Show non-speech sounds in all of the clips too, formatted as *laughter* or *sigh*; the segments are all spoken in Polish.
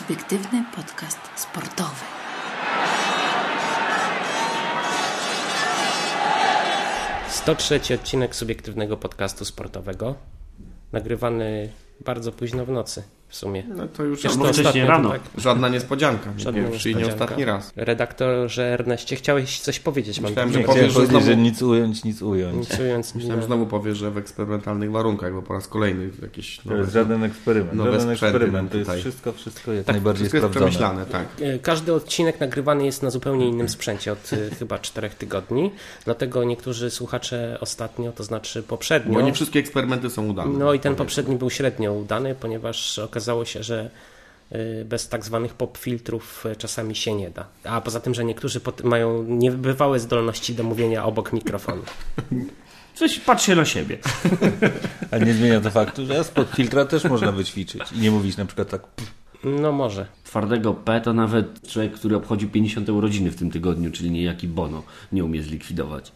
Subiektywny podcast sportowy. Sto trzeci odcinek subiektywnego podcastu sportowego, nagrywany bardzo późno w nocy w sumie. No to już to wcześniej rano. tak? żadna niespodzianka. Żadna Pierwszy i nie niespodzianka. ostatni raz. Redaktorze Erneście, chciałeś coś powiedzieć? Mam Myślałem, takie że powiesz, że powiedzieć, znowu- że nic ująć, nic ująć. Insując Myślałem, mnie- że znowu powiesz, że w eksperymentalnych warunkach, bo po raz kolejny jakieś To nowe... jest żaden eksperyment. nowe żaden eksperyment. To jest tutaj. wszystko, wszystko jak tak, najbardziej wszystko jest sprawdzone. przemyślane, tak. E, Każdy odcinek nagrywany jest na zupełnie innym sprzęcie od e, *laughs* chyba czterech tygodni, dlatego niektórzy słuchacze ostatnio, to znaczy poprzednio, Bo nie wszystkie eksperymenty są udane. no i ten Powiedzmy. poprzedni był średnio udany, ponieważ okazało się, że e, bez tak zwanych pop filtrów e, czasami się nie da. A poza tym, że niektórzy mają niebywałe zdolności do mówienia obok mikrofonu. *laughs* Coś patrzcie na siebie. *laughs* Ale nie zmienia to faktu, że spod filtra też można wyćwiczyć. I nie mówić na przykład tak No może. Twardego P to nawet człowiek, który obchodzi 50 urodziny w tym tygodniu, czyli niejaki Bono, nie umie zlikwidować.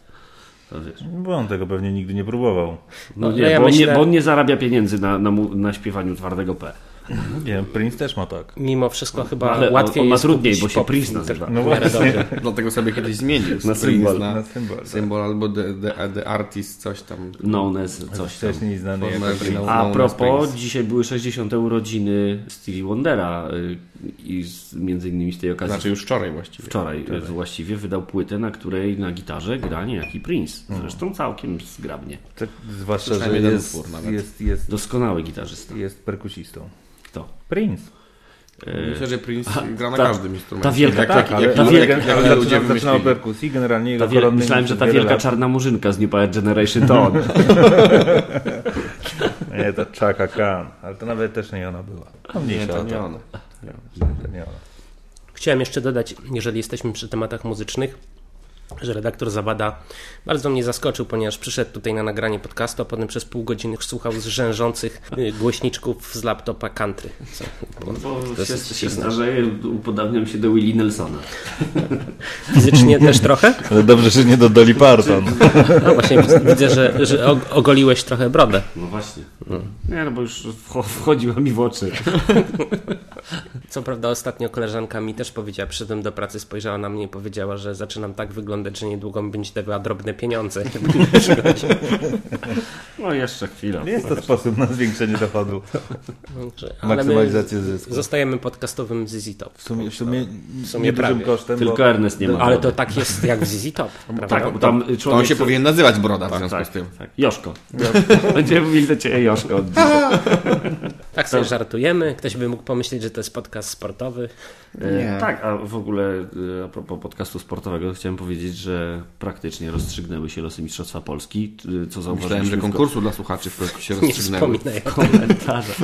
To wiesz. bo on tego pewnie nigdy nie próbował. No No, nie, ja bo, on myślę- nie, bo on nie zarabia pieniędzy na, na, na śpiewaniu Twardego P. Nie, Prince też ma tak. Mimo wszystko chyba ale on- łatwiej on ma jest trudniej, bo się Prince nazywa. No właśnie. *laughs* Dlatego sobie kiedyś zmienił Na symbol, na na symbol, tak. symbol albo the, the, the artist, coś tam. Known as coś tam. Znany jako. A propos, Prince. dzisiaj były 60 urodziny Stevie Wondera y, i z, między innymi z tej okazji Znaczy już wczoraj właściwie. wczoraj y, właściwie wydał płytę, na której na gitarze gra niejaki Prince. Zresztą całkiem zgrabnie. Tak, zwłaszcza, że jeden jest, utwór nawet. jest, jest, Doskonały gitarzysta. jest perkusistą. Kto? Prince. Myślę, że Prince gra na ta- każdym instrumencie. ta wielka- tak, jak, Ale, jak, ta wielka- jak, jak, jak ludzie zaczynał, perkusji, generalnie jego Ta wiel- myślałem, że ta wielka lat- czarna murzynka z New Power Generation to on. *laughs* Nie, to Chaka Khan, ale to nawet też nie ona była. No Nie, to nie ona. To nie ona. Chciałem jeszcze dodać, jeżeli jesteśmy przy tematach muzycznych, że redaktor Zawada bardzo mnie zaskoczył, ponieważ przyszedł tutaj na nagranie podcastu, a potem przez pół godziny słuchał zrzężących y, głośniczków z laptopa country. Co było Bo się, dosyć się starzeję, upodabniam się do Willie Nelsona. *laughs* Fizycznie też trochę? Ale dobrze, że nie do Dolly Parton. No właśnie widzę, że, że og- ogoliłeś trochę brodę. No właśnie. Nie, no bo już wcho- wchodziła mi w oczy. Co prawda ostatnio koleżanka mi też powiedziała, przyszedłem do pracy, spojrzała na mnie i powiedziała, że zaczynam tak wyglądać, że niedługo mi będzie dawała drobne pieniądze. *laughs* *laughs* *laughs* No jeszcze chwila. Nie jest to sposób na zwiększenie dochodu. Maksymalizację zysku. zostajemy podcastowym ZZ Top. W sumie, w sumie, W sumie prawie. kosztem, Tylko bo Ernest nie ma. Ale brody. to tak jest jak w ZZ Top? *laughs* Tak, bo tam To on człowiek... się powinien nazywać Broda w związku tak, z tym. tak. Joszko. *laughs* Będziemy mówili do Ciebie Joszko. od. *laughs* Tak sobie żartujemy. Ktoś by mógł pomyśleć, że to jest podcast sportowy. E, Tak, a w ogóle e, a propos podcastu sportowego chciałem powiedzieć, że praktycznie rozstrzygnęły się losy Mistrzostwa Polski, e, co Myślałem, zauważyliśmy że w konkursu dla słuchaczy w końcu się *laughs* Nie rozstrzygnęły. wspominaj. ko- komentarzach.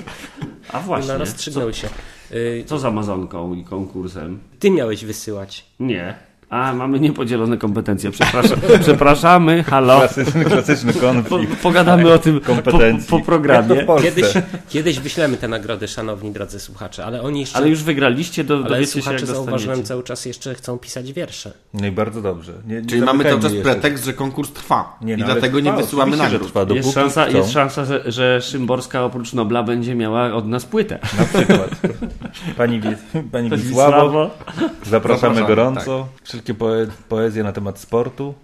A No, właśnie, rozstrzygnął się. Y, co z Amazonką i konkursem? Ty miałeś wysyłać. Nie. A, mamy niepodzielone kompetencje, przepraszam. *laughs* Przepraszamy, halo. klasyczny, klasyczny Po, konflikt pogadamy o tym po, kompetencji. po programie. Jak to w Polsce. Kiedyś, kiedyś wyślemy te nagrody, szanowni drodzy słuchacze, ale oni jeszcze. Ale już wygraliście, do, ale dowiecie się słuchacze jak zauważyłem cały czas jeszcze chcą pisać wiersze. No i bardzo dobrze. Nie, nie Czyli mamy cały czas pretekst, że konkurs trwa. Nie, I no, ale dlatego nie trwa, wysyłamy oczywiście, że nagród. Jest szansa, chcą. jest szansa że, że Szymborska oprócz Nobla będzie miała od nas płytę. Na przykład. Pani, pani Wisławo, zapraszamy Zapraszamy, gorąco. Wszelkie poe poezje na temat sportu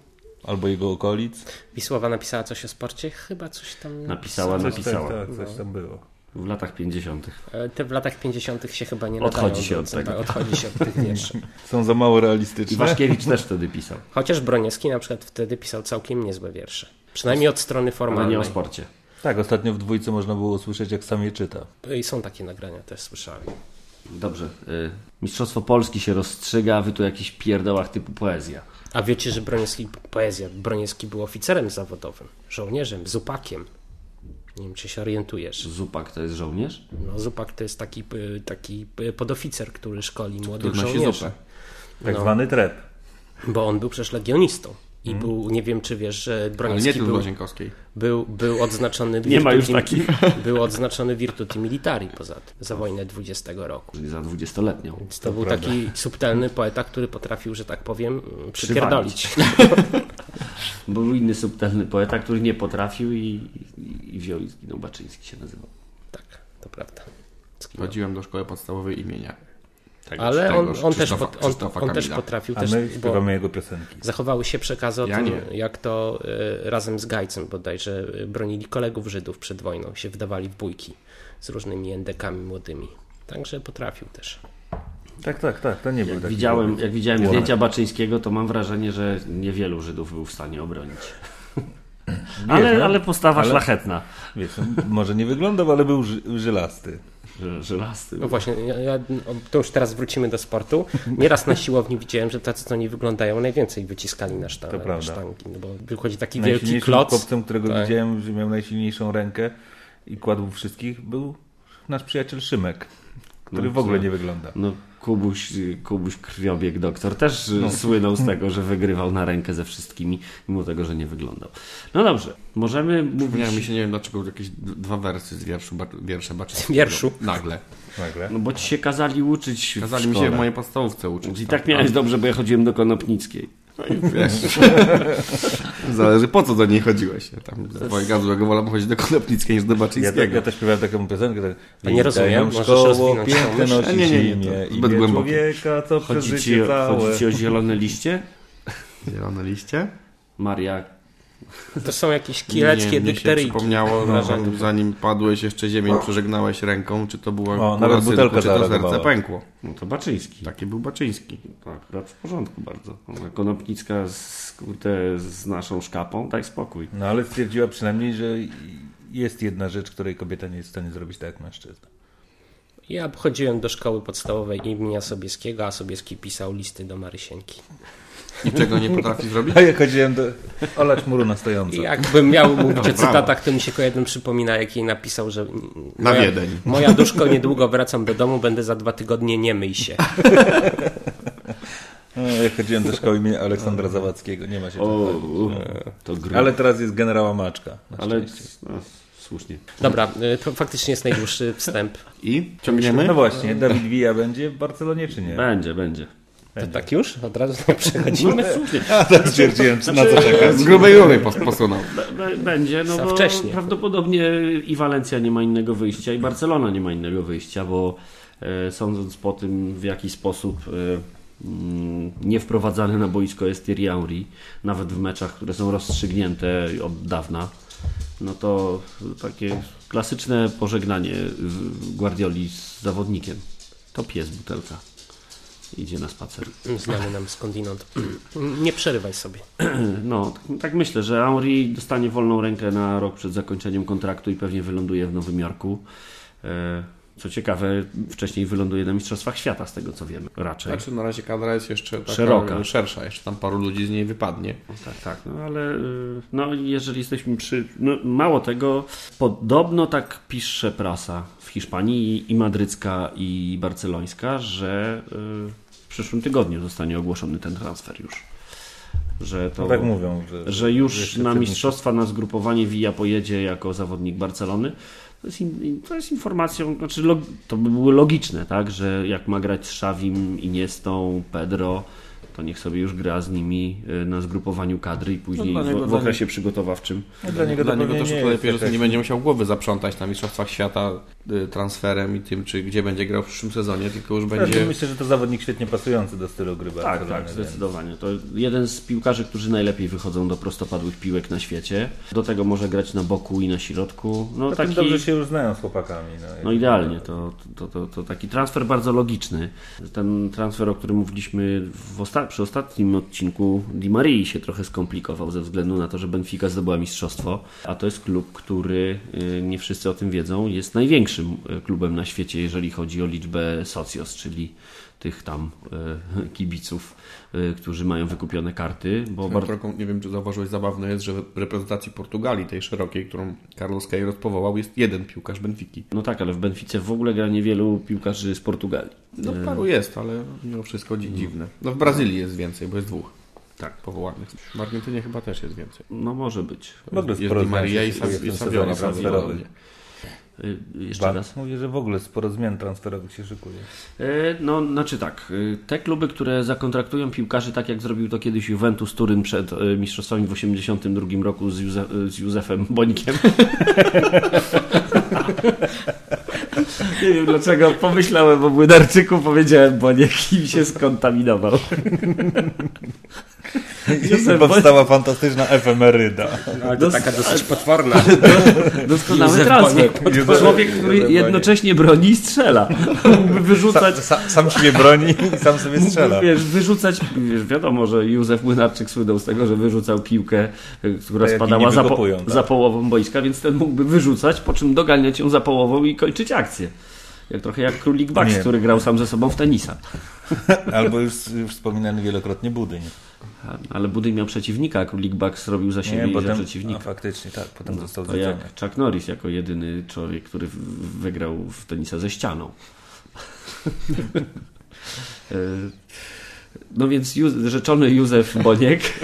albo jego okolic. Wisława napisała coś o sporcie? Chyba coś tam. Napisała, Coś, napisała. tak, tak, coś tam było. W latach 50. E, Te w latach 50. się chyba nie Odchodzi nadają się do od tego. Odchodzi się od tych *laughs* wierszy. Są za mało I realistyczne. Waszkiewicz też wtedy pisał, Chociaż Broniewski na przykład wtedy pisał całkiem niezłe wiersze. Przynajmniej od strony ale formalnej. nie o sporcie. Tak, ostatnio w dwójce można było usłyszeć, jak sam je czyta. I są takie nagrania, też słyszałem. Dobrze. Y, Mistrzostwo Polski się rozstrzyga, a wy tu jakiś pierdołach typu poezja. A wiecie, że Broniewski, poezja, Broniewski był oficerem zawodowym, żołnierzem, zupakiem. Nie wiem, czy się orientujesz. Zupak to jest żołnierz? No, zupak to jest taki, y, taki y, podoficer, który szkoli młodych Który żołnierzy. zupę. Tak No. zwany trep. Bo on był przecież legionistą. I był, nie wiem czy wiesz, że Ale nie był, Łazienkowskiej. był, był odznaczony *laughs* Nie ma już virtuti- takich. *laughs* Był odznaczony Virtuti Militari poza tym, za wojnę 20 roku. Czyli za dwudziestoletnią. Więc to, był taki subtelny poeta, który potrafił, że tak powiem, przypierdolić. *laughs* Był inny subtelny poeta, który nie potrafił i, i, i wziął i zginął. Baczyński się nazywał. Tak, to prawda. Zginął. Chodziłem do szkoły podstawowej imienia. Tego, Ale tego on, on, też, pot, on, on też potrafił A też, my bo śpiewamy jego piosenki. zachowały się przekazy o Ja tym, nie. jak to e, razem z Gajcem bodajże e, bronili kolegów Żydów przed wojną, się wdawali w bójki z różnymi endekami młodymi. Także potrafił też. Tak, tak, tak, to nie był Jak taki widziałem, jak widziałem Łomek. zdjęcia Baczyńskiego, to mam wrażenie, że niewielu Żydów był w stanie obronić. Ale, no. ale postawa Ale- szlachetna. Wiesz, może nie wyglądał, ale był ży- żylasty. No właśnie, ja, ja, o, to już teraz wrócimy do sportu. Nieraz na siłowni widziałem, że tacy, co nie wyglądają, najwięcej wyciskali na, sztang, To na prawda. sztangi. No bo wychodzi taki wielki Najsilniejszym kloc. chłopcem, którego Tak. widziałem, że miał najsilniejszą rękę i kładł wszystkich, był nasz przyjaciel Szymek, który No, w ogóle nie wygląda. No, Kubuś, Kubuś Krwiobieg doktor też no. słynął z tego, że wygrywał na rękę ze wszystkimi, mimo tego, że nie wyglądał. No dobrze, możemy mówić... Mi się, nie wiem dlaczego, jakieś dwa wersy z wierszu, ba- wiersze Baczyńskiego. Wierszu? Nagle. Nagle. No bo ci się kazali uczyć w Kazali mi się w mojej podstawówce uczyć. I tak miałeś dobrze, bo ja chodziłem do Konopnickiej. No i wiesz. *laughs* Zależy po co do niej chodziłeś. Ja tam z twojego złego wolę chodzić do Konopnickiej niż do Ja, Baczyńskiego. ja też śpiewałem taką piosenkę. Tak, A nie rozumiem, szkoło, piękne nosić Nie, nie, nie, imię, to zbyt imię głębokie. człowieka, co Chodzi ci, całe. chodzi ci o zielone liście? Zielone liście? Maria To są jakieś kieleckie Nie, się przypomniało, no, zanim, zanim padłeś jeszcze ziemię i przeżegnałeś ręką, czy to była O, nawet synku, butelka czy to serce pękło. No to Baczyński. Taki był Baczyński. Tak, akurat w porządku bardzo. Konopnicka z, kurde, z naszą szkapą, daj spokój. No ale stwierdziła przynajmniej, że jest jedna rzecz, której kobieta nie jest w stanie zrobić tak jak mężczyzna. Ja chodziłem do szkoły podstawowej imienia Sobieskiego, a Sobieski pisał listy do Marysieńki. Niczego nie potrafi zrobić? A ja chodziłem do olać muru na stojąco. I jakbym miał mówić o brawo. cytatach, to mi się jeden przypomina, jak jej napisał, że Na moja, Wiedeń. moja duszko, niedługo wracam do domu, będę za dwa tygodnie, nie myj się. No, ja chodziłem do szkoły imienia Aleksandra Zawadzkiego, nie ma się O, to gry. Ale teraz jest generała Maczka. Na Ale szczęście. no, słusznie. Dobra, y, to faktycznie jest najdłuższy wstęp. I? Ciągniemy? No właśnie, Dawid Villa będzie w Barcelonie czy nie? Będzie, będzie. To tak już? Od razu przechodzimy? A tak stwierdziłem, na co czekać. Z grubej rury pos- posunął. Będzie, no bo wcześnie. prawdopodobnie i Walencja nie ma innego wyjścia, i Barcelona nie ma innego wyjścia, bo e, sądząc po tym, w jaki sposób e, mm, nie wprowadzany na boisko jest Thierry Henry, nawet w meczach, które są rozstrzygnięte od dawna, no to takie klasyczne pożegnanie w- Guardioli z zawodnikiem. To pies butelka. Idzie na spacer. Znany nam skądinąd. Nie przerywaj sobie. *clears throat* No, tak, myślę, że Henry dostanie wolną rękę na rok przed zakończeniem kontraktu i pewnie wyląduje w Nowym Jorku. E, Co ciekawe, wcześniej wyląduje na Mistrzostwach Świata, z tego co wiemy. Raczej. Znaczy na razie kadra jest jeszcze taka Szeroka. szersza, jeszcze tam paru ludzi z niej wypadnie. Tak, tak, no ale y, no, jeżeli jesteśmy przy. No, mało tego, podobno tak pisze prasa w Hiszpanii i madrycka, i barcelońska, że y, w przyszłym tygodniu zostanie ogłoszony ten transfer już. Że to. No tak mówią, że, że już na mistrzostwa, na zgrupowanie Villa pojedzie jako zawodnik Barcelony. To jest, in, to jest informacją, znaczy log, to by było logiczne, tak, że jak ma grać z Xavim, Iniestą, Pedro, to niech sobie już gra z nimi y, na zgrupowaniu kadry i później No niego- w, w okresie przygotowawczym. No dla niego Dla niego nie to jest lepiej, że nie będzie musiał głowy zaprzątać na Mistrzostwach Świata y, transferem i tym, czy gdzie będzie grał w przyszłym sezonie, tylko już Ja będzie... Myślę, że to zawodnik świetnie pasujący do stylu gry Tak, tak, więc- zdecydowanie. To jeden z piłkarzy, którzy najlepiej wychodzą do prostopadłych piłek na świecie. Do tego może grać na boku i na środku. No, tym taki... dobrze się już znają z chłopakami. No, No idealnie, to, to, to, to taki transfer bardzo logiczny. Ten transfer, o którym mówiliśmy w osta- przy ostatnim odcinku, Di Marii się trochę skomplikował ze względu na to, że Benfica zdobyła mistrzostwo, a to jest klub, który, y, nie wszyscy o tym wiedzą, jest największym y, klubem na świecie, jeżeli chodzi o liczbę socios, czyli tych tam y, kibiców, którzy mają wykupione karty, bo bardzo... drogą, nie wiem, czy zauważyłeś, zabawne jest, że w reprezentacji Portugalii, tej szerokiej, którą Carlos Queiroz powołał, jest jeden piłkarz Benfiki. No tak, ale w Benfice w ogóle gra niewielu piłkarzy z Portugalii. No paru jest, ale mimo wszystko dzi- dziwne. No w Brazylii jest więcej, bo jest dwóch Tak. powołanych. W Argentynie chyba też jest więcej. No może być. Jest Di Maria i, Saviola sezonie prawdopodobnie. transferowych. Y, Jeszcze Ba- raz. Mówię, że w ogóle sporo zmian transferowych się szykuje. E, No, znaczy tak, y, te kluby, które zakontraktują piłkarzy, tak jak zrobił to kiedyś Juventus Turyn przed y, mistrzostwami w 1982 roku z, Józe- z Józefem Bońkiem, *laughs* *laughs* Nie wiem dlaczego pomyślałem o Młynarczyku, powiedziałem Boniek i się skontaminował. *laughs* I powstała fantastyczna efemeryda. Ale to taka dosyć potworna. *laughs* Doskonały transfer. Człowiek, który Józef jednocześnie broni i strzela. Mógłby wyrzucać... Sam, sam, sam siebie broni i sam sobie strzela. Mógłby, wiesz, wyrzucać, wiesz, wiadomo, że Józef Młynarczyk słynął z tego, że wyrzucał piłkę, y, która spadała za, po, tak. za połową boiska, więc ten mógłby wyrzucać, po czym doganiać ją za połową i kończyć akcję. Jak trochę jak królik Nie. który grał sam ze sobą w tenisa. *laughs* Albo już, już wspominany wielokrotnie Budyń. Ale Budyń miał przeciwnika, a królik Bucks robił za siebie Nie, i za potem, przeciwnika. a faktycznie, tak, potem został To jak Chuck Norris jako jedyny człowiek, który wygrał w tenisa ze ścianą. *laughs* E, No więc rzeczony Józef Boniek, *laughs*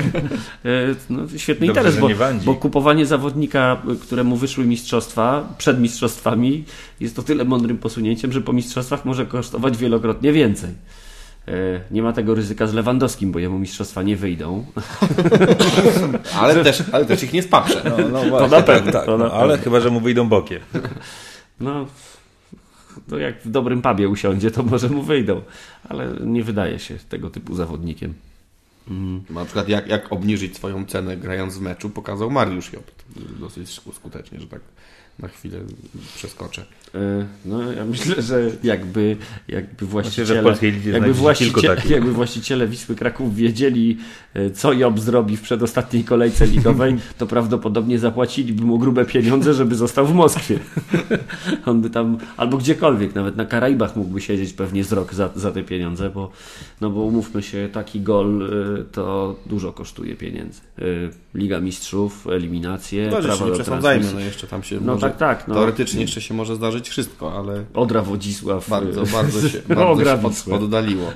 e, no, świetny Dobrze, interes, bo, bo kupowanie zawodnika, któremu wyszły mistrzostwa, przed mistrzostwami, jest to tyle mądrym posunięciem, że po mistrzostwach może kosztować wielokrotnie więcej. E, Nie ma tego ryzyka z Lewandowskim, bo jemu mistrzostwa nie wyjdą. *laughs* Ale też, ale też ich nie spaprze. No, no właśnie, na pewno, Tak, to no, na ale pewno. chyba, że mu wyjdą bokiem. No, to jak w dobrym pubie usiądzie, to może mu wyjdą. Ale nie wydaje się tego typu zawodnikiem. Na przykład jak, jak obniżyć swoją cenę grając w meczu, pokazał Mariusz Jobt. Dosyć skutecznie, że tak na chwilę przeskoczę. E, No, ja myślę, że jakby, jakby właściciele, lidze jakby, właściciele, jakby właściciele Wisły Kraków wiedzieli, e, co Job zrobi w przedostatniej kolejce ligowej, to prawdopodobnie zapłaciliby mu grube pieniądze, żeby został w Moskwie. *laughs* On by tam, albo gdziekolwiek, nawet na Karaibach mógłby siedzieć pewnie z rok za, za te pieniądze, bo, no bo umówmy się, taki gol e, to dużo kosztuje pieniędzy. Liga Mistrzów, eliminacje, No, nie do przesądzajmy, transmisji. no jeszcze tam się No może, tak, tak, no. teoretycznie jeszcze się może zdarzyć wszystko, ale Odra Wodzisław. bardzo, bardzo się, *laughs* No, bardzo się pod, poddaliło.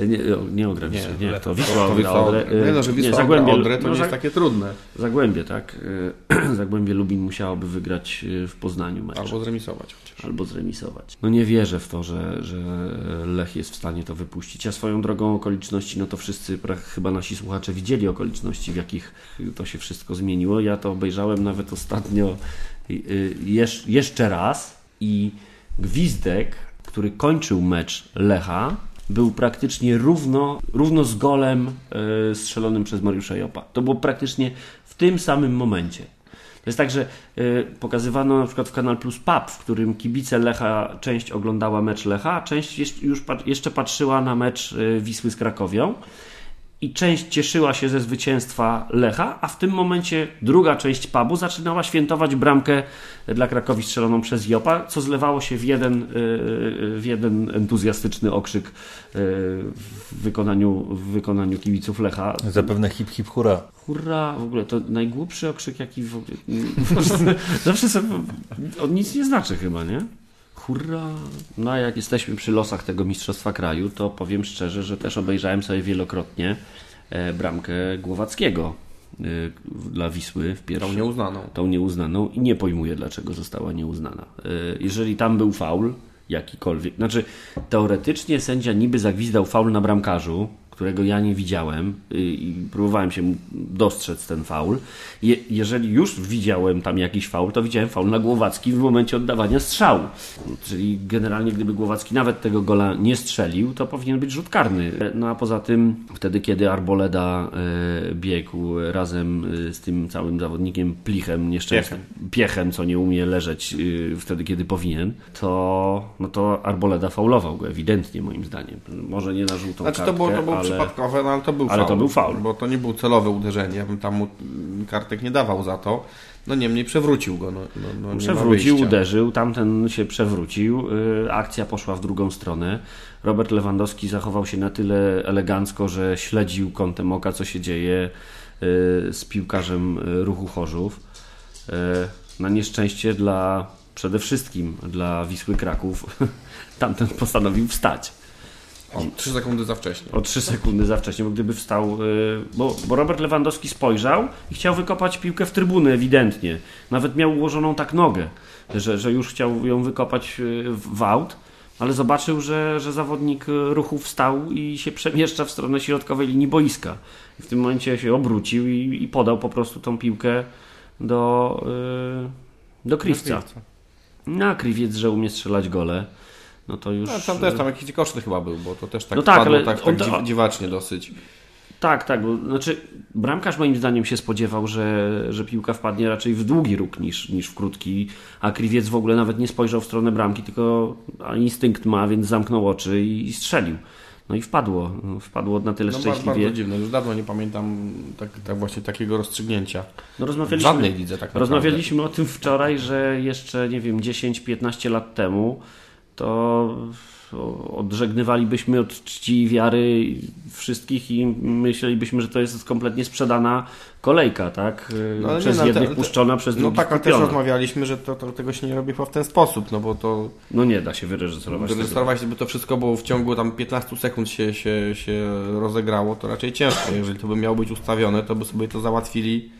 Nie, nie Ogra Wisły, nie, Nie, to Wisła Odra, Wisła Odrę, Odrę. Nie no, że nie, Wisła Zagłębie, Odrę to no, nie jest takie trudne. Zagłębie, tak. e, *clears throat* Zagłębie Lubin musiałoby wygrać e, w Poznaniu mecz. Albo zremisować chociaż. Albo zremisować. No nie wierzę w to, że, że Lech jest w stanie to wypuścić. A swoją drogą okoliczności, no to wszyscy, chyba nasi słuchacze widzieli okoliczności, w jakich to się wszystko zmieniło. Ja to obejrzałem nawet ostatnio y, y, jeszcze raz i Gwizdek, który kończył mecz Lecha, był praktycznie równo, równo z golem y, strzelonym przez Mariusza Jopa. To było praktycznie w tym samym momencie. To jest tak, że y, pokazywano na przykład w Kanal Plus Pub, w którym kibice Lecha, część oglądała mecz Lecha, a część jeszcze, już jeszcze patrzyła na mecz y, Wisły z Krakowią i część cieszyła się ze zwycięstwa Lecha, a w tym momencie druga część pubu zaczynała świętować bramkę dla Krakowi strzeloną przez Jopa, co zlewało się w jeden, y, w jeden entuzjastyczny okrzyk y, w wykonaniu, w wykonaniu kibiców Lecha. Zapewne hip hip hura. Hurra, w ogóle to najgłupszy okrzyk, jaki w ogóle. *laughs* Zawsze sobie. On nic nie znaczy chyba, nie? Hurra. No a jak jesteśmy przy losach tego Mistrzostwa Kraju, to powiem szczerze, że też obejrzałem sobie wielokrotnie e, bramkę Głowackiego e, dla Wisły w Tą pierwszym. nieuznaną. Tą nieuznaną i nie pojmuję, dlaczego została nieuznana. E, Jeżeli tam był faul, jakikolwiek, znaczy teoretycznie sędzia niby zagwizdał faul na bramkarzu, którego ja nie widziałem y, i próbowałem się dostrzec ten faul. Je, jeżeli już widziałem tam jakiś faul, to widziałem faul na Głowacki w momencie oddawania strzału. Czyli generalnie gdyby Głowacki nawet tego gola nie strzelił, to powinien być rzut karny. No a poza tym wtedy, kiedy Arboleda e, biegł razem e, z tym całym zawodnikiem Plichem, nieszczęsnym piechem, co nie umie leżeć y, wtedy, kiedy powinien, to, no to Arboleda faulował go ewidentnie moim zdaniem. Może nie na żółtą Znaczy to kartkę, było, to było ale... przypadkowe, no ale to był ale faul. to był faul. Bo to nie było celowe uderzenie, ja bym tam mu kartek nie dawał za to. No niemniej przewrócił go. No, no, no, Przewrócił, uderzył, tamten się przewrócił, y, akcja poszła w drugą stronę. Robert Lewandowski zachował się na tyle elegancko, że śledził kątem oka, co się dzieje y, z piłkarzem y, ruchu Chorzów. Na nieszczęście dla przede wszystkim dla Wisły Kraków *laughs* tamten postanowił wstać. O, trzy sekundy za wcześnie. O 3 sekundy za wcześnie, bo gdyby wstał. y, Bo, bo Robert Lewandowski spojrzał i chciał wykopać piłkę w trybuny, ewidentnie. Nawet miał ułożoną tak nogę, że, że już chciał ją wykopać y, w aut, ale zobaczył, że, że zawodnik y, ruchu wstał i się przemieszcza w stronę środkowej linii boiska. I w tym momencie się obrócił i, i podał po prostu tą piłkę do, do Krivca. No, a Kriwiec, że umie strzelać gole, no to już... No, tam też tam jakiś koszty chyba był, bo to też tak No tak, padło ale tak, tak to- dziw, dziwacznie dosyć. Tak, tak. Bo, znaczy, bramkarz moim zdaniem się spodziewał, że, że piłka wpadnie raczej w długi róg niż, niż w krótki, a Kriwiec w ogóle nawet nie spojrzał w stronę bramki, tylko instynkt ma, więc zamknął oczy i, i strzelił. No i wpadło. Wpadło na tyle No szczęśliwie. bardzo dziwne, już dawno nie pamiętam tak, tak właśnie takiego rozstrzygnięcia. No, W rozmawialiśmy, żadnej lidze tak naprawdę. rozmawialiśmy o tym wczoraj, że jeszcze, nie wiem, 10-15 lat temu to odżegnywalibyśmy od czci i wiary wszystkich i myślelibyśmy, że to jest kompletnie sprzedana kolejka, tak? No, ale nie, przez no, jednych te- te- puszczona, przez No drugich tak, ale też rozmawialiśmy, że to, to, tego się nie robi w ten sposób, no bo to No nie da się wyreżyserować tego. wyrejestrować, żeby to wszystko było w ciągu tam 15 sekund się, się, się rozegrało, to raczej ciężko. Jeżeli to by miało być ustawione, to by sobie to załatwili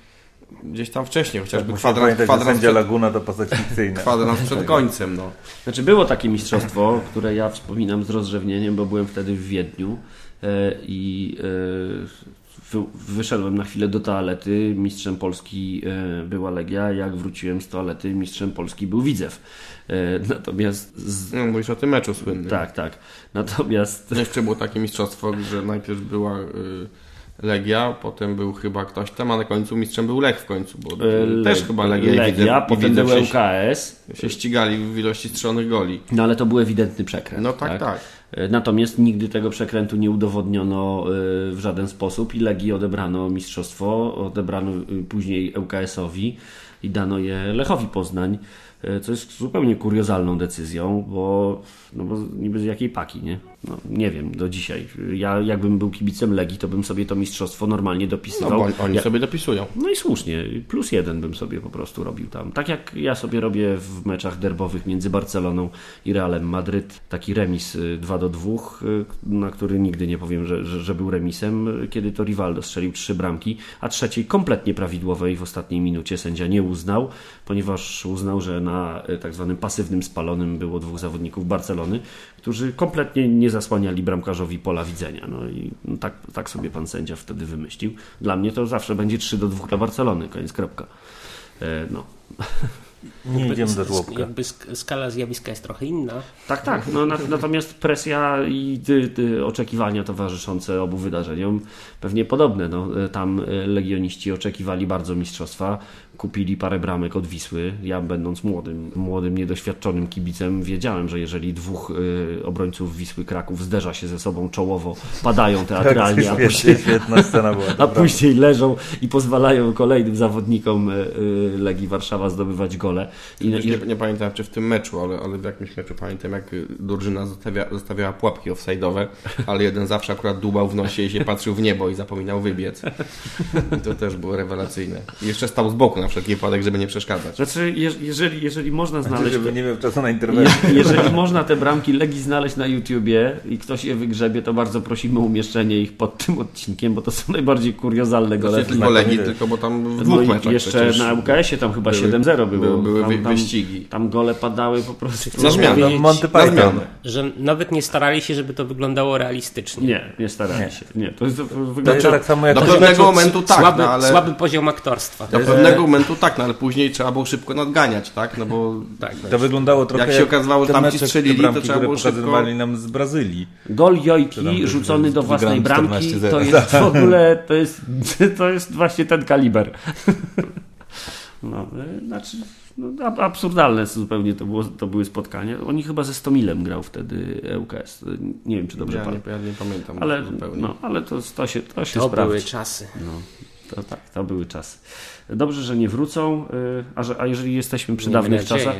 gdzieś tam wcześniej, chociażby Musimy kwadrans, pamiętać, kwadrans, przed, Laguna to *laughs* kwadrans przed końcem, no. Znaczy było takie mistrzostwo, które ja wspominam z rozrzewnieniem, bo byłem wtedy w Wiedniu e, i e, wy, wyszedłem na chwilę do toalety. Mistrzem Polski e, była Legia. Jak wróciłem z toalety, mistrzem Polski był Widzew. Natomiast z, no. Mówisz o tym meczu słynnym. tak, tak. Natomiast Jeszcze było takie mistrzostwo, że najpierw była y, Legia, potem był chyba ktoś tam, a na końcu mistrzem był Lech w końcu, bo e, też Le- chyba Legia, Legia potem Widzew był się, LKS. się ścigali w ilości strzelonych goli. No ale to był ewidentny przekręt. No tak, tak. E, Natomiast nigdy tego przekrętu nie udowodniono e, w żaden sposób i Legii odebrano mistrzostwo, odebrano e, później ŁKS-owi i dano je Lechowi Poznań, e, co jest zupełnie kuriozalną decyzją, bo, no bo niby z jakiej paki, nie? No, nie wiem, do dzisiaj. Ja jakbym był kibicem Legii, to bym sobie to mistrzostwo normalnie No dopisywał. bo oni, ja, sobie dopisują. no i słusznie, plus jeden bym sobie po prostu robił tam. Tak jak ja sobie robię w meczach derbowych między Barceloną i Realem Madryt. Taki remis y, 2 do 2, y, na który nigdy nie powiem, że, że, że był remisem, y, kiedy to Rivaldo strzelił trzy bramki, a trzeciej kompletnie prawidłowej w ostatniej minucie sędzia nie uznał, ponieważ uznał, że na y, tak zwanym pasywnym spalonym było dwóch zawodników Barcelony, którzy kompletnie nie zasłaniali bramkarzowi pola widzenia. No i tak, tak sobie pan sędzia wtedy wymyślił. Dla mnie to zawsze będzie 3 do 2 dla Barcelony, koniec kropka. E, no. Nie idziemy do żłobka. Jakby sk- skala zjawiska jest trochę inna. Tak, tak. No, na, natomiast presja i ty, ty, oczekiwania towarzyszące obu wydarzeniom pewnie podobne. No, e, tam e, legioniści oczekiwali bardzo mistrzostwa, kupili parę bramek od Wisły. Ja będąc młodym, młodym, niedoświadczonym kibicem wiedziałem, że jeżeli dwóch e, obrońców Wisły Kraków zderza się ze sobą czołowo, padają teatralnie, a Tak, później świetnie, świetna scena była. a później leżą i pozwalają kolejnym zawodnikom e, e, Legii Warszawa zdobywać gole. I, i, nie, nie pamiętam czy w tym meczu, ale, ale w jakimś meczu pamiętam jak y, drużyna zostawia, zostawiała pułapki offside'owe, ale jeden zawsze akurat dłubał w nosie i się patrzył w niebo i zapominał wybiec. I to też było rewelacyjne. I jeszcze stał z boku na wszelki wypadek, żeby nie przeszkadzać. Znaczy, je, jeżeli, jeżeli można znaleźć. Żeby nie miał czasu na interwencję. Je, jeżeli można te bramki Legii znaleźć na YouTubie i ktoś je wygrzebie, to bardzo prosimy o umieszczenie ich pod tym odcinkiem, bo to są najbardziej kuriozalne To gole. nie tylko. Legii, tylko bo tam w No dwóch i meczach jeszcze na UKS-ie tam chyba były- 7-0 było. były- były tam, wy- tam, wyścigi. Tam gole padały po prostu. Na zmianę. No, Monty Na Python. zmianę. Że nawet nie starali się, żeby to wyglądało realistycznie. Nie, nie starali Nie. się. Nie, to, jest, to To jest wygląda... tak samo jak Do to, pewnego momentu tak, słaby, no, ale słaby poziom aktorstwa. do pewnego momentu tak, no, ale później trzeba było szybko nadganiać, tak? No bo Tak. to wyglądało trochę Jak się okazywało, że tam ci strzelili, bramki, to trzeba było szybko- nam z Brazylii. Gol Jojki rzucony do własnej bramki 14-0. to jest w ogóle to jest, *laughs* to jest właśnie ten kaliber. *laughs* No, y, znaczy, no, ab- absurdalne zupełnie to, było, to były spotkania. Oni chyba ze Stomilem grał wtedy ŁKS. Nie wiem, czy dobrze ja pamiętam. ja nie pamiętam Ale, zupełnie. no, ale to, to się, to się To sprawdzi. były czasy. No, to tak, to były czasy. Dobrze, że nie wrócą, y, a, że, a jeżeli jesteśmy przy Miejmy dawnych nadzieję. czasach,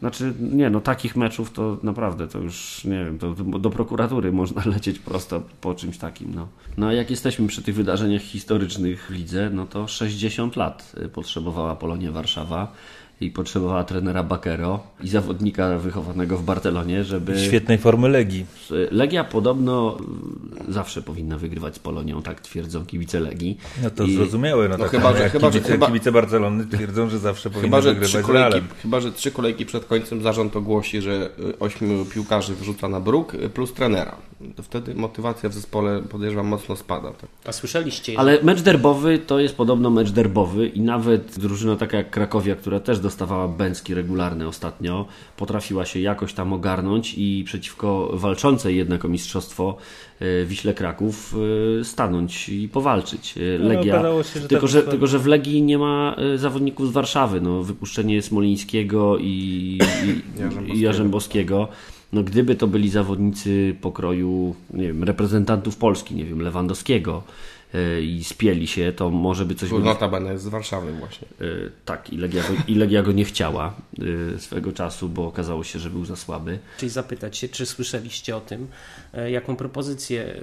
znaczy, nie, no takich meczów to naprawdę, to już, nie wiem, to, do prokuratury *laughs* można lecieć prosto po czymś takim, no. No a jak jesteśmy przy tych wydarzeniach historycznych w lidze, no to 60 lat y, potrzebowała Polonia Warszawa i potrzebowała trenera Bakero i zawodnika wychowanego w Barcelonie, żeby... Świetnej formy Legii. Legia podobno y, zawsze powinna wygrywać z Polonią, tak twierdzą kibice Legii. No to I- zrozumiałe. No, No tak chyba, samo że- chyba, że- kibice, chyba- kibice Barcelony twierdzą, że zawsze powinny Chyba że, wygrywać trzy z kolejki, Realem. chyba, że trzy kolejki przed końcem zarząd ogłosi, że y, ośmiu piłkarzy wyrzuca na bruk y, plus trenera. To wtedy motywacja w zespole podejrzewam mocno spada. Tak? A słyszeliście, Ale mecz derbowy to jest podobno mecz derbowy i nawet drużyna taka jak Krakowia, która też dostawała bęcki regularne ostatnio, potrafiła się jakoś tam ogarnąć i przeciwko walczącej jednak o mistrzostwo e, Wiśle Kraków e, stanąć i powalczyć. E, No, Legia, okazało się, że tylko, tak- że, tylko, że w Legii nie ma zawodników z Warszawy. No, wypuszczenie Smolińskiego i, i, Jarzębowskiego. i Jarzębowskiego. No, gdyby to byli zawodnicy pokroju, nie wiem, reprezentantów Polski, nie wiem, Lewandowskiego i spieli się, to może by coś Był było notabene z Warszawy właśnie. E, Tak, i Legia, go, i Legia go nie chciała e, swego czasu, bo okazało się, że był za słaby. Czyli zapytać się, czy słyszeliście o tym, e, jaką propozycję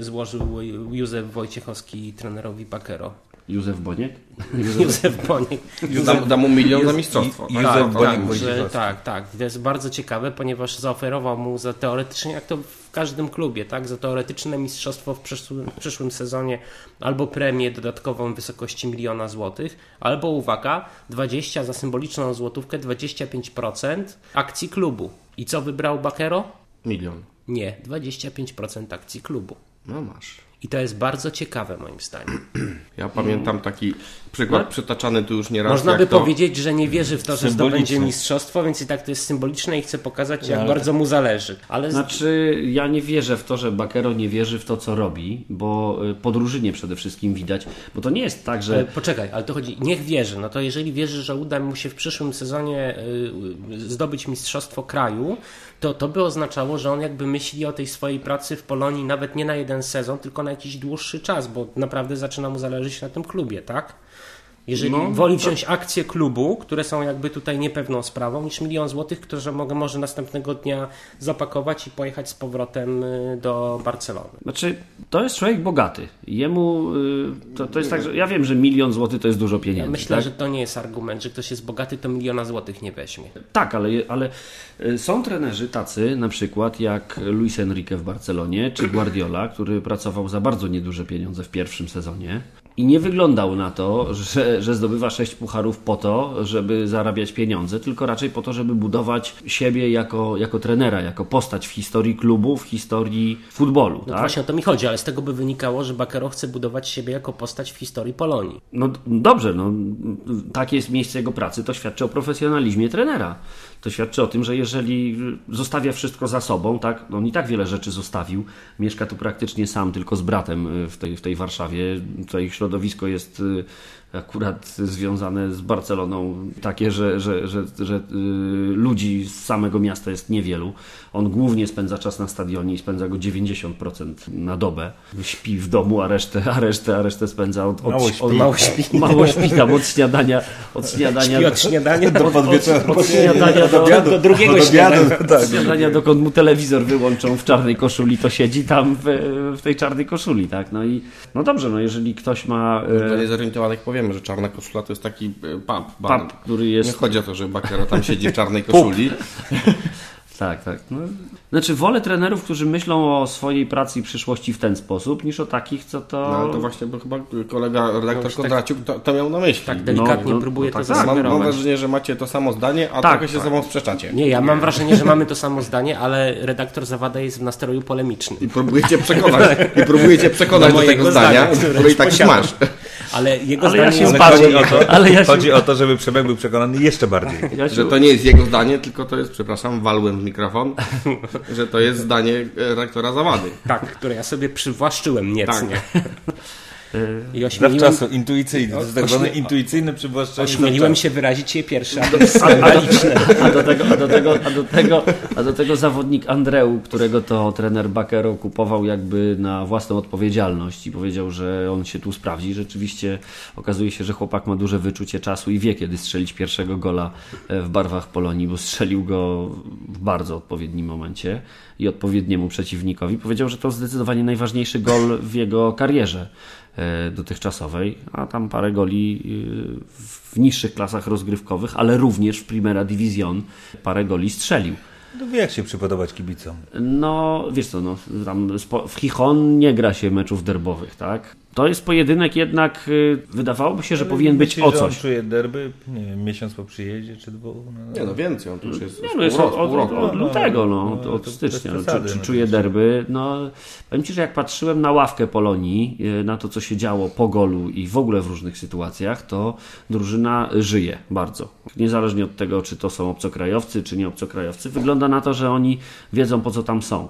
e, złożył Józef Wojciechowski trenerowi Bakero. *laughs* Józef Boniek? Józef Boniek. Da, da mu milion za mistrzostwo. I- tak? Józef Tak, Boniek tak, że, tak, tak. To jest bardzo ciekawe, ponieważ zaoferował mu za teoretycznie, jak to w każdym klubie, tak, za teoretyczne mistrzostwo w przyszłym, w przyszłym sezonie albo premię dodatkową w wysokości miliona złotych, albo uwaga, 20 za symboliczną złotówkę, 25% akcji klubu. I co wybrał Bakero? Milion. Nie, 25% akcji klubu. No masz. I to jest bardzo ciekawe moim zdaniem. Ja pamiętam taki przykład przytaczany tu już nie raz. Można by to... powiedzieć, że nie wierzy w to, że zdobędzie mistrzostwo, więc i tak to jest symboliczne i chce pokazać, jak ale- bardzo mu zależy. Ale Znaczy, ja nie wierzę w to, że Bakero nie wierzy w to, co robi, bo y, po drużynie przede wszystkim widać, bo to nie jest tak, Ale że poczekaj, ale to chodzi, niech wierzy. No to jeżeli wierzy, że uda mu się w przyszłym sezonie y, y, zdobyć mistrzostwo kraju, to to by oznaczało, że on jakby myśli o tej swojej pracy w Polonii nawet nie na jeden sezon, tylko na jakiś dłuższy czas, bo naprawdę zaczyna mu zależeć na tym klubie, tak? Jeżeli No, woli wziąć akcje klubu, które są jakby tutaj niepewną sprawą, niż milion złotych, które mogę może następnego dnia zapakować i pojechać z powrotem y, do Barcelony. Znaczy, to jest człowiek bogaty. Jemu y, to, to jest tak, że ja wiem, że milion złotych to jest dużo pieniędzy. Ja myślę, tak? że to nie jest argument, że ktoś jest bogaty, to miliona złotych nie weźmie. Tak, ale, ale y, są trenerzy tacy, na przykład jak Luis Enrique w Barcelonie, czy Guardiola, który pracował za bardzo nieduże pieniądze w pierwszym sezonie. I nie wyglądał na to, że, że zdobywa sześć pucharów po to, żeby zarabiać pieniądze, tylko raczej po to, żeby budować siebie jako, jako trenera, jako postać w historii klubu, w historii futbolu. No tak? właśnie o to mi chodzi, ale z tego by wynikało, że Bakero chce budować siebie jako postać w historii Polonii. No dobrze, no takie jest miejsce jego pracy, to świadczy o profesjonalizmie trenera. To świadczy o tym, że jeżeli zostawia wszystko za sobą, tak, no on i tak wiele rzeczy zostawił, mieszka tu praktycznie sam, tylko z bratem y, w tej, w tej Warszawie. Tutaj środowisko jest y, akurat związane z Barceloną takie, że, że, że, że y, ludzi z samego miasta jest niewielu. On głównie spędza czas na stadionie i spędza go 90% na dobę. Śpi w domu, a resztę, a resztę, a resztę spędza od, od, Mało od, śpi. od, Mało śpi. Mało śpi tam od śniadania, od śniadania Śpi od śniadania do, od, od, od śniadania do, obiadu. do drugiego Od śniadania. tak. śniadania, dokąd mu telewizor wyłączą w czarnej koszuli, to siedzi tam w, w tej czarnej koszuli, tak? No i no dobrze, no jeżeli ktoś ma Do e, niezorientowanych powiemy, że czarna koszula to jest taki e, pub. bar. pub, który Nie jest chodzi o to, że Bakero tam siedzi w czarnej koszuli. *laughs* Tak, tak. No, znaczy, wolę trenerów, którzy myślą o swojej pracy i przyszłości w ten sposób, niż o takich, co to. No ale to właśnie, bo chyba kolega redaktor tak- Kondraciuk to, to miał na myśli. Tak delikatnie No, no, próbuję no to tak, Mam, mam wrażenie, że macie to samo zdanie, a Tak, trochę się tak. ze sobą sprzeczacie. Nie, ja mam wrażenie, że mamy to samo zdanie, ale redaktor Zawada jest w nastroju polemicznym. I próbujecie przekonać, i próbujecie przekonać Do do tego mojego zdania, zdania, które i tak posiadam. masz. Ale jego Ale ja zdanie się jest uparłem. bardziej... Chodzi o to, Ale ja się- chodzi o to, żeby Przemek był przekonany jeszcze bardziej. Ja się, Że to nie jest jego zdanie, tylko to jest, przepraszam, walłem mikrofon, że to jest zdanie e, redaktora Zawady. Tak, które ja sobie przywłaszczyłem niecnie. I Dla ośmieliłem, czasu intuicyjny. To jest tak zwany intuicyjny przywłaszczenie. ośmieliłem się wyrazić je pierwszy. A *laughs* a, a, a, do tego, a, do tego, a, do tego, a do tego zawodnik Andreu, którego to trener Bakero kupował jakby na własną odpowiedzialność i powiedział, że on się tu sprawdzi. Rzeczywiście okazuje się, że chłopak ma duże wyczucie czasu i wie, kiedy strzelić pierwszego gola e, w barwach Polonii, bo strzelił go w bardzo odpowiednim momencie i odpowiedniemu przeciwnikowi. Powiedział, że to zdecydowanie najważniejszy gol w jego karierze e, dotychczasowej, a tam parę goli e, w niższych klasach rozgrywkowych, ale również w Primera Division parę goli strzelił. No wie, jak się przypodobać kibicom. No, wiesz co, no, tam w Chichon nie gra się meczów derbowych, tak? To jest pojedynek jednak, y, wydawałoby się, że Ale powinien być myślisz, o że coś. On czuje derby, nie wiem, miesiąc po przyjeździe czy dwóch. No, Nie no, więcej, on tu już jest Nie, no jest od, od, od, roku. od lutego, no, No, od, to od stycznia. No, przesady, czy, czy no, czuje derby? No, powiem Ci, że jak patrzyłem na ławkę Polonii, y, na to, co się działo po golu i w ogóle w różnych sytuacjach, to drużyna żyje bardzo. Niezależnie od tego, czy to są obcokrajowcy, czy nie obcokrajowcy, wygląda na to, że oni wiedzą, po co tam są.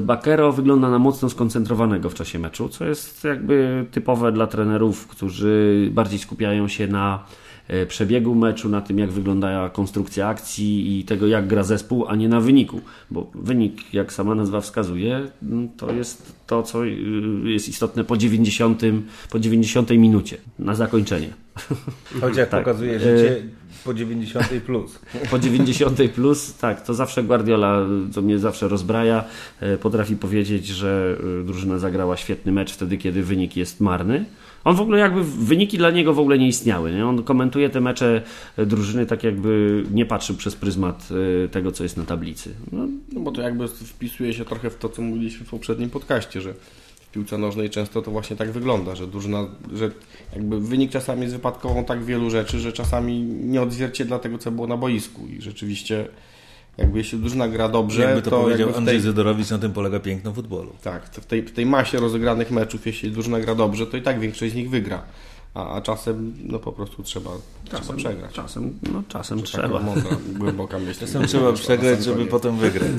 Bakero wygląda na mocno skoncentrowanego w czasie meczu, co jest jakby typowe dla trenerów, którzy bardziej skupiają się na e, przebiegu meczu, na tym jak wygląda konstrukcja akcji i tego jak gra zespół, a nie na wyniku, bo wynik, jak sama nazwa wskazuje, mm, to jest to, co y, jest istotne po 90, po 90 minucie, na zakończenie. Choć jak *laughs* Tak. pokazuje E, życie po 90 plus. *laughs* Po 90 plus, tak, to zawsze Guardiola, co mnie zawsze rozbraja, e, potrafi powiedzieć, że e, drużyna zagrała świetny mecz wtedy, kiedy wynik jest marny. On w ogóle jakby, wyniki dla niego w ogóle nie istniały. Nie? On komentuje te mecze e, drużyny tak jakby nie patrzył przez pryzmat tego, co jest na tablicy. No, No bo to jakby wpisuje się trochę w to, co mówiliśmy w poprzednim podcaście, że piłce nożnej często to właśnie tak wygląda, że drużyna, że jakby wynik czasami jest wypadkową tak wielu rzeczy, że czasami nie odzwierciedla tego, co było na boisku i rzeczywiście jakby jeśli drużyna gra dobrze, Jakby to, powiedział jakby Andrzej tej, Zydorowicz, na tym polega piękno futbolu. tak, to w tej, w tej masie rozegranych meczów, jeśli drużyna gra dobrze, to i tak większość z nich wygra. A, a czasem no po prostu trzeba, trzeba przegrać. czasem, no, czasem Taka trzeba. mądra, głęboka myśl. Czasem trzeba *laughs* przegrać, żeby potem wygrać.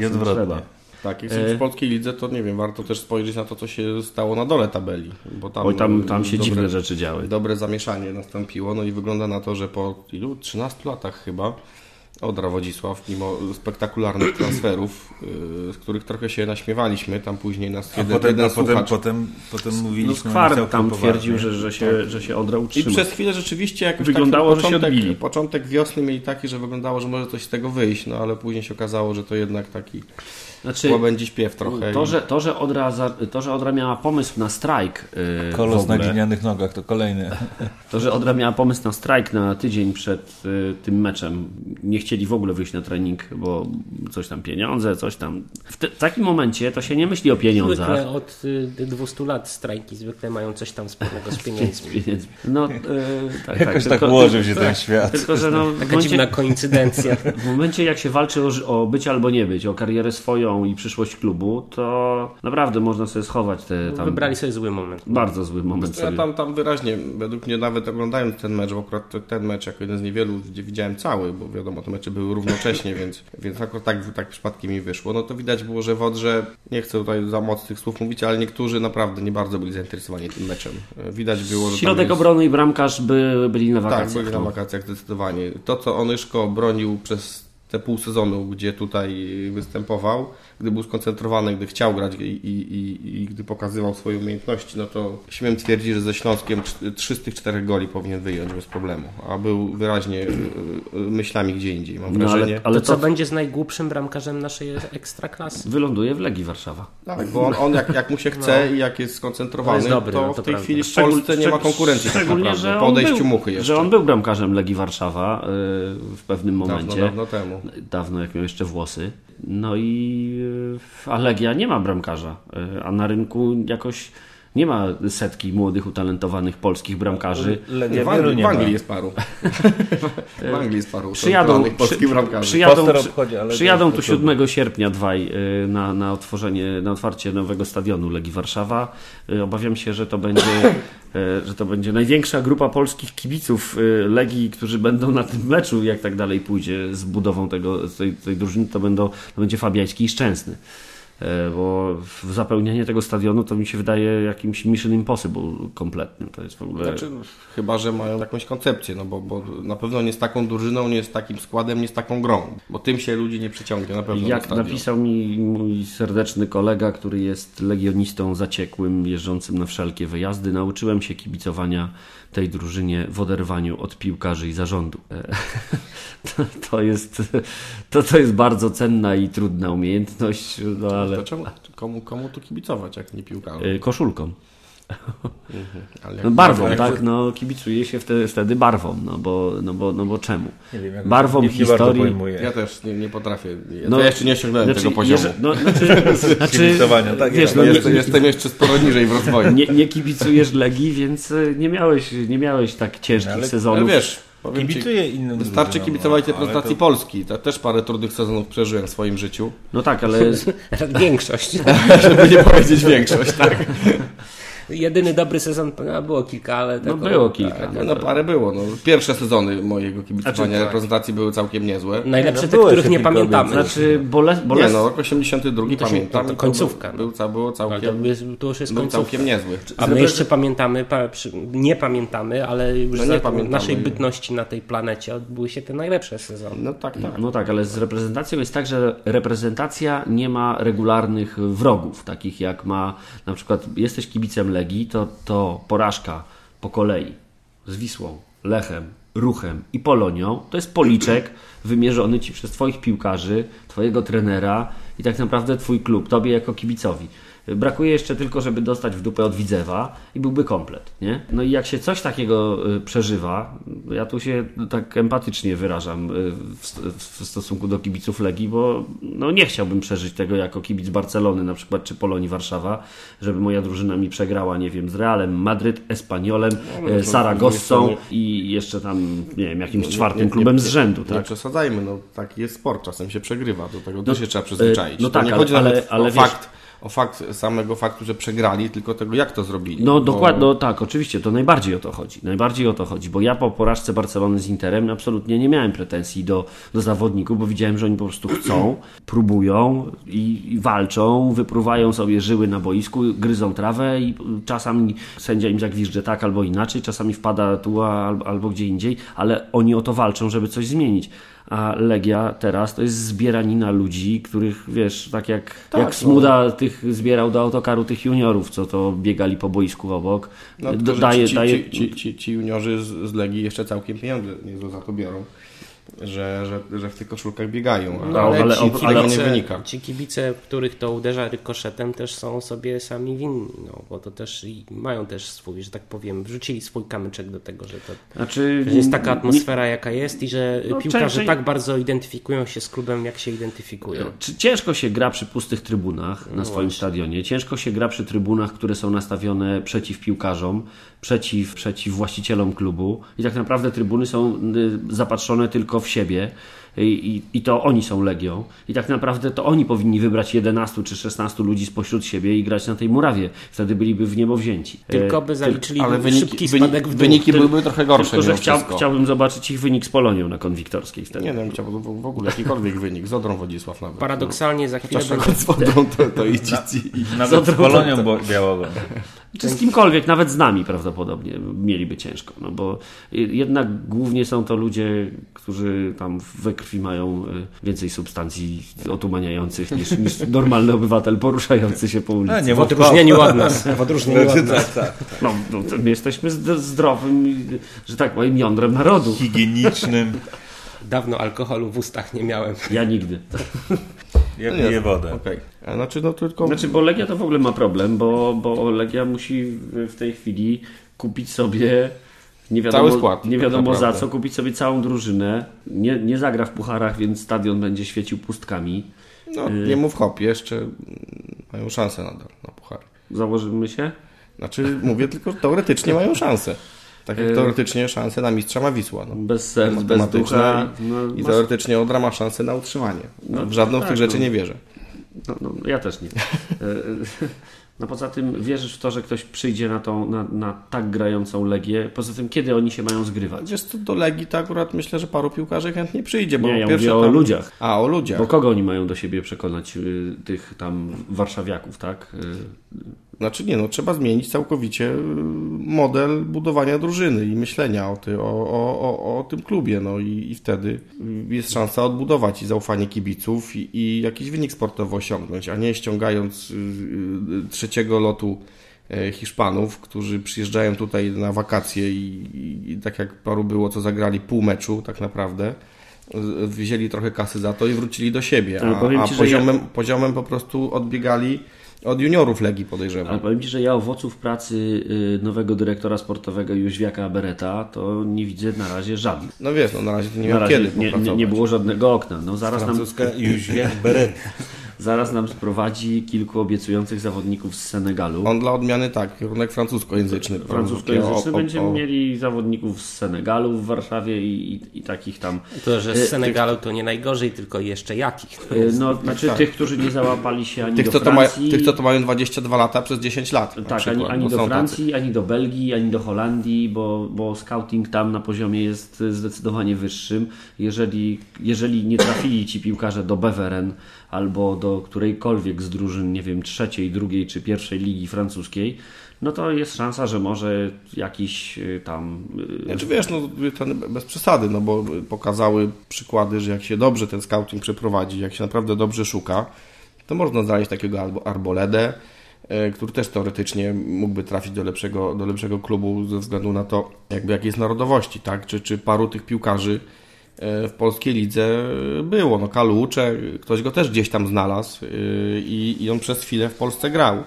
I odwrotnie. trzeba. Tak, i E. w polskiej lidze to nie wiem, warto też spojrzeć na to, co się stało na dole tabeli. Bo tam, Oj, tam, tam się dobre, dziwne rzeczy działy. Dobre zamieszanie nastąpiło, no i wygląda na to, że po ilu? 13 latach chyba Odra Wodzisław, mimo spektakularnych transferów, yy, z których trochę się naśmiewaliśmy, tam później nas A jeden, potem, jeden potem, potem, potem No, mówiliśmy Skwar całkiem tam twierdził, że, że, się, że się Odra I utrzyma. przez chwilę rzeczywiście jakoś Wyglądało, taki że się początek, odbili. początek wiosny mieli taki, że wyglądało, że może coś z tego wyjść, no ale później się okazało, że to jednak taki Znaczy, łabędzi śpiew trochę. To i- że, to, że Odra, za- to, że Odra miała pomysł na strajk, yy, w Kolos na glinianych nogach to kolejny. *laughs* to, że Odra miała pomysł na strajk na tydzień przed y, tym meczem, nie chcieli w ogóle wyjść na trening, bo coś tam pieniądze, coś tam. W, te, w takim momencie to się nie myśli o pieniądzach. Zwykle od y, 200 lat strajki zwykle mają coś tam wspólnego z *laughs* pieniędzmi. No, y, *laughs* tak, Jakoś tak tylko- ułożył się ten świat. Tylko, że no, w Taka momencie, dziwna koincydencja. w momencie jak się walczy o, o być albo nie być, o karierę swoją i przyszłość klubu, to naprawdę można sobie schować te tam Wybrali sobie zły moment. bardzo zły moment Ja sobie. tam, tam wyraźnie, według mnie nawet oglądając ten mecz, bo akurat te- ten mecz jako jeden z niewielu, gdzie widziałem cały, bo wiadomo, te mecze były równocześnie, *laughs* więc, więc akurat tak, tak przypadkiem mi wyszło, no to widać było, że w Odrze, nie chcę tutaj za mocnych słów mówić, ale niektórzy naprawdę nie bardzo byli zainteresowani tym meczem. Widać było, że Środek jest- obrony i bramkarz by, byli na Tak, wakacjach. byli na no. wakacjach zdecydowanie. To, co Onyszko bronił przez te pół sezonu, gdzie tutaj występował, gdy był skoncentrowany, gdy chciał grać i, i, i, i gdy pokazywał swoje umiejętności, no to śmiem twierdzić, że ze Śląskiem tr- trzy z tych czterech goli powinien wyjąć bez problemu. A był wyraźnie y, y, myślami gdzie indziej, mam No, wrażenie. ale, ale to co to będzie z najgłupszym bramkarzem naszej ekstraklasy? wyląduje w Legii Warszawa. Tak, bo on, on jak, jak mu się chce i jak jest skoncentrowany, No jest dobry, to no to w tej prawda. chwili w Szczegól- Polsce nie ma konkurencji tak Szczególnie, naprawdę. że Po odejściu był, muchy jeszcze. że on był bramkarzem Legii Warszawa y, w pewnym dawno, momencie. dawno temu. Dawno, jak miał jeszcze włosy. No i y, Legia nie ma bramkarza, y, a na rynku jakoś nie ma setki młodych, utalentowanych polskich bramkarzy. Legia w w Anglii jest paru. *laughs* w Anglii jest paru Przyjadą, polskich przy, bramkarzy. przyjadą, obchodzi, ale przyjadą tu to 7 sierpnia dwaj y, na, na otworzenie, na otwarcie nowego stadionu Legii Warszawa. Y, Obawiam się, że to będzie, y, że to będzie największa grupa polskich kibiców Legii, którzy będą na tym meczu, jak tak dalej pójdzie z budową tego, tej, tej drużyny, to, będą, to będzie Fabiański i Szczęsny. E, Bo w zapełnienie tego stadionu to mi się wydaje jakimś Mission Impossible kompletnym. To jest w ogóle... Znaczy, chyba, że mają jakąś koncepcję, no bo, bo na pewno nie z taką drużyną, nie z takim składem, nie z taką grą, bo tym się ludzi nie przyciągnie na pewno na Jak stadion. napisał mi mój serdeczny kolega, który jest legionistą zaciekłym, jeżdżącym na wszelkie wyjazdy, nauczyłem się kibicowania tej drużynie w oderwaniu od piłkarzy i zarządu. E, *laughs* To, to, jest, to, to jest bardzo cenna i trudna umiejętność, no ale To czemu, komu, komu tu kibicować, jak nie piłkarzom? e, jak- No barwą, tak? No kibicuje się wtedy, wtedy barwą, no bo, no, bo, no bo czemu? Nie wiem, jak Barwą nie, nie historii. pojmuję. Ja też nie, nie potrafię. Ja, No, ja jeszcze nie osiągnąłem tego poziomu. jeże- no, znaczy, *laughs* znaczy, Kibicowania, tak, wiesz, ja no, No, nie, jestem jeszcze sporo niżej w rozwoju. nie, nie kibicujesz Legii, więc y, nie miałeś, nie miałeś tak ciężkich Ale- Ale sezonów. wiesz, powiem ci, Kibicuję innym wystarczy kibicować no, ale reprezentacji to- Polski. Ta, też parę trudnych sezonów przeżyłem w swoim życiu. No tak, ale *laughs* Większość. Żeby nie powiedzieć większość, tak? *laughs* Jedyny dobry sezon, no, było kilka, ale... no tak, było kilka. No, no parę było. No. Pierwsze sezony mojego kibicowania Znaczy, tak. reprezentacji były całkiem niezłe. Najlepsze No, te, były których nie pamiętamy. Znaczy, bole, bole, Nie no, rok 82 To się- pamiętam. to i końcówka, Był, był, ca- było to, całkiem, jest- to już jest był końcówka. całkiem niezły. A my jeszcze pamiętamy, pa, przy, nie pamiętamy, ale już No nie pamiętamy. naszej bytności na tej planecie odbyły się te najlepsze sezony. No tak, tak. No tak, ale z reprezentacją jest tak, że reprezentacja nie ma regularnych wrogów, takich jak ma na przykład jesteś kibicem Legii, to, to porażka po kolei z Wisłą, Lechem, Ruchem i Polonią to jest policzek wymierzony ci przez twoich piłkarzy, twojego trenera i tak naprawdę twój klub, tobie jako kibicowi. Brakuje jeszcze tylko, żeby dostać w dupę od Widzewa i byłby komplet, nie? No i jak się coś takiego y, przeżywa, ja tu się tak empatycznie wyrażam y, w, st- w stosunku do kibiców Legii, bo no nie chciałbym przeżyć tego jako kibic Barcelony na przykład, czy Polonii Warszawa, żeby moja drużyna mi przegrała, nie wiem, z Realem Madryt, Espaniolem, No, y, to Saragossą i jeszcze tam, nie wiem, jakimś Nie- czwartym nie- klubem nie- z rzędu, Nie tak? przesadzajmy, no taki jest sport, czasem się przegrywa, do tego też się trzeba przyzwyczaić. no tak, nie ale- ale- ale o, wiesz- fakt, o fakt samego faktu, że przegrali, tylko tego jak to zrobili. No Bo- dokładnie, no tak, oczywiście, to najbardziej o to chodzi. Najbardziej o to chodzi, bo ja po porażce Barcelony z Interem absolutnie nie miałem pretensji do, do zawodników, bo widziałem, że oni po prostu chcą, *clears throat* próbują i, i walczą, wypruwają sobie żyły na boisku, gryzą trawę i czasami sędzia im zagwiżdże tak albo inaczej, czasami wpada tu albo, albo gdzie indziej, ale oni o to walczą, żeby coś zmienić. A Legia teraz to jest zbieranina ludzi, których wiesz, tak jak, Tak, jak no. Smuda tych zbierał do autokaru tych juniorów, co to biegali po boisku obok. No, daje, ci, daje, ci, ci, ci, juniorzy z, Legii jeszcze całkiem pieniądze niezłe za to biorą, że, że, że w tych koszulkach biegają, a No, ale, ale ci, ob- z tego nie kibice, wynika. ci kibice, których to uderza rykoszetem, też są sobie sami winni, no, bo to też i mają też swój, że tak powiem, wrzucili swój kamyczek do tego, że to znaczy, że jest taka nie- atmosfera, jaka jest i że No, piłkarze częściej- tak bardzo identyfikują się z klubem, jak się identyfikują. Czy ciężko się gra przy pustych trybunach na swoim stadionie? Ciężko się gra przy trybunach, które są nastawione przeciw piłkarzom, przeciw, przeciw właścicielom klubu i tak naprawdę trybuny są y, zapatrzone tylko w siebie. I, i, I to oni są legią. I tak naprawdę to oni powinni wybrać 11 czy 16 ludzi spośród siebie i grać na tej murawie. Wtedy byliby w niebo wzięci. Tylko E, by zaliczyli Ale szybki wyniki, spadek wyniki, w dół. wyniki byłyby trochę gorsze Tylko, że chciał, chciałbym zobaczyć ich wynik z Polonią na konwiktorskiej wtedy. Nie wiem, chciałbym w ogóle jakikolwiek wynik, z Odrą Wodzisław nawet. Paradoksalnie za chwilę Chociaż będzie... z Odrą to, to idź, idź. Nawet z Polonią bo- Białogą. Czy z kimkolwiek, nawet z nami prawdopodobnie mieliby ciężko, no bo jednak głównie są to ludzie, którzy tam we krwi mają y, więcej substancji otumaniających niż, niż normalny obywatel poruszający się po ulicy. A, nie W odróżnieniu od nas. *laughs* W odróżnieniu od nas. tak, tak. No, no, my jesteśmy zd- zdrowym, i, że tak powiem, jądrem narodu. Higienicznym. Dawno alkoholu w ustach nie miałem. Ja nigdy. Ja No nie, piję wodę. Okej. A Znaczy, no tylko... Znaczy, bo Legia to w ogóle ma problem, bo, bo Legia musi w tej chwili kupić sobie nie wiadomo, Cały skład, nie tak wiadomo za co, kupić sobie całą drużynę. Nie, nie zagra w pucharach, więc stadion będzie świecił pustkami. No, nie mów hop, jeszcze mają szansę nadal na puchar. Założymy się? Znaczy, mówię tylko, że teoretycznie mają *laughs* szansę. Tak jak Y- teoretycznie szansę na mistrza ma Wisła. No. Bez serc, bez ducha. i, No, i masz- teoretycznie Odra ma szansę na utrzymanie. No, w żadną z tak, tych rzeczy no. nie wierzę. no, no, ja też nie. *laughs* No poza tym wierzysz w to, że ktoś przyjdzie na, tą, na, na tak grającą Legię. Poza tym, kiedy oni się mają zgrywać? Wiesz co, do Legii to akurat myślę, że paru piłkarzy chętnie przyjdzie. Bo Nie, ja pierwsze mówię o tam... ludziach. A, o ludziach. Bo kogo oni mają do siebie przekonać, y, tych tam warszawiaków, tak? Znaczy nie, no trzeba zmienić całkowicie y, model budowania drużyny i myślenia o, ty, o, o, o, tym klubie. No i, i wtedy jest szansa odbudować i zaufanie kibiców i, i jakiś wynik sportowy osiągnąć, a nie ściągając y, y, trzeciego lotu e, Hiszpanów, którzy przyjeżdżają tutaj na wakacje i, i, tak jak paru było, co zagrali pół meczu tak naprawdę, wzięli trochę kasy za to i wrócili do siebie, a, a ci, poziomem, ja- poziomem po prostu odbiegali od juniorów Legii podejrzewam. Ale powiem Ci, że ja owoców pracy y, nowego dyrektora sportowego Jóźwiaka Bereta to nie widzę na razie żadnych. No wiesz, no na razie to nie Na miał kiedy nie, nie, nie było żadnego okna. No zaraz nam, Jóźwiak Beret. *laughs* zaraz nam sprowadzi kilku obiecujących zawodników z Senegalu. On dla odmiany tak, kierunek francuskojęzyczny. Francuskojęzyczny O- o- będziemy mieli zawodników z Senegalu w Warszawie i, i, i takich tam. To, że z Senegalu to nie najgorzej, tylko jeszcze jakich. y, No, znaczy tak. tych, którzy nie załapali się ani Tych do co, to mają, Francji. tych, co to mają 22 lata przez 10 lat. Tak, ani, przykład, ani do Francji, ani do Belgii, ani do Holandii, bo, bo scouting tam na poziomie jest zdecydowanie wyższym. Jeżeli, jeżeli nie trafili ci piłkarze do Beveren albo do którejkolwiek z drużyn, nie wiem, trzeciej, drugiej czy pierwszej ligi francuskiej, no to jest szansa, że może jakiś y, tam. y, Znaczy wiesz, no bez przesady, no bo pokazały przykłady, że jak się dobrze ten scouting przeprowadzi, jak się naprawdę dobrze szuka, to można znaleźć takiego albo Arboledę, e, który też teoretycznie mógłby trafić do lepszego, do lepszego klubu ze względu na to, jakby jakiej jest narodowości, tak? Czy, czy paru tych piłkarzy w polskiej lidze było. No Kalucze, ktoś go też gdzieś tam znalazł e, i, i on przez chwilę w Polsce grał.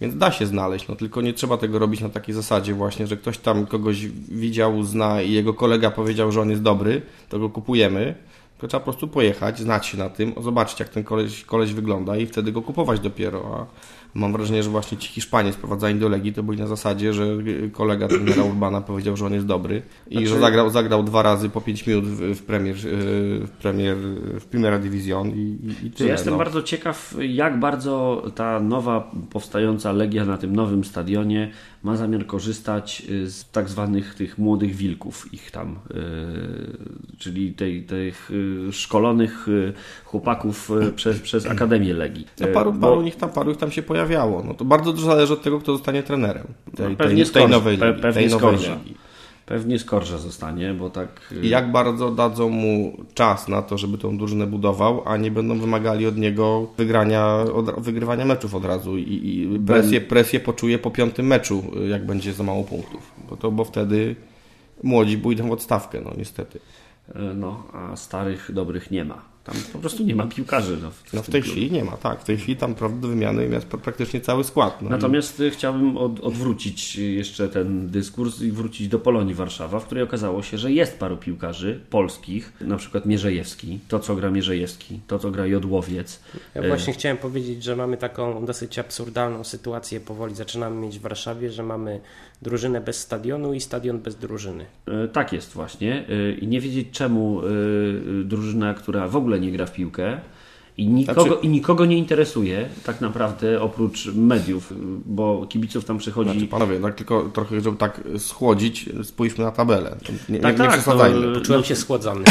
Więc da się znaleźć, no tylko nie trzeba tego robić na takiej zasadzie właśnie, że ktoś tam kogoś widział, zna i jego kolega powiedział, że on jest dobry, to go kupujemy. Tylko trzeba po prostu pojechać, znać się na tym, zobaczyć jak ten koleś, koleś wygląda i wtedy go kupować dopiero. A mam wrażenie, że właśnie ci Hiszpanie sprowadzani do Legii to byli na zasadzie, że kolega trenera Urbana powiedział, że on jest dobry i Znaczy- że zagrał, zagrał dwa razy po 5 minut w, w Premier, w Premier, w Primera Division i, i, tyle. ja jestem no. bardzo ciekaw, jak bardzo ta nowa powstająca Legia na tym nowym stadionie ma zamiar korzystać y, z tak zwanych tych młodych wilków, ich tam, y, czyli tej, tych y, szkolonych chłopaków przez, przez Akademię Legii. No Y, paru, bo- paru, nich tam, paru ich tam się pojawiało. No to bardzo dużo zależy od tego, kto zostanie trenerem tej, No, tej, pewnie tej Skorża, nowej pe- pewnie tej nowej Skorża. ligi. Pewnie Skorża zostanie, bo tak... y, I jak bardzo dadzą mu czas na to, żeby tą drużynę budował, a nie będą wymagali od niego wygrania, od, wygrywania meczów od razu i, i presję, presję poczuje po piątym meczu, jak będzie za mało punktów. Bo, to, bo wtedy młodzi pójdą w odstawkę, no niestety. y, No, a starych, dobrych nie ma. Tam po prostu nie ma piłkarzy. No, w, No w tej chwili nie ma, tak. W tej chwili tam prawda do wymiany jest pra- praktycznie cały skład. No i- Natomiast y, chciałbym od, odwrócić y, jeszcze ten dyskurs i wrócić do Polonii Warszawa, w której okazało się, że jest paru piłkarzy polskich, na przykład Mierzejewski, to co gra Mierzejewski, to co gra Jodłowiec. Ja właśnie chciałem powiedzieć, że mamy taką dosyć absurdalną sytuację. Powoli zaczynamy mieć w Warszawie, że mamy drużynę bez stadionu i stadion bez drużyny. E, Tak jest właśnie. E, I nie wiedzieć czemu e, drużyna, która w ogóle nie gra w piłkę i nikogo, Znaczy- i nikogo nie interesuje tak naprawdę oprócz mediów, e, bo kibiców tam przychodzi... Znaczy, panowie, tak tylko trochę, żeby tak schłodzić, spójrzmy na tabelę. Nie, *laughs* Tak, nie, tak, nie przesadzajmy. no, Czułem się schłodzony.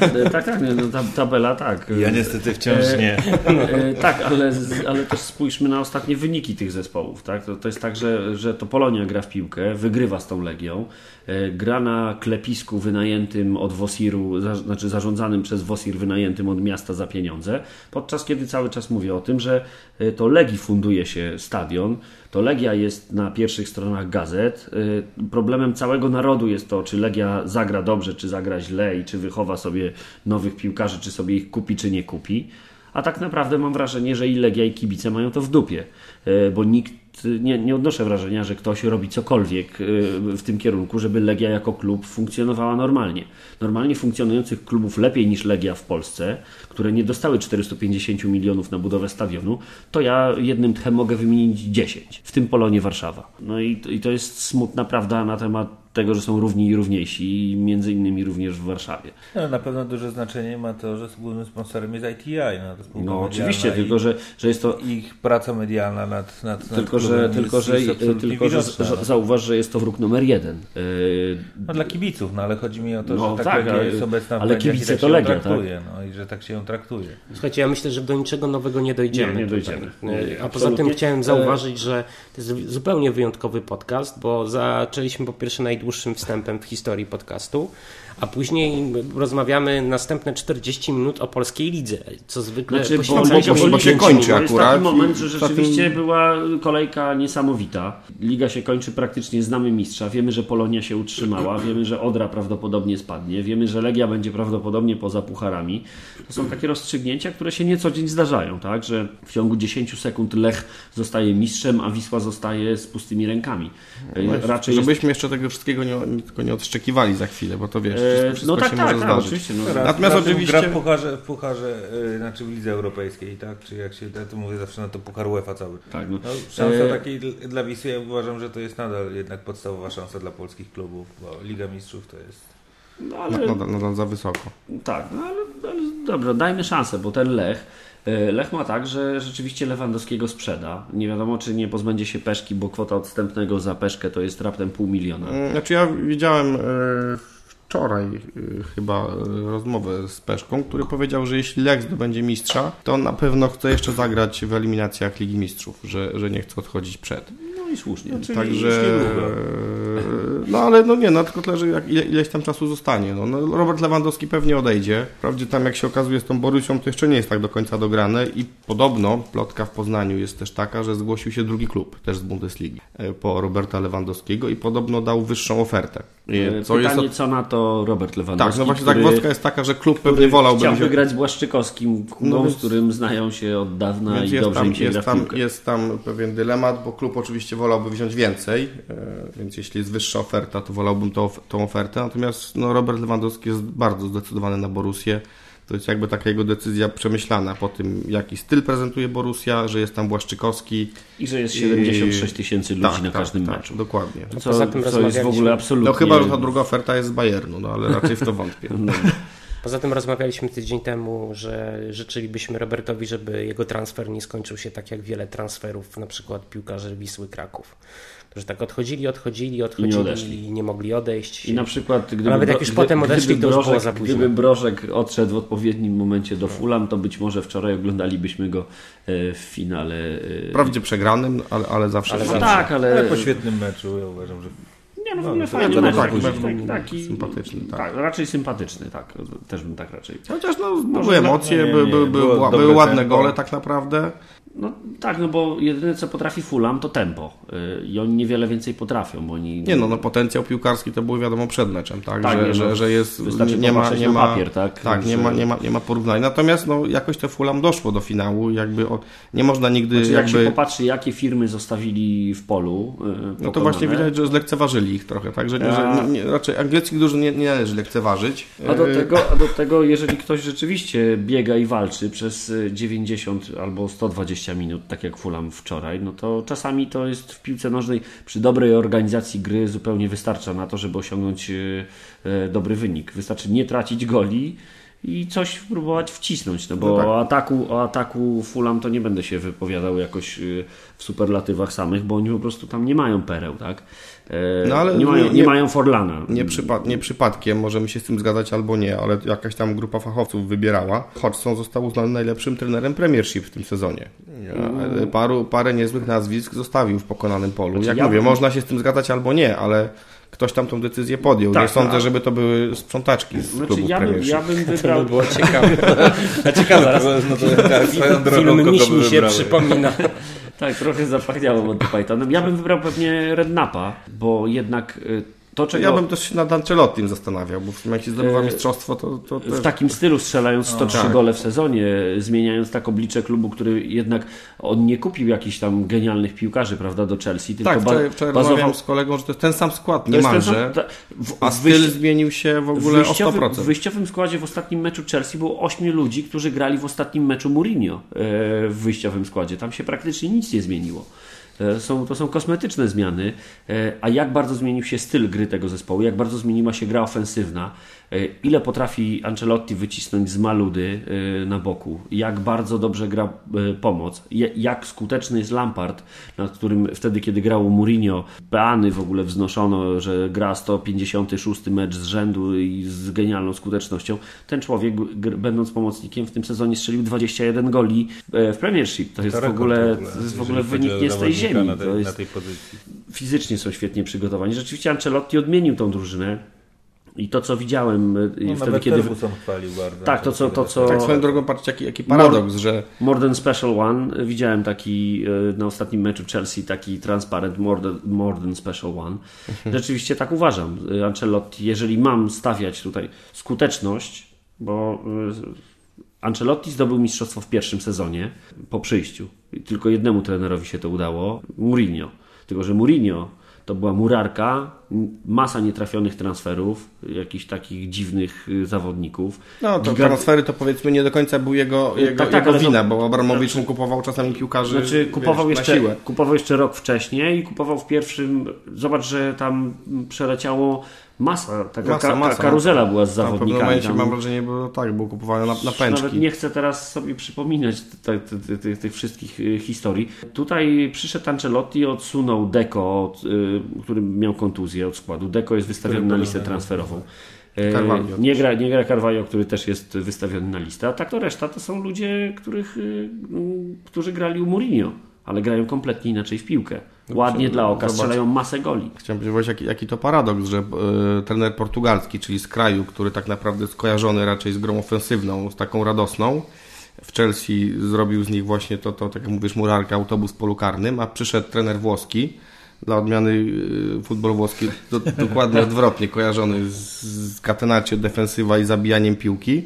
E, tak, tak, no, ta, tabela tak. Ja niestety wciąż nie. E, tak, ale, ale też spójrzmy na ostatnie wyniki tych zespołów. Tak? To, to jest tak, że, że to Polonia gra w piłkę, wygrywa z tą Legią, e, gra na klepisku wynajętym od Wosiru, za, znaczy zarządzanym przez Wosir, wynajętym od miasta za pieniądze, podczas kiedy cały czas mówię o tym, że e, to Legii funduje się stadion, to Legia jest na pierwszych stronach gazet. E, Problemem całego narodu jest to, czy Legia zagra dobrze, czy zagra źle i czy wychowa sobie nowych piłkarzy, czy sobie ich kupi, czy nie kupi. A tak naprawdę mam wrażenie, że i Legia i kibice mają to w dupie, e, bo nikt nie, nie odnoszę wrażenia, że ktoś robi cokolwiek e, w tym kierunku, żeby Legia jako klub funkcjonowała normalnie. Normalnie funkcjonujących klubów lepiej niż Legia w Polsce, które nie dostały 450 milionów na budowę stadionu, to ja jednym tchem mogę wymienić 10, w tym Polonie Warszawa. No i, i to jest smutna prawda na temat tego, że są równi i równiejsi, i między innymi również w Warszawie. No, na pewno duże znaczenie ma to, że głównym sponsorem jest ITI. No, No oczywiście, i tylko że, że jest to Ich praca medialna nad, nad, nad Tylko, że, klubem tylko, jest, że, jest absolutnie tylko że, że no. zauważ, że jest to wróg numer jeden. Yy, No dla kibiców, no ale chodzi mi o to, No że tak, tak, jest obecna w ale mediach kibice tak to Legia, tak? traktuje, no i że tak się ją traktuje. Słuchajcie, ja myślę, że do niczego nowego nie dojdziemy. Nie, nie dojdziemy. E, Nie, A poza tym chciałem zauważyć, że to jest zupełnie wyjątkowy podcast, bo zaczęliśmy po pierwsze najdłuższym wstępem w historii podcastu, a później rozmawiamy następne 40 minut o polskiej lidze, co zwykle Znaczy, bo, poświęcaliśmy bo- bo się 10 kończy minut. To jest akurat taki moment, że rzeczywiście była kolejka niesamowita. Liga się kończy praktycznie, znamy mistrza. Wiemy, że Polonia się utrzymała, wiemy, że Odra prawdopodobnie spadnie, wiemy, że Legia będzie prawdopodobnie poza pucharami. To są takie rozstrzygnięcia, które się nie co dzień zdarzają, tak? Że w ciągu 10 sekund Lech zostaje mistrzem, a Wisła zostaje z pustymi rękami. E, Raczej jest Żebyśmy jeszcze tego wszystkiego nie, nie, tylko nie odszczekiwali za chwilę, bo to wiesz, E, wszystko, wszystko no tak, się tak, może tak, zdarzyć. oczywiście. No, Raz, Natomiast raz oczywiście- gra w pucharze, w pucharze yy, znaczy w lidze europejskiej, tak? Czy jak się, ja to mówię zawsze na to puchar UEFA cały. tak, no. No, szansa E, takiej dla- Wisły, ja uważam, że to jest nadal jednak podstawowa szansa dla polskich klubów, bo Liga Mistrzów to jest... no, ale, Nadal, nadal za wysoko. Tak, no ale, ale dobrze, dajmy szansę, bo ten Lech, e, Lech ma tak, że rzeczywiście Lewandowskiego sprzeda. Nie wiadomo, czy nie pozbędzie się Peszki, bo kwota odstępnego za Peszkę to jest raptem pół miliona. Mm, Znaczy ja widziałem e, wczoraj e, chyba e, rozmowę z Peszką, który powiedział, że jeśli Lech zdobędzie mistrza, to na pewno chce jeszcze zagrać w eliminacjach Ligi Mistrzów, że, że nie chce odchodzić przed. No i słusznie. Czyli Także. niedługo. No ale no nie, no tylko tyle, że jak, ile, ileś tam czasu zostanie. No, no, Robert Lewandowski pewnie odejdzie. Wprawdzie tam jak się okazuje z tą Borusią to jeszcze nie jest tak do końca dograne i podobno plotka w Poznaniu jest też taka, że zgłosił się drugi klub, też z Bundesligi, e, po Roberta Lewandowskiego i podobno dał wyższą ofertę. E, Co jest Pytanie, o... co na to Robert Lewandowski, Tak, no właśnie który, zagwozdka jest taka, że klub pewnie wolałby chciał wziąć- wygrać z Błaszczykowskim, No no, więc- z którym znają się od dawna Więc i jest dobrze tam, gra jest, w tam, jest tam pewien dylemat, bo klub oczywiście wolałby wziąć więcej, e, więc jeśli jest wyższa oferta, to wolałbym tą, tą ofertę. Natomiast no, Robert Lewandowski jest bardzo zdecydowany na Borussię. To jest jakby taka jego decyzja przemyślana po tym, jaki styl prezentuje Borussia, że jest tam Błaszczykowski. I że jest I- 76 tysięcy ludzi tak, na tak, każdym tak, meczu. Dokładnie. Co, Poza tym co jest w rozmawialiśmy- ogóle absolutnie... No chyba, że ta druga oferta jest z Bayernu, no ale raczej w to wątpię. *laughs* No, Poza tym rozmawialiśmy tydzień temu, że życzylibyśmy Robertowi, żeby jego transfer nie skończył się tak jak wiele transferów, na przykład piłkarzy Wisły Kraków. Którzy tak odchodzili, odchodzili, odchodzili i nie mogli odejść. I na przykład, gdyby, nawet jak już potem odeszli, to już było Brożek, za późno. Gdyby Brożek odszedł w odpowiednim momencie do Fulham, to być może wczoraj oglądalibyśmy go e, w finale. e, Wprawdzie przegranym, ale, ale zawsze. Ale No zawsze. tak, ale... Ale po świetnym meczu, ja uważam, że Nie, no w No, to fajny mecz, tak, taki, mecz taki, sympatyczny, tak. tak. Raczej sympatyczny, tak. Też bym tak raczej. Chociaż no, były emocje, nie, nie, nie, były ładne tempo. gole tak naprawdę. No tak, no bo jedyne co potrafi Fulham to tempo. Y, I oni niewiele więcej potrafią, bo oni... Nie no, no potencjał piłkarski to było wiadomo przed meczem, tak? Tak, że, nie, że, no, że jest wystarczy nie ma, nie ma papier, tak? Tak, nie Że- ma, nie ma, nie ma porównania. Natomiast no jakoś te Fulham doszło do finału, jakby o, nie można nigdy Znaczy, jak się jakby popatrzy, jakie firmy zostawili w polu y, no to właśnie widać, że zlekceważyli ich trochę, tak? Że, że nie, raczej angielskich dużo nie, nie należy lekceważyć. A do, E, tego, a do tego, jeżeli ktoś rzeczywiście biega i walczy przez y, 90 albo 120 minut, tak jak Fulham wczoraj, no to czasami to jest w piłce nożnej przy dobrej organizacji gry zupełnie wystarcza na to, żeby osiągnąć y, y, dobry wynik. Wystarczy nie tracić goli i coś próbować wcisnąć, no bo No tak. o, ataku, o ataku Fulham to nie będę się wypowiadał jakoś y, w superlatywach samych, bo oni po prostu tam nie mają pereł, tak? E, No, ale nie, mają, nie- nie, mają Forlana. Nie, przypa- nie przypadkiem, możemy się z tym zgadzać albo nie, ale jakaś tam grupa fachowców wybierała. Hodgson został uznany najlepszym trenerem Premiership w tym sezonie. Ja, Paru, parę niezłych nazwisk zostawił w pokonanym polu. Znaczy, Jak ja mówię, bym- można się z tym zgadzać albo nie, ale ktoś tam tą decyzję podjął. Tak, nie sądzę, tak. żeby to były sprzątaczki z Znaczy, ja, bym, ja bym *laughs* To wybrał... by było ciekawe. *laughs* ciekawe. no to tak, swoją drogą Film mi się przypomina. *laughs* Tak, trochę zapachniało Monty Pythonem. Ja bym wybrał pewnie Rednapa, bo jednak y, to, czego Ja bym też się nad Ancelottim zastanawiał, bo w sumie jak się zdobywa E, mistrzostwo, to, to też... w takim stylu strzelając 103 tak. gole w sezonie, zmieniając tak oblicze klubu, który jednak on nie kupił jakichś tam genialnych piłkarzy, prawda, do Chelsea, tylko Tak, wczoraj, wczoraj bazował... rozmawiałem z kolegą, że to jest ten sam skład niemalże, sam- ta- w- a styl wyjś- zmienił się w W ogóle o wyjściowym, 100%. w wyjściowym składzie w ostatnim meczu Chelsea było 8 ludzi, którzy grali w ostatnim meczu Mourinho e, w wyjściowym składzie. Tam się praktycznie nic nie zmieniło. E, Są, to są kosmetyczne zmiany, e, a jak bardzo zmienił się styl gry tego zespołu, jak bardzo zmieniła się gra ofensywna, ile potrafi Ancelotti wycisnąć z Maludy e, na boku, jak bardzo dobrze gra e, pomoc, jak skuteczny jest Lampard, nad którym wtedy, kiedy grało Mourinho, peany w ogóle wznoszono, że gra 156 mecz z rzędu i z genialną skutecznością. Ten człowiek, będąc pomocnikiem, w tym sezonie strzelił 21 goli e, w Premiership. To jest To w ogóle, to jest w ogóle wynik nie z tej ziemi. Tej, jest, fizycznie są świetnie przygotowani. Rzeczywiście Ancelotti odmienił tą drużynę. I to, co widziałem y, No, wtedy, nawet kiedy... Ferguson chwalił bardzo. Tak, to co, to co... Tak swoją drogą, patrzcie, jaki, jaki paradoks, że More Than Special One. Widziałem taki e, na ostatnim meczu Chelsea, taki transparent More Than, more than Special One. Rzeczywiście tak uważam. Ancelotti, jeżeli mam stawiać tutaj skuteczność, bo Ancelotti zdobył mistrzostwo w pierwszym sezonie po przyjściu. I Tylko jednemu trenerowi się to udało. Mourinho. Tylko, że Mourinho to była murarka, masa nietrafionych transferów, jakichś takich dziwnych y, zawodników. no, to transfery to powiedzmy nie do końca był jego, jego, tak, tak, jego ale to- wina, bo Abramowicz mu kupował czasami piłkarzy Znaczy, kupował, wiesz, jeszcze, kupował jeszcze rok wcześniej i kupował w pierwszym. Zobacz, że tam przeleciało masa, taka Masa, ka- masa. karuzela była z Tam w pewnym zawodnikami. momencie mam wrażenie, bo tak, był kupowany na, na nawet pęczki. nie chcę teraz sobie przypominać tych wszystkich y, historii. Tutaj przyszedł Ancelotti, odsunął Deco, od, y, który miał kontuzję od składu. Deco jest wystawiony na listę transferową. Y, Carvalho. Nie gra, nie gra Carvalho, który też jest wystawiony na listę, a tak to reszta to są ludzie, których, którzy grali u Mourinho, ale grają kompletnie inaczej w piłkę. Ładnie dla oka, strzelają masę goli. Chciałem powiedzieć, jaki, jaki to paradoks, że e, trener portugalski, czyli z kraju, który tak naprawdę jest kojarzony raczej z grą ofensywną, z taką radosną, w Chelsea zrobił z nich właśnie to, to tak jak mówisz, murarka, autobus polu karnym, a przyszedł trener włoski, dla odmiany e, futbol włoski do, dokładnie odwrotnie kojarzony z, z catenaccio, defensywa i zabijaniem piłki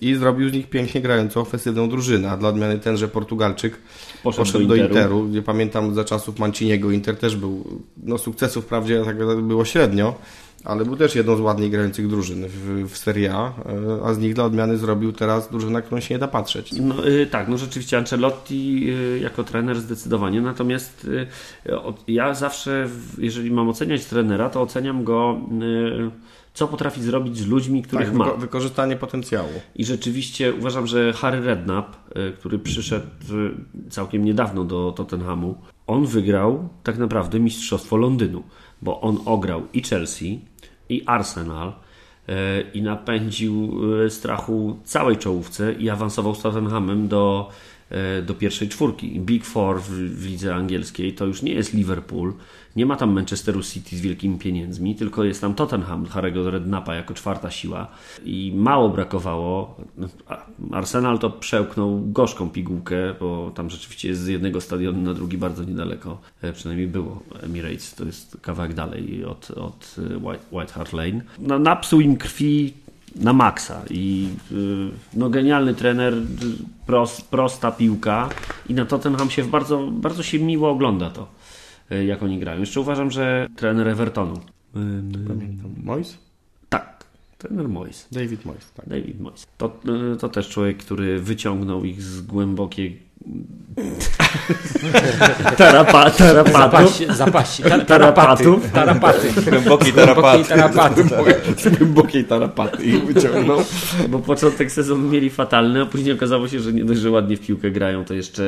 i zrobił z nich pięknie grającą ofensywną drużynę, a dla odmiany tenże Portugalczyk Poszedł poszedł, do do, Interu. Interu. gdzie pamiętam za czasów Manciniego Inter też był, no sukcesów wprawdzie tak było średnio, ale był też jedną z ładniej grających drużyn w, w Serie A, e, a z nich dla odmiany zrobił teraz drużynę, którą się nie da patrzeć. No, y, tak, no rzeczywiście Ancelotti y, jako trener zdecydowanie, natomiast y, od- ja zawsze, jeżeli mam oceniać trenera, to oceniam go, co potrafi zrobić z ludźmi, których Tak, ma. wyko- wykorzystanie potencjału. I rzeczywiście uważam, że Harry Redknapp, y, który przyszedł y, całkiem niedawno do Tottenhamu, on wygrał tak naprawdę Mistrzostwo Londynu, bo on ograł i Chelsea, i Arsenal, y, i napędził strachu całej czołówce i awansował z Tottenhamem do, do pierwszej czwórki. Big Four w, w lidze angielskiej to już nie jest Liverpool, nie ma tam Manchesteru City z wielkimi pieniędzmi, tylko jest tam Tottenham Harry'ego Rednapa jako czwarta siła. I mało brakowało. Arsenal to przełknął gorzką pigułkę, bo tam rzeczywiście jest z jednego stadionu na drugi bardzo niedaleko, E, przynajmniej było. Emirates, to jest kawałek dalej od, od e, White, White Hart Lane. No, napsuł im krwi na maksa. I y, no genialny trener, y, pros, prosta piłka. I na Tottenham się bardzo, bardzo się miło ogląda to, jak oni grają. Jeszcze uważam, że trener Evertonu. Pamiętam. Moyes? Tak, trener Moyes. David Moyes, tak. David Moyes. To, y, to też człowiek, który wyciągnął ich z głębokiej *laughs* tarapa, tarapatów. Zapaści, zapaści. Ta, Tarapatów. Tarapaty. Głęboki Głębokiej tarapat. tarapaty. Z głębokiej tarapaty *laughs* ich wyciągnął. Bo początek sezonu mieli fatalny, a później okazało się, że nie dość, że ładnie w piłkę grają, to jeszcze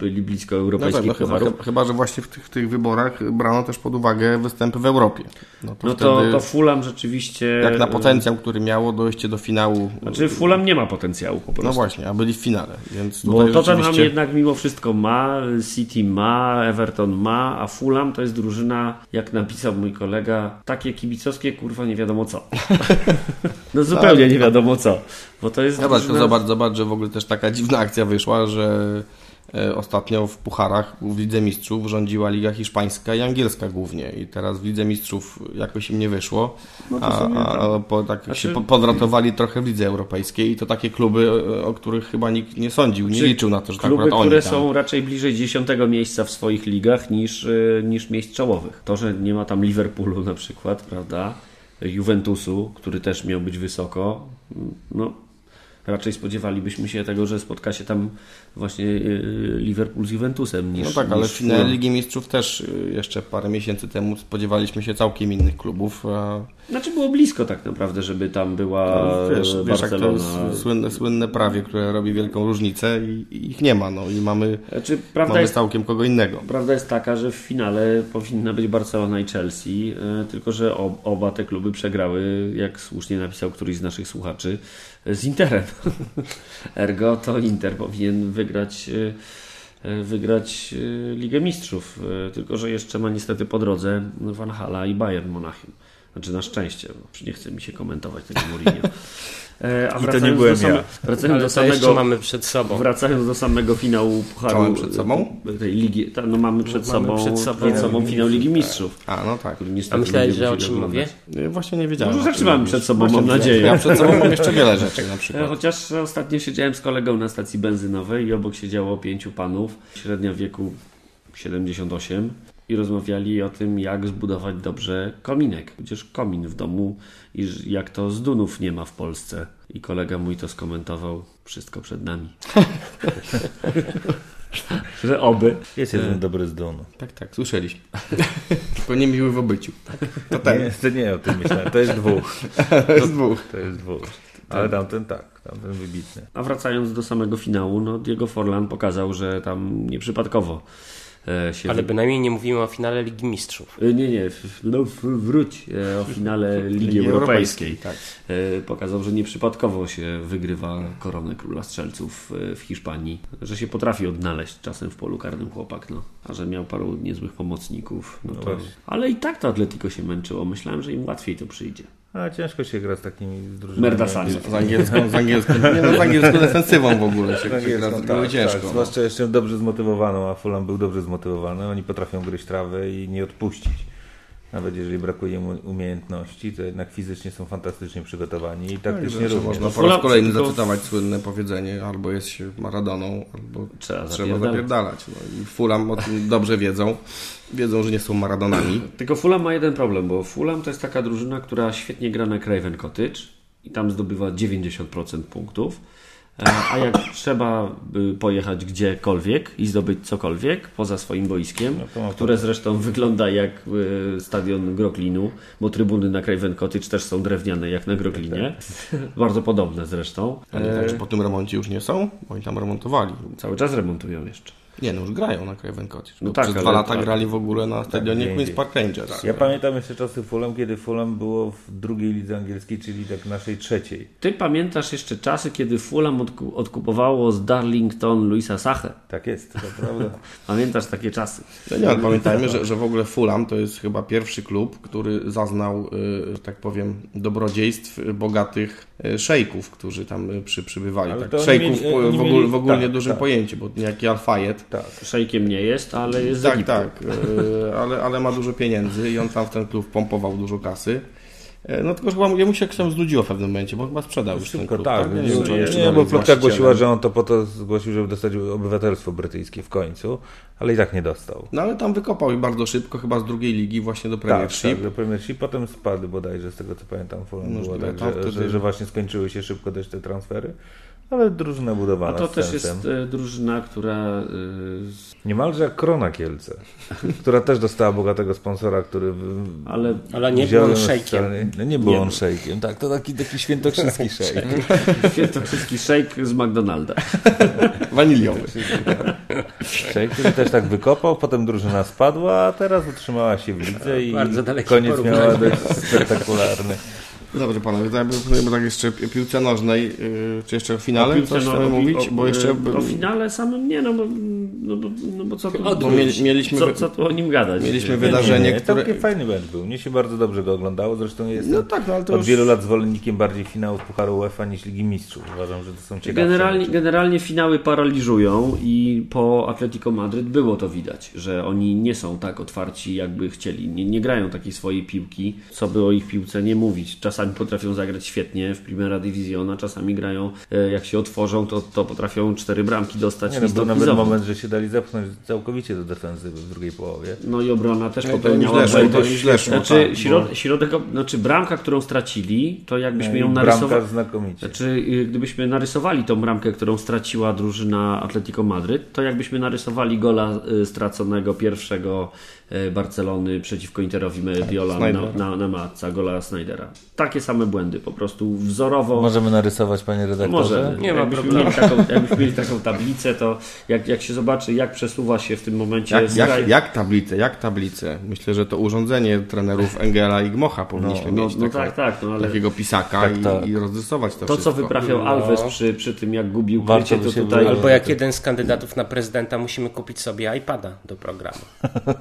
byli blisko No tak, europejskich no chyba, chyba, że właśnie w tych, tych wyborach brano też pod uwagę występy w Europie. No to, No to, to Fulham rzeczywiście... jak na potencjał, który miało dojście do finału. Znaczy Fulham nie ma potencjału po prostu. No właśnie, a byli w finale, więc Bo tutaj Tottenham jednak mimo wszystko ma, City ma, Everton ma, a Fulham to jest drużyna, jak napisał mój kolega, takie kibicowskie kurwa nie wiadomo co. *laughs* No zupełnie nie wiadomo co. Bo to jest Zobacz, drużyna... zobacz, zobacz, że w ogóle też taka dziwna akcja wyszła, że ostatnio w pucharach w Lidze Mistrzów rządziła Liga Hiszpańska i Angielska głównie i teraz w Lidze Mistrzów jakoś im nie wyszło, No a, sobie a, po, tak Znaczy- się po- podratowali trochę w Lidze Europejskiej i to takie kluby, e, o których chyba nikt nie sądził, nie Czy liczył na to, że tak Kluby, akurat oni które tam. są raczej bliżej dziesiątego miejsca w swoich ligach niż, y, niż miejsc czołowych. To, że nie ma tam Liverpoolu na przykład, prawda? Juventusu, który też miał być wysoko, no raczej spodziewalibyśmy się tego, że spotka się tam właśnie y, Liverpool z Juventusem niż No tak, ale w finale Fulham. Ligi Mistrzów też y, jeszcze parę miesięcy temu spodziewaliśmy się całkiem innych klubów. Znaczy było blisko tak naprawdę, żeby tam była No, wiesz, wiesz jak to Barcelona. jest słynne, słynne prawie, które robi wielką różnicę i, i ich nie ma. No i mamy, Znaczy, prawda mamy jest całkiem kogo innego. Prawda jest taka, że w finale powinna być Barcelona i Chelsea, e, tylko że ob, oba te kluby przegrały, jak słusznie napisał któryś z naszych słuchaczy, z Interem. *laughs* Ergo to Inter powinien wygrać, e, e, wygrać e, Ligę Mistrzów, tylko że jeszcze ma niestety po drodze Van Hala i Bayern Monachium. Znaczy na szczęście, bo nie chce mi się komentować tego Mourinho. *laughs* E, A I to wracając nie byłem do same, ja. Wracając do samego, mamy przed sobą. wracając do samego finału Pucharu. Co mamy przed sobą? Tej ligi, ta, no mamy przed Mamy sobą, przed sobą przed sobą finał Ligi Mistrzów. A, no tak. A myślałeś, ludzie że o czym mówię? Właśnie nie wiedziałem. Dużo o rzeczy mamy przed sobą, Właśnie mam nadzieję. Ja przed sobą mam jeszcze wiele rzeczy na E, przykład. Chociaż ostatnio siedziałem z kolegą na stacji benzynowej i obok siedziało pięciu panów, średnia wieku 78 i rozmawiali o tym, jak zbudować dobrze kominek. Przecież komin w domu i jak to z dunów nie ma w Polsce. I kolega mój to skomentował, wszystko przed nami. *laughs* Że oby. Jest jeden dobry z Dunu. Tak, tak, słyszeliśmy. *laughs* Tylko nie miły w obyciu. To ten. Nie, to nie o tym myślałem. To jest dwóch. *laughs* To jest dwóch. To jest dwóch. Ale tamten tak, tamten wybitny. A wracając do samego finału, no Diego Forlan pokazał, że tam nieprzypadkowo e, się Ale bynajmniej nie mówimy o finale Ligi Mistrzów. E, Nie, nie, no, wróć e, o finale *laughs* Ligi, Ligi Europejskiej. Europejskiej, tak. E, Pokazał, że nieprzypadkowo się wygrywa koronę króla strzelców e, w Hiszpanii, że się potrafi odnaleźć czasem w polu karnym chłopak, no. a że miał paru niezłych pomocników. No to... właśnie. Ale i tak to Atletico się męczyło. Myślałem, że im łatwiej to przyjdzie. A ciężko się gra z takimi drużynami. Merdasami. Z angielską, z angielską, nie no, z angielską defensywą w ogóle się, Tak się gra, tak, było ciężko. Tak, zwłaszcza jeszcze dobrze zmotywowaną, a Fulham był dobrze zmotywowany. Oni potrafią gryźć trawę i nie odpuścić. Nawet jeżeli brakuje mu umiejętności, to jednak fizycznie są fantastycznie przygotowani i taktycznie Także również. można po raz kolejny zacytować słynne powiedzenie, albo jest się Maradoną, albo Trzeba trzeba zapierdalać. zapierdalać. No i Fulham o tym dobrze wiedzą. Wiedzą, że nie są Maradonami. Tylko Fulham ma jeden problem, bo Fulham to jest taka drużyna, która świetnie gra na Craven Cottage i tam zdobywa 90% punktów. E, A jak trzeba pojechać gdziekolwiek i zdobyć cokolwiek poza swoim boiskiem, No które zresztą wygląda jak e, stadion Groklinu, bo trybuny na Craven Cottage też są drewniane jak na Groklinie. Bardzo podobne zresztą. Ale E, także po tym remoncie już nie są, oni tam remontowali. Cały czas remontują jeszcze. Nie, no już grają na Craven Cottage. No No tak, Przez dwa lata tak. grali w ogóle na stadionie gdzie Queen's. Park Rangers. Ja pamiętam jeszcze czasy Fulham, kiedy Fulham było w drugiej lidze angielskiej, czyli tak naszej trzeciej. Ty pamiętasz jeszcze czasy, kiedy Fulham odku- odkupowało z Darlington Luisa Sachę? Tak jest, to prawda. *laughs* Pamiętasz takie czasy? No nie, ale pamiętajmy, że, że w ogóle Fulham to jest chyba pierwszy klub, który zaznał, y, że tak powiem, dobrodziejstw bogatych y, szejków, którzy tam y, przy, to Tak. Szejków mieli- w, ogóle, mieli- w ogólnie tak, dużym tak. pojęciu, bo niejaki Al-Fayed Tak. Szejkiem nie jest, ale jest z Tak, Egiptu. tak, y, ale, ale ma dużo pieniędzy i on tam w ten klub pompował dużo kasy. E, No tylko, że chyba jemu się tam znudziło w pewnym momencie, bo chyba sprzedał już ten Szybko, klub. tak. Nie, Nie, nie, nie, dalej bo plotka głosiła, że on to po to zgłosił, żeby dostać obywatelstwo brytyjskie w końcu, ale i tak nie dostał. No ale tam wykopał i bardzo szybko, chyba z drugiej ligi właśnie do Tak, Premiership. tak, do Premiership, potem spadł bodajże, z tego co pamiętam, Fulham było Możliwe, tak, że, wtedy- że, że właśnie skończyły się szybko też te transfery, ale drużyna A budowana to z też sensem. jest e, drużyna, która e, Niemalże jak Krona Kielce, *laughs* która też dostała bogatego sponsora, który w- ale Ale nie był on szejkiem. No nie był Nie on szejkiem, tak, to taki, taki świętokrzyski *laughs* szejk. świętokrzyski szejk z McDonalda. *laughs* Waniliowy. Szejk, który też tak wykopał, potem drużyna spadła, a teraz utrzymała się w lidze i Bardzo dalekie koniec miała dość spektakularny. Dobrze panowie, to ja proponujemy tak jeszcze pi- piłce nożnej, yy, czy jeszcze o finale piłce, coś no, chcemy mówić, o- bo jeszcze... e, O finale samym nie, no bo, no bo, no bo co tu. Bo mieli, mieliśmy, co, co tu o nim gadać? mieliśmy Nie, wydarzenie, nie, nie, które... Całkiem fajny mecz był. Mnie się bardzo dobrze go oglądało. Zresztą jestem No tak, no ale to od już... wielu lat zwolennikiem bardziej finałów Pucharu UEFA niż Ligi Mistrzów. Uważam, że to są ciekawe Generalnie, generalnie finały paraliżują i po Atletico Madryt było to widać, że oni nie są tak otwarci, jakby chcieli. Nie, nie grają takiej swojej piłki, co by o ich piłce nie mówić. Czasami potrafią zagrać świetnie w Primera Divisiona, czasami grają, e, jak się otworzą, to, to potrafią cztery bramki dostać Nie, no, był nawet stopnizować. moment, że się dali zepchnąć całkowicie do defensywy w drugiej połowie. No i obrona też No popełniała źle to źle szło, Znaczy, tak, środ, bo- środek, znaczy bramka, którą stracili, to jakbyśmy No ją bramka narysowali. znakomicie. Znaczy, y, gdybyśmy narysowali tą bramkę, którą straciła drużyna Atletico Madryt, to jakbyśmy narysowali gola y, straconego pierwszego Barcelony przeciwko Interowi Mediolan na, Snydera. na, na matca, gola Snydera. Tak, takie same błędy, po prostu wzorowo. Możemy narysować, panie redaktorze? Może. Nie ma jakbyśmy problemu. mieli taką, jakbyśmy mieli taką tablicę, to jak, jak się zobaczy, jak przesuwa się w tym momencie Jak, jak, jak tablicę, jak tablicę? Myślę, że to urządzenie trenerów Engela i Gmocha powinniśmy no, mieć. no taką, tak, tak, no ale Takiego pisaka Tak, i, tak. i rozrysować to, to, wszystko. co wyprawiał No. Alves przy, przy tym, jak gubił krycie, to tutaj... Albo jak jeden z kandydatów na prezydenta musimy kupić sobie iPada do programu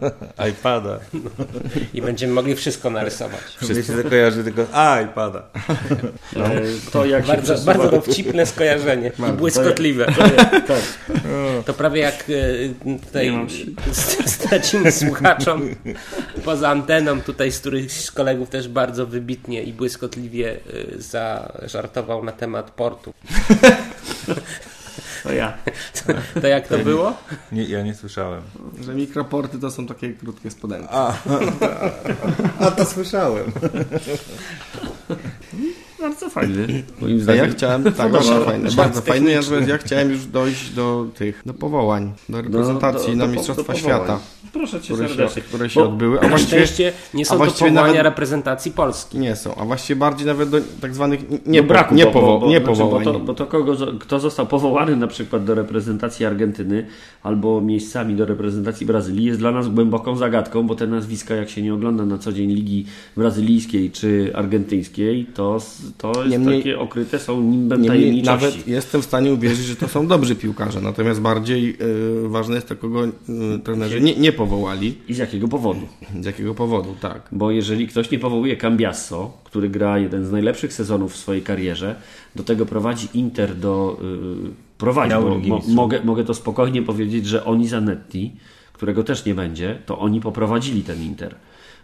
*laughs* *laughs* iPada. i będziemy mogli wszystko narysować. Mnie się to kojarzy tylko z iPada. *laughs* e, To jak się Bardzo, przesuwa... bardzo dowcipne skojarzenie i błyskotliwe. *laughs* tak. To prawie jak e, tutaj stracimy słuchaczom poza anteną tutaj, z których z kolegów też bardzo wybitnie i błyskotliwie e, zażartował na temat portu. To ja. *laughs* To jak to było? Nie, ja nie słyszałem. Że mikroporty to są takie krótkie spodenki. A *laughs* to słyszałem. *laughs* Bardzo fajny. Moim A zdaniem. ja chciałem, tak, bardzo fajne, Bardzo fajne, ja, ja chciałem już dojść do tych, do powołań, do Do- reprezentacji do- na do- Mistrzostwa do powołań. Świata, Proszę cię które się, serdecznie. które się Bo- odbyły, a Na właściwie szczęście nie a są to właściwie powołania nawet- reprezentacji Polski. nie są, a właściwie bardziej nawet do tak zwanych nie, No braku, nie, bo, powo, bo, bo, nie znaczy, powołań. Bo to, bo to kogo, kto został powołany na przykład do reprezentacji Argentyny albo miejscami do reprezentacji Brazylii jest dla nas głęboką zagadką, bo te nazwiska jak się nie ogląda na co dzień ligi brazylijskiej czy argentyńskiej, to, to jest Niemniej- takie okryte są nimbem tajemniczości. nawet jestem w stanie uwierzyć, że to są dobrzy piłkarze, natomiast bardziej y, ważne jest to, kogo y, trenerzy nie, nie powołali. I z jakiego powodu? Z jakiego powodu, tak. Bo jeżeli ktoś nie powołuje Cambiasso, który gra jeden z najlepszych sezonów w swojej karierze, do tego prowadzi Inter do... Yy, prowadzi, bo mogę, mogę to spokojnie powiedzieć, że oni Zanetti, którego też nie będzie, to oni poprowadzili ten Inter.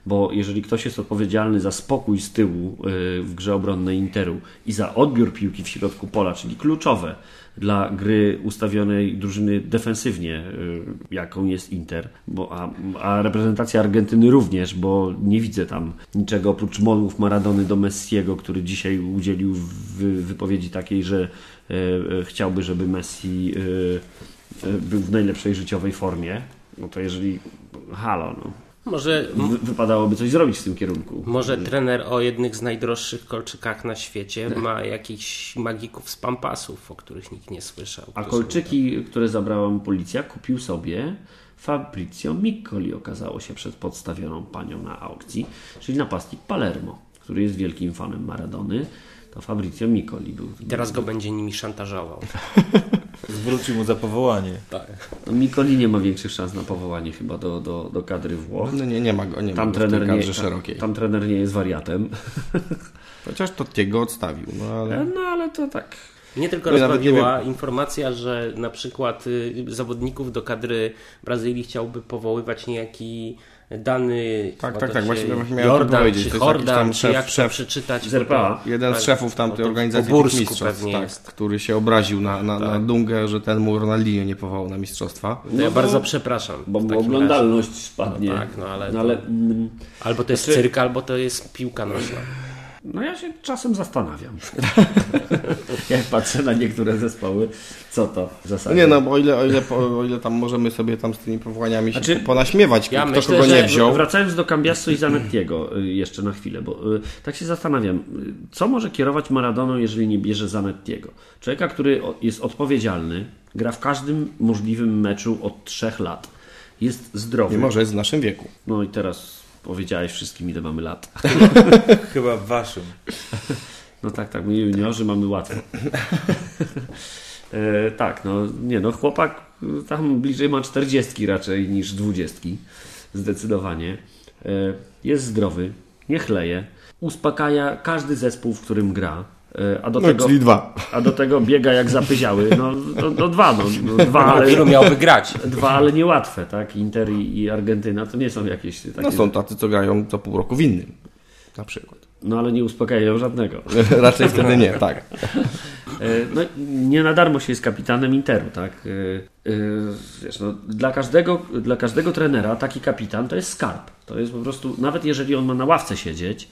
Bo jeżeli ktoś jest odpowiedzialny za spokój z tyłu yy, w grze obronnej Interu i za odbiór piłki w środku pola, czyli kluczowe dla gry ustawionej drużyny defensywnie, yy, jaką jest Inter, bo, a, a reprezentacja Argentyny również, bo nie widzę tam niczego oprócz molów Maradony do Messiego, który dzisiaj udzielił wy, wypowiedzi takiej, że yy, chciałby, żeby Messi był w najlepszej życiowej formie. No to jeżeli. Halo, no. Może, Wy, wypadałoby coś zrobić w tym kierunku. może trener o jednych z najdroższych kolczykach na świecie ma jakichś magików z pampasów, o których nikt nie słyszał. A kolczyki, które zabrała mu policja, kupił sobie Fabrizio Miccoli, okazało się przed podstawioną panią na aukcji, czyli napastnik Palermo, który jest wielkim fanem Maradony. To Fabrizio Miccoli był. Teraz go będzie nimi szantażował. *laughs* Zwrócił mu za powołanie. Tak. No, Miccoli nie ma większych szans na powołanie chyba do, do, do kadry Włoch. No nie, nie ma go, nie Tam ma go trener, nie, kadrze tam, szerokiej. tam trener nie jest wariatem. *laughs* Chociaż to Tiego odstawił, no ale... No ale to tak. Mnie tylko No rozbawiła informacja, że na przykład y, zawodników do kadry Brazylii chciałby powoływać niejaki dany Tak, tak, tak, właśnie- właśnie miałem to Jordan, powiedzieć. czy Hordan, czy szef- jak to szef przeczytać. Jeden z Tak. szefów No tamtej organizacji mistrzostw, tak, jest. Tak. który się obraził na, na, na Dungę, że ten mu Ronaldinho nie powołał na mistrzostwa. To ja No bardzo bo- przepraszam. Bo takim oglądalność spadnie. No tak, no ale No, ale to- razie. Albo to jest Znaczy- cyrk, albo to jest piłka nożna. No ja się czasem zastanawiam. *laughs* Jak patrzę na niektóre zespoły, co to w zasadzie. Nie no, bo o ile, o, ile, o ile tam możemy sobie tam z tymi powołaniami się Znaczy, ponaśmiewać, ja kto myślę, nie wziął. Wracając do Cambiasso i Zanettiego y, jeszcze na chwilę, bo y, tak się zastanawiam, y, co może kierować Maradoną, jeżeli nie bierze Zanettiego? Człowieka, który jest odpowiedzialny, gra w każdym możliwym meczu od trzech lat, jest zdrowy. Nie może jest w naszym wieku. No i teraz powiedziałeś wszystkim, ile mamy lat. *laughs* Chyba w waszym. *laughs* No tak, tak, my juniorzy mamy łatwo. e, tak, no nie no, chłopak tam bliżej ma 40 raczej niż 20. Zdecydowanie. E, jest zdrowy, nie chleje, uspokaja każdy zespół, w którym gra. E, a do No, tego, czyli dwa. a do tego biega jak zapyziały. No, no, no dwa, no, no dwa, ale, ilu miałby grać? dwa, ale niełatwe, tak? Inter i, i Argentyna to nie są jakieś takie. No są tacy, co grają co pół roku w innym. Na przykład. No ale nie uspokajają żadnego. *laughs* Raczej wtedy nie, tak. E, No, nie na darmo się jest kapitanem Interu, tak? E, Wiesz, no, dla, każdego, dla każdego trenera taki kapitan to jest skarb. To jest po prostu, nawet jeżeli on ma na ławce siedzieć,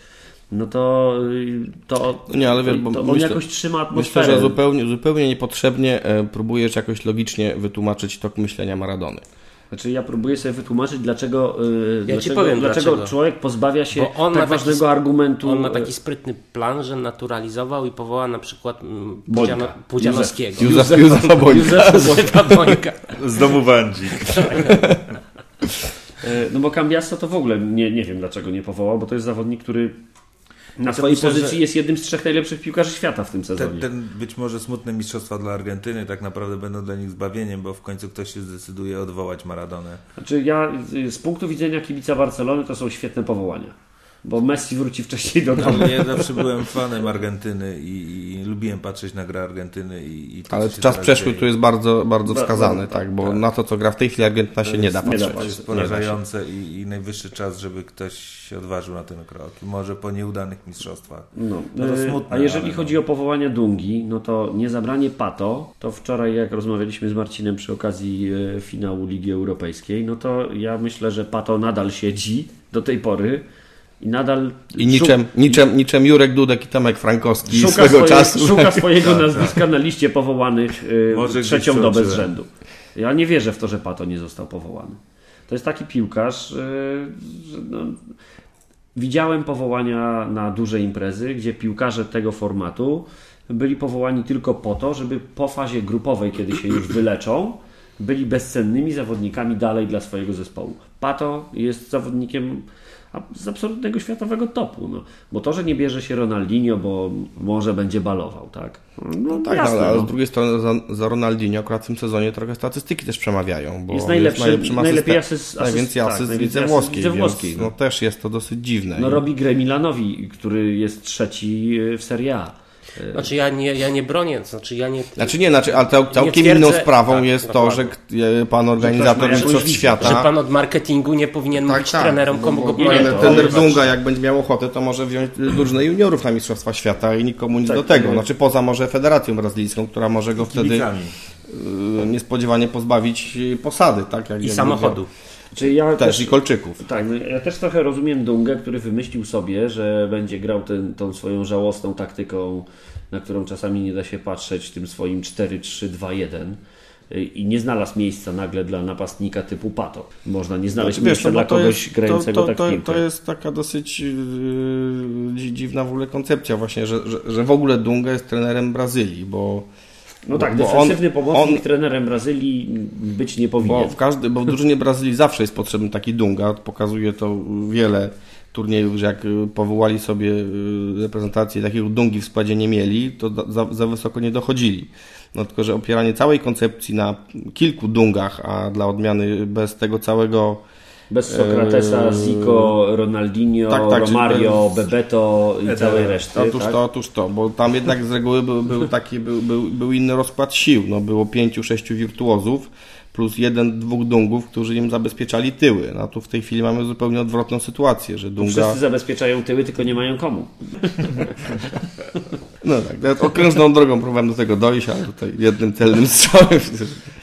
no to, y, to, No nie, ale wiesz, bo to on myślę- jakoś trzyma Myślę, atmosferę. że zupełnie, zupełnie niepotrzebnie e, próbujesz jakoś logicznie wytłumaczyć tok myślenia Maradony. Znaczy ja próbuję sobie wytłumaczyć, dlaczego, yy, Ja ci dlaczego, powiem dlaczego, dlaczego. człowiek pozbawia się Bo on tak ma taki ważnego sp- argumentu. On ma yy, taki sprytny plan, że naturalizował i powołał na przykład mm. Pudziano, Pudzianowskiego. Józef, Józefa Bońka. Józefa Bońka. Z domu Wandzik. No bo Cambiasso to w ogóle nie, nie wiem dlaczego nie powołał, bo to jest zawodnik, który na to swojej myślę, pozycji jest jednym z trzech najlepszych piłkarzy świata w tym sezonie. Ten, ten być może smutne mistrzostwa dla Argentyny tak naprawdę będą dla nich zbawieniem, bo w końcu ktoś się zdecyduje odwołać Maradonę. Znaczy ja z punktu widzenia kibica Barcelony to są świetne powołania. Bo Messi wróci wcześniej do domu. Ja zawsze byłem fanem Argentyny i, i lubiłem patrzeć na grę Argentyny. I, i to, Ale czas przeszły tu jest bardzo, bardzo Ba- wskazany, bardzo, tak, bo na to, co gra w tej chwili Argentyna się nie da nie da patrzeć. To patrzeć. jest porażające i, i najwyższy czas, żeby ktoś się odważył na ten krok. Może po nieudanych mistrzostwach. No, No to y, smutne, a jeżeli ale chodzi no. o powołania Dungi, no to nie zabranie Pato, to wczoraj jak rozmawialiśmy z Marcinem przy okazji y, finału Ligi Europejskiej, no to ja myślę, że Pato nadal siedzi do tej pory i nadal I niczym, niczym, niczym Jurek Dudek i Tomek Frankowski szuka, swego swoje, czasu. szuka swojego Tak, nazwiska na liście powołanych y, Może gdzieś trzecią dobę z rzędu. Ja nie wierzę w to, że Pato nie został powołany. To jest taki piłkarz, y, że no, widziałem powołania na duże imprezy, gdzie piłkarze tego formatu byli powołani tylko po to, żeby po fazie grupowej, kiedy się już wyleczą, byli bezcennymi zawodnikami dalej dla swojego zespołu. Pato jest zawodnikiem z absolutnego światowego topu. No. Bo to, że nie bierze się Ronaldinho, bo może będzie balował, tak? No, Tak, jasne, no, ale no. z drugiej strony za, za Ronaldinho akurat w tym sezonie trochę statystyki też przemawiają. Bo Jest najlepszy- najlepszym najlepiej asystent- asyst- najwięcej asyst- tak, asyst w najwięcej lidze asyst włoskiej, więc no. no, też jest to dosyć dziwne. No robi grę Milanowi, który jest trzeci w Serie A. Znaczy ja nie, ja nie bronię, znaczy ja nie... Znaczy nie, znaczy, ale cał, całkiem twierdzę- inną sprawą tak, jest to, że dokładnie. k- e, pan organizator Mistrzostw Świata... Że pan od marketingu nie powinien Tak, mówić tak, trenerom, komu bo- go ale to- Trener. Dunga, jak będzie miał ochotę, to może wziąć drużynę juniorów na Mistrzostwa Świata i nikomu nic Tak, do tego. tak. Znaczy poza może Federacją Brazylijską, która może go wtedy Kibicami. y, niespodziewanie pozbawić y, posady. Tak, jak I jak samochodu. Czyli ja Też i Kolczyków. Tak, no ja też trochę rozumiem Dungę, który wymyślił sobie, że będzie grał ten, tą swoją żałosną taktyką, na którą czasami nie da się patrzeć, tym swoim 4-3-2-1 y, i nie znalazł miejsca nagle dla napastnika typu Pato. Można nie znaleźć Znaczy, miejsca no dla bo to kogoś jest- grającego to, tak to, to, to jest taka dosyć yy, dzi- dziwna w ogóle koncepcja właśnie, że, że, że w ogóle Dunga jest trenerem Brazylii, bo No tak, bo defensywny on- pomocnik on- trenerem Brazylii być nie powinien. Bo w, każdy, bo w drużynie Brazylii zawsze jest potrzebny taki Dunga. Pokazuje to wiele turniejów, że jak y, powołali sobie y, reprezentację takiego Dungi w składzie nie mieli, to za, za wysoko nie dochodzili. No tylko, że opieranie całej koncepcji na kilku Dungach, a dla odmiany bez tego całego Bez Sokratesa, Eee, Zico, Ronaldinho, tak, tak, Romario, Bebeto i całej reszty. Otóż tak? to, otóż to, bo tam jednak z reguły był, był taki, był, był, był inny rozkład sił. No, było pięciu, sześciu wirtuozów plus jeden, dwóch dungów, którzy im zabezpieczali tyły. No tu w tej chwili mamy zupełnie odwrotną sytuację, że dunga... Wszyscy zabezpieczają tyły, tylko nie mają komu. *laughs* No tak, okrężną drogą próbowałem do tego dojść, ale tutaj jednym celnym *laughs* strzałem.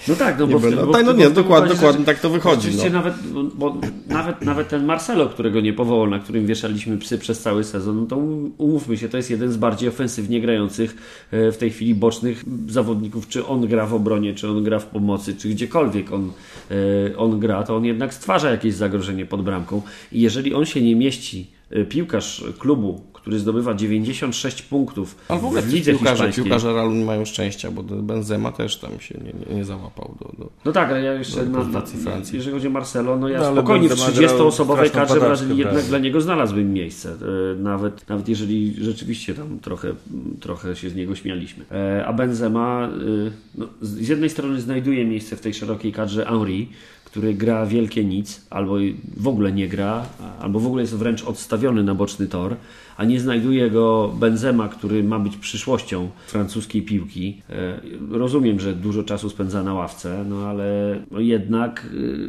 No tak, no Nie bo, no bo, tak, no nie, dokładnie- dokładnie tak to wychodzi, Oczywiście no. nawet, bo nawet, nawet ten Marcelo, którego nie powołał, na którym wieszaliśmy psy przez cały sezon, no to umówmy się, to jest jeden z bardziej ofensywnie grających e, w tej chwili bocznych zawodników, czy on gra w obronie, czy on gra w pomocy, czy gdziekolwiek on, e, on gra, to on jednak stwarza jakieś zagrożenie pod bramką. I jeżeli on się nie mieści, piłkarz klubu, który zdobywa 96 punktów Ale w ogóle w lidze piłkarze, hiszpańskiej, piłkarze Realu nie mają szczęścia, bo Benzema też tam się nie, nie, nie załapał do... do... No tak, ale ja jeszcze na, na, Francji. jeżeli chodzi o Marcelo, no ja No, spokojnie w Benzema grał 30-osobowej straszną kadrze Brazylii jednak Brazylii. dla niego znalazłbym miejsce. E, Nawet, nawet jeżeli rzeczywiście tam trochę, trochę się z niego śmialiśmy. E, A Benzema e, no, z z jednej strony znajduje miejsce w tej szerokiej kadrze Henry, który gra wielkie nic, albo w ogóle nie gra, albo w ogóle jest wręcz odstawiony na boczny tor, a nie znajduje go Benzema, który ma być przyszłością francuskiej piłki. E, Rozumiem, że dużo czasu spędza na ławce, no ale no jednak y,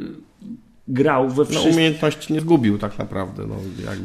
grał we No, wszystkich. umiejętności nie zgubił tak naprawdę. No.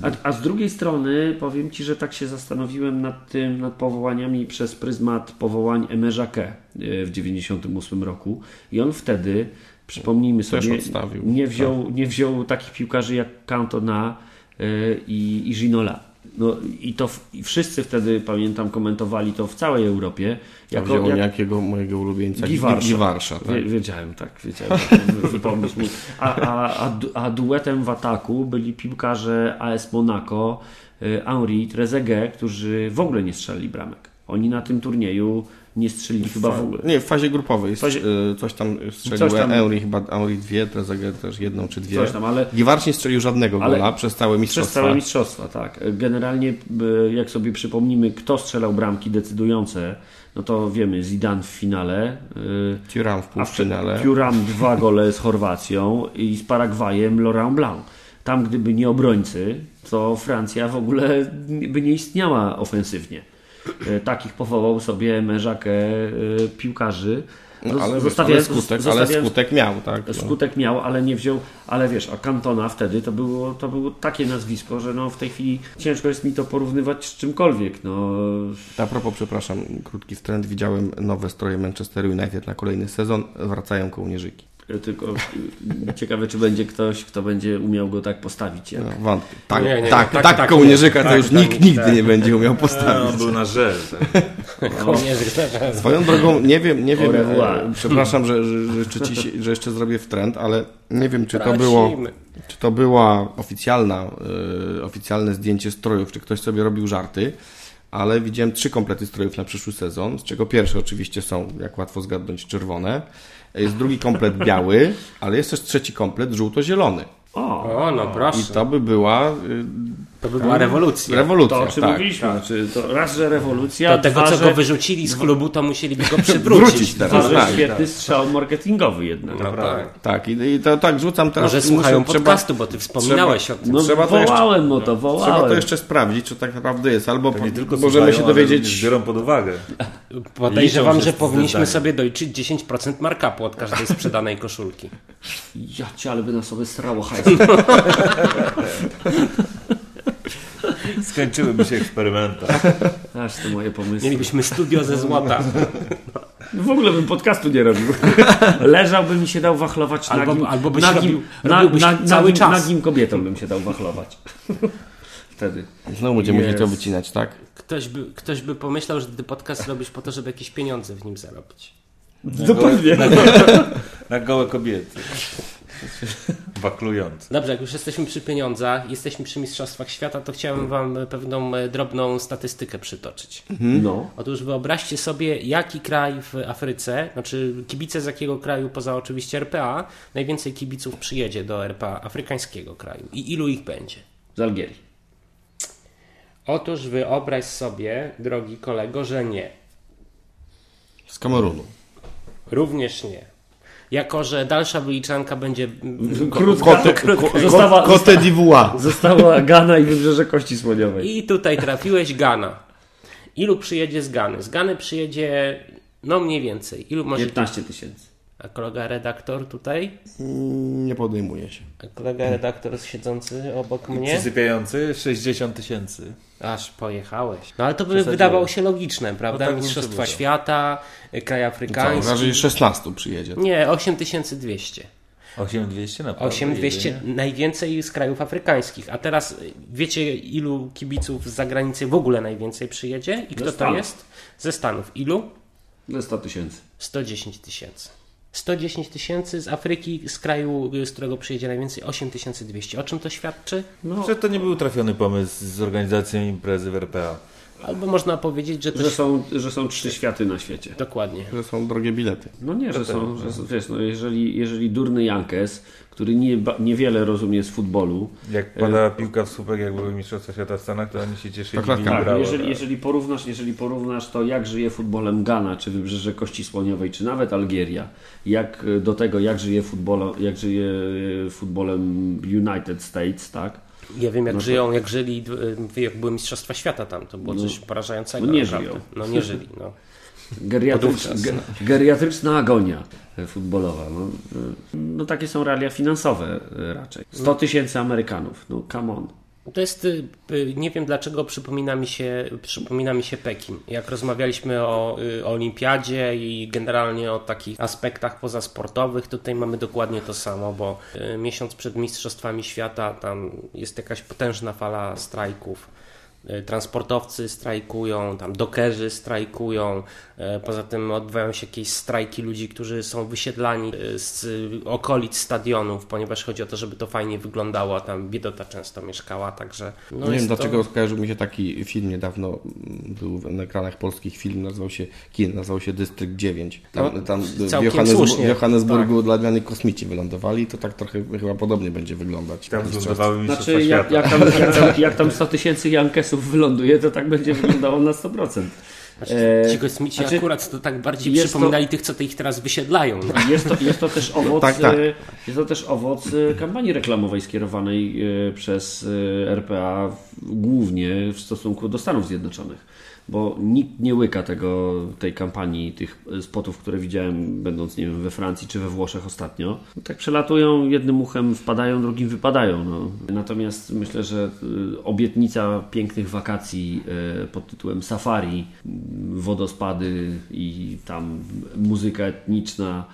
A, a z drugiej strony powiem Ci, że tak się zastanowiłem nad tym, nad powołaniami przez pryzmat powołań Jacquet y, w 98 roku i on wtedy, przypomnijmy sobie, nie wziął, nie wziął takich piłkarzy jak Cantona y, i, i Ginola. No i to w, i wszyscy wtedy, pamiętam, komentowali to w całej Europie. Jako, wziął jak... jakiego mojego ulubieńca Giwarsza. Giwarsza tak? Wie, wiedziałem, tak, wiedziałem. Wy- *laughs* Wypomnisz mi. A, a, a, a duetem w ataku byli piłkarze AS Monaco, y, Henri, Trezeguet, którzy w ogóle nie strzelili bramek. Oni na tym turnieju nie strzelili chyba w ogóle. Nie, w fazie grupowej. W fazie- y, Coś tam strzelił Coś tam- Eury, chyba Eury dwie, Trezeguet też jedną czy dwie. Coś tam, ale Giwarcz nie strzelił żadnego Ale- gola przez całe Przez mistrzostwa. całe mistrzostwa, tak. Generalnie, y, jak sobie przypomnimy, kto strzelał bramki decydujące, no to wiemy, Zidane w finale, y, Thuram w półfinale. Thuram dwa gole z Chorwacją i z Paragwajem Laurent Blanc. Tam gdyby nie obrońcy, to Francja w ogóle by nie istniała ofensywnie. Y, Takich powołał sobie mężakę y, piłkarzy. No, ale, Zostawiając- ale, skutek, ale skutek miał, tak? No. Skutek miał, ale nie wziął, ale wiesz, a Cantona wtedy to było, to było takie nazwisko, że no w tej chwili ciężko jest mi to porównywać z czymkolwiek. No, A propos, przepraszam, krótki wtręt. Widziałem nowe stroje Manchester United na kolejny sezon. Wracają kołnierzyki. Tylko y, ciekawe, czy będzie ktoś, kto będzie umiał go tak postawić. Jak... No, wątpię. Tak, Nie, nie, tak, tak, tak, tak, kołnierzyka to tak, już tak, nikt tak. nigdy nie będzie umiał On postawić. był na żel. *laughs* Tak. Kołnierzyk. Swoją drogą, nie wiem, nie wiem, e, przepraszam, że, że, że, jeszcze ci, że jeszcze zrobię wtręt, ale nie wiem, czy to było, czy to była oficjalna, e, oficjalne zdjęcie strojów, czy ktoś sobie robił żarty, ale widziałem trzy komplety strojów na przyszły sezon, z czego pierwsze oczywiście są, jak łatwo zgadnąć, czerwone, jest drugi komplet *laughs* biały, ale jest też trzeci komplet żółto-zielony. O, O, no proszę. I to by była y, To by była rewolucja. rewolucja. to o czym tak. mówiliśmy. Znaczy, to raz, że rewolucja, Do tego, dwa, co że, go wyrzucili z klubu, to musieliby go *laughs* przywrócić. Wrócić teraz, dwa, że tak. świetny strzał marketingowy jednak. No tak. Tak, i, i to tak rzucam teraz. Może muszę- słuchają trzeba- podcastu, bo ty wspominałeś o tym. No Trzeba to jeszcze- wołałem, to Trzeba wołałem. to jeszcze sprawdzić, czy tak naprawdę jest. Albo To nie tylko możemy się dowiedzieć. biorą pod uwagę. *laughs* Podejrzewam, że powinniśmy sobie dojczyć 10% markupu od każdej sprzedanej koszulki. Ja cię, ale by na sobie srało hajs. *laughs* Skończyłyby się eksperymenta. *laughs* Aż te moje pomysły. Mielibyśmy studio ze złota. W ogóle bym podcastu nie robił. *laughs* Leżałbym i się dał wachlować Albo- nagim, albo byś nagim, robił- robiłbyś cały nagim, czas. nagim kobietom bym się dał wachlować. *laughs* Wtedy. Znowu będziemy musieli to wycinać, tak? Ktoś by, ktoś by pomyślał, że ty podcast robisz po to, żeby jakieś pieniądze w nim zarobić. Dokładnie. Na gołe kobiety. *laughs* Waklujące. Dobrze, jak już jesteśmy przy pieniądzach, jesteśmy przy Mistrzostwach Świata, to chciałem wam pewną e, drobną statystykę przytoczyć. No. Otóż wyobraźcie sobie, jaki kraj w Afryce, znaczy kibice z jakiego kraju, poza oczywiście RPA, najwięcej kibiców przyjedzie do RPA, afrykańskiego kraju i ilu ich będzie. Z Algierii. Otóż wyobraź sobie, drogi kolego, że nie. Z Kamerunu. Również nie. Jako, że dalsza wyliczanka będzie Krótka. Kote, krótka. Została, Cote d'Ivoire. została Gana i Wybrzeże Kości Słoniowej. I tutaj trafiłeś Gana. Ilu przyjedzie z Gany? Z Gany przyjedzie, no mniej więcej. Ilu może... 15 tysięcy. A kolega redaktor tutaj? Nie podejmuje się. A kolega redaktor siedzący obok mnie? Przysypiający 60 tysięcy. Aż pojechałeś. No ale to by wydawało się logiczne, prawda? No tak Mistrzostwa. Świata, y, kraj Co, afrykański. raczej 16 przyjedzie. Nie, 8200. 8200 naprawdę. 8200 jedynie. najwięcej z krajów afrykańskich. A teraz y, wiecie, ilu kibiców z zagranicy w ogóle najwięcej przyjedzie? I kto to jest? Ze Stanów. Ilu? Ze 100 tysięcy. 110 tysięcy. 110 tysięcy z Afryki, z kraju, z którego przyjedzie najwięcej 8200. O czym to świadczy? No, Że to nie był trafiony pomysł z organizacją imprezy w RPA. Albo można powiedzieć, że to że, są, że są trzy światy na świecie. Dokładnie. Że są drogie bilety. No nie, że są, że, są- wiesz, no jeżeli, jeżeli durny Jankes, który nie, ba- niewiele rozumie z futbolu, Jak pada piłka w słupek, jak były Mistrzostwa Świata w Stanach, to oni się cieszyli. Tak, tak, i tak. jeżeli, jeżeli, porównasz, jeżeli porównasz to, jak żyje futbolem Ghana, czy Wybrzeże Kości Słoniowej, czy nawet Algieria, jak y, do tego, jak żyje, futbolo, jak żyje y, futbolem United States, tak? Ja wiem, jak No żyją, jak żyli, y, jak były Mistrzostwa Świata tam. To było No. coś porażającego. No nie naprawdę. żyją. No nie żyli, no. Geriatrycz, ge, geriatryczna agonia futbolowa. No, y, no takie są realia finansowe y, raczej. 100 tysięcy Amerykanów, no come on. To jest, y, y, nie wiem dlaczego przypomina mi się, przypomina mi się Pekin. Jak rozmawialiśmy o, y, o olimpiadzie i generalnie o takich aspektach pozasportowych, tutaj mamy dokładnie to samo, bo miesiąc przed Mistrzostwami Świata tam jest jakaś potężna fala strajków. transportowcy strajkują, tam dokerzy strajkują, poza tym odbywają się jakieś strajki ludzi, którzy są wysiedlani e, z okolic stadionów, ponieważ chodzi o to, żeby to fajnie wyglądało, a tam biedota często mieszkała, także... No nie wiem to- dlaczego skojarzył mi się taki film niedawno, mm, był na ekranach polskich film, nazywał się kin, nazywał się Dystrykt 9. Tam, No, tam w, Johannes, Johannesburgu Tak. dla odmiany kosmici wylądowali, to tak trochę chyba podobnie będzie wyglądać. Tam zlądowały mistrzostwa Znaczy, jak, jak, tam, jak, tam, jak tam *laughs* 100 tysięcy Jankesów wyląduje, to tak będzie wyglądało na 100%. E, Ci kosmici znaczy, akurat to tak bardziej przypominali tych, co te ich teraz wysiedlają. No. *laughs* Jest to, jest to też *laughs* owoc, Tak, tak. e, Jest to też owoc e, kampanii reklamowej skierowanej przez RPA głównie w stosunku do Stanów Zjednoczonych. Bo nikt nie łyka tego, tej kampanii, tych spotów, które widziałem, będąc nie wiem, we Francji czy we Włoszech ostatnio. Tak przelatują, jednym uchem wpadają, drugim wypadają. No. Natomiast myślę, że e, obietnica pięknych wakacji e, pod tytułem Safari, wodospady i tam muzyka etniczna,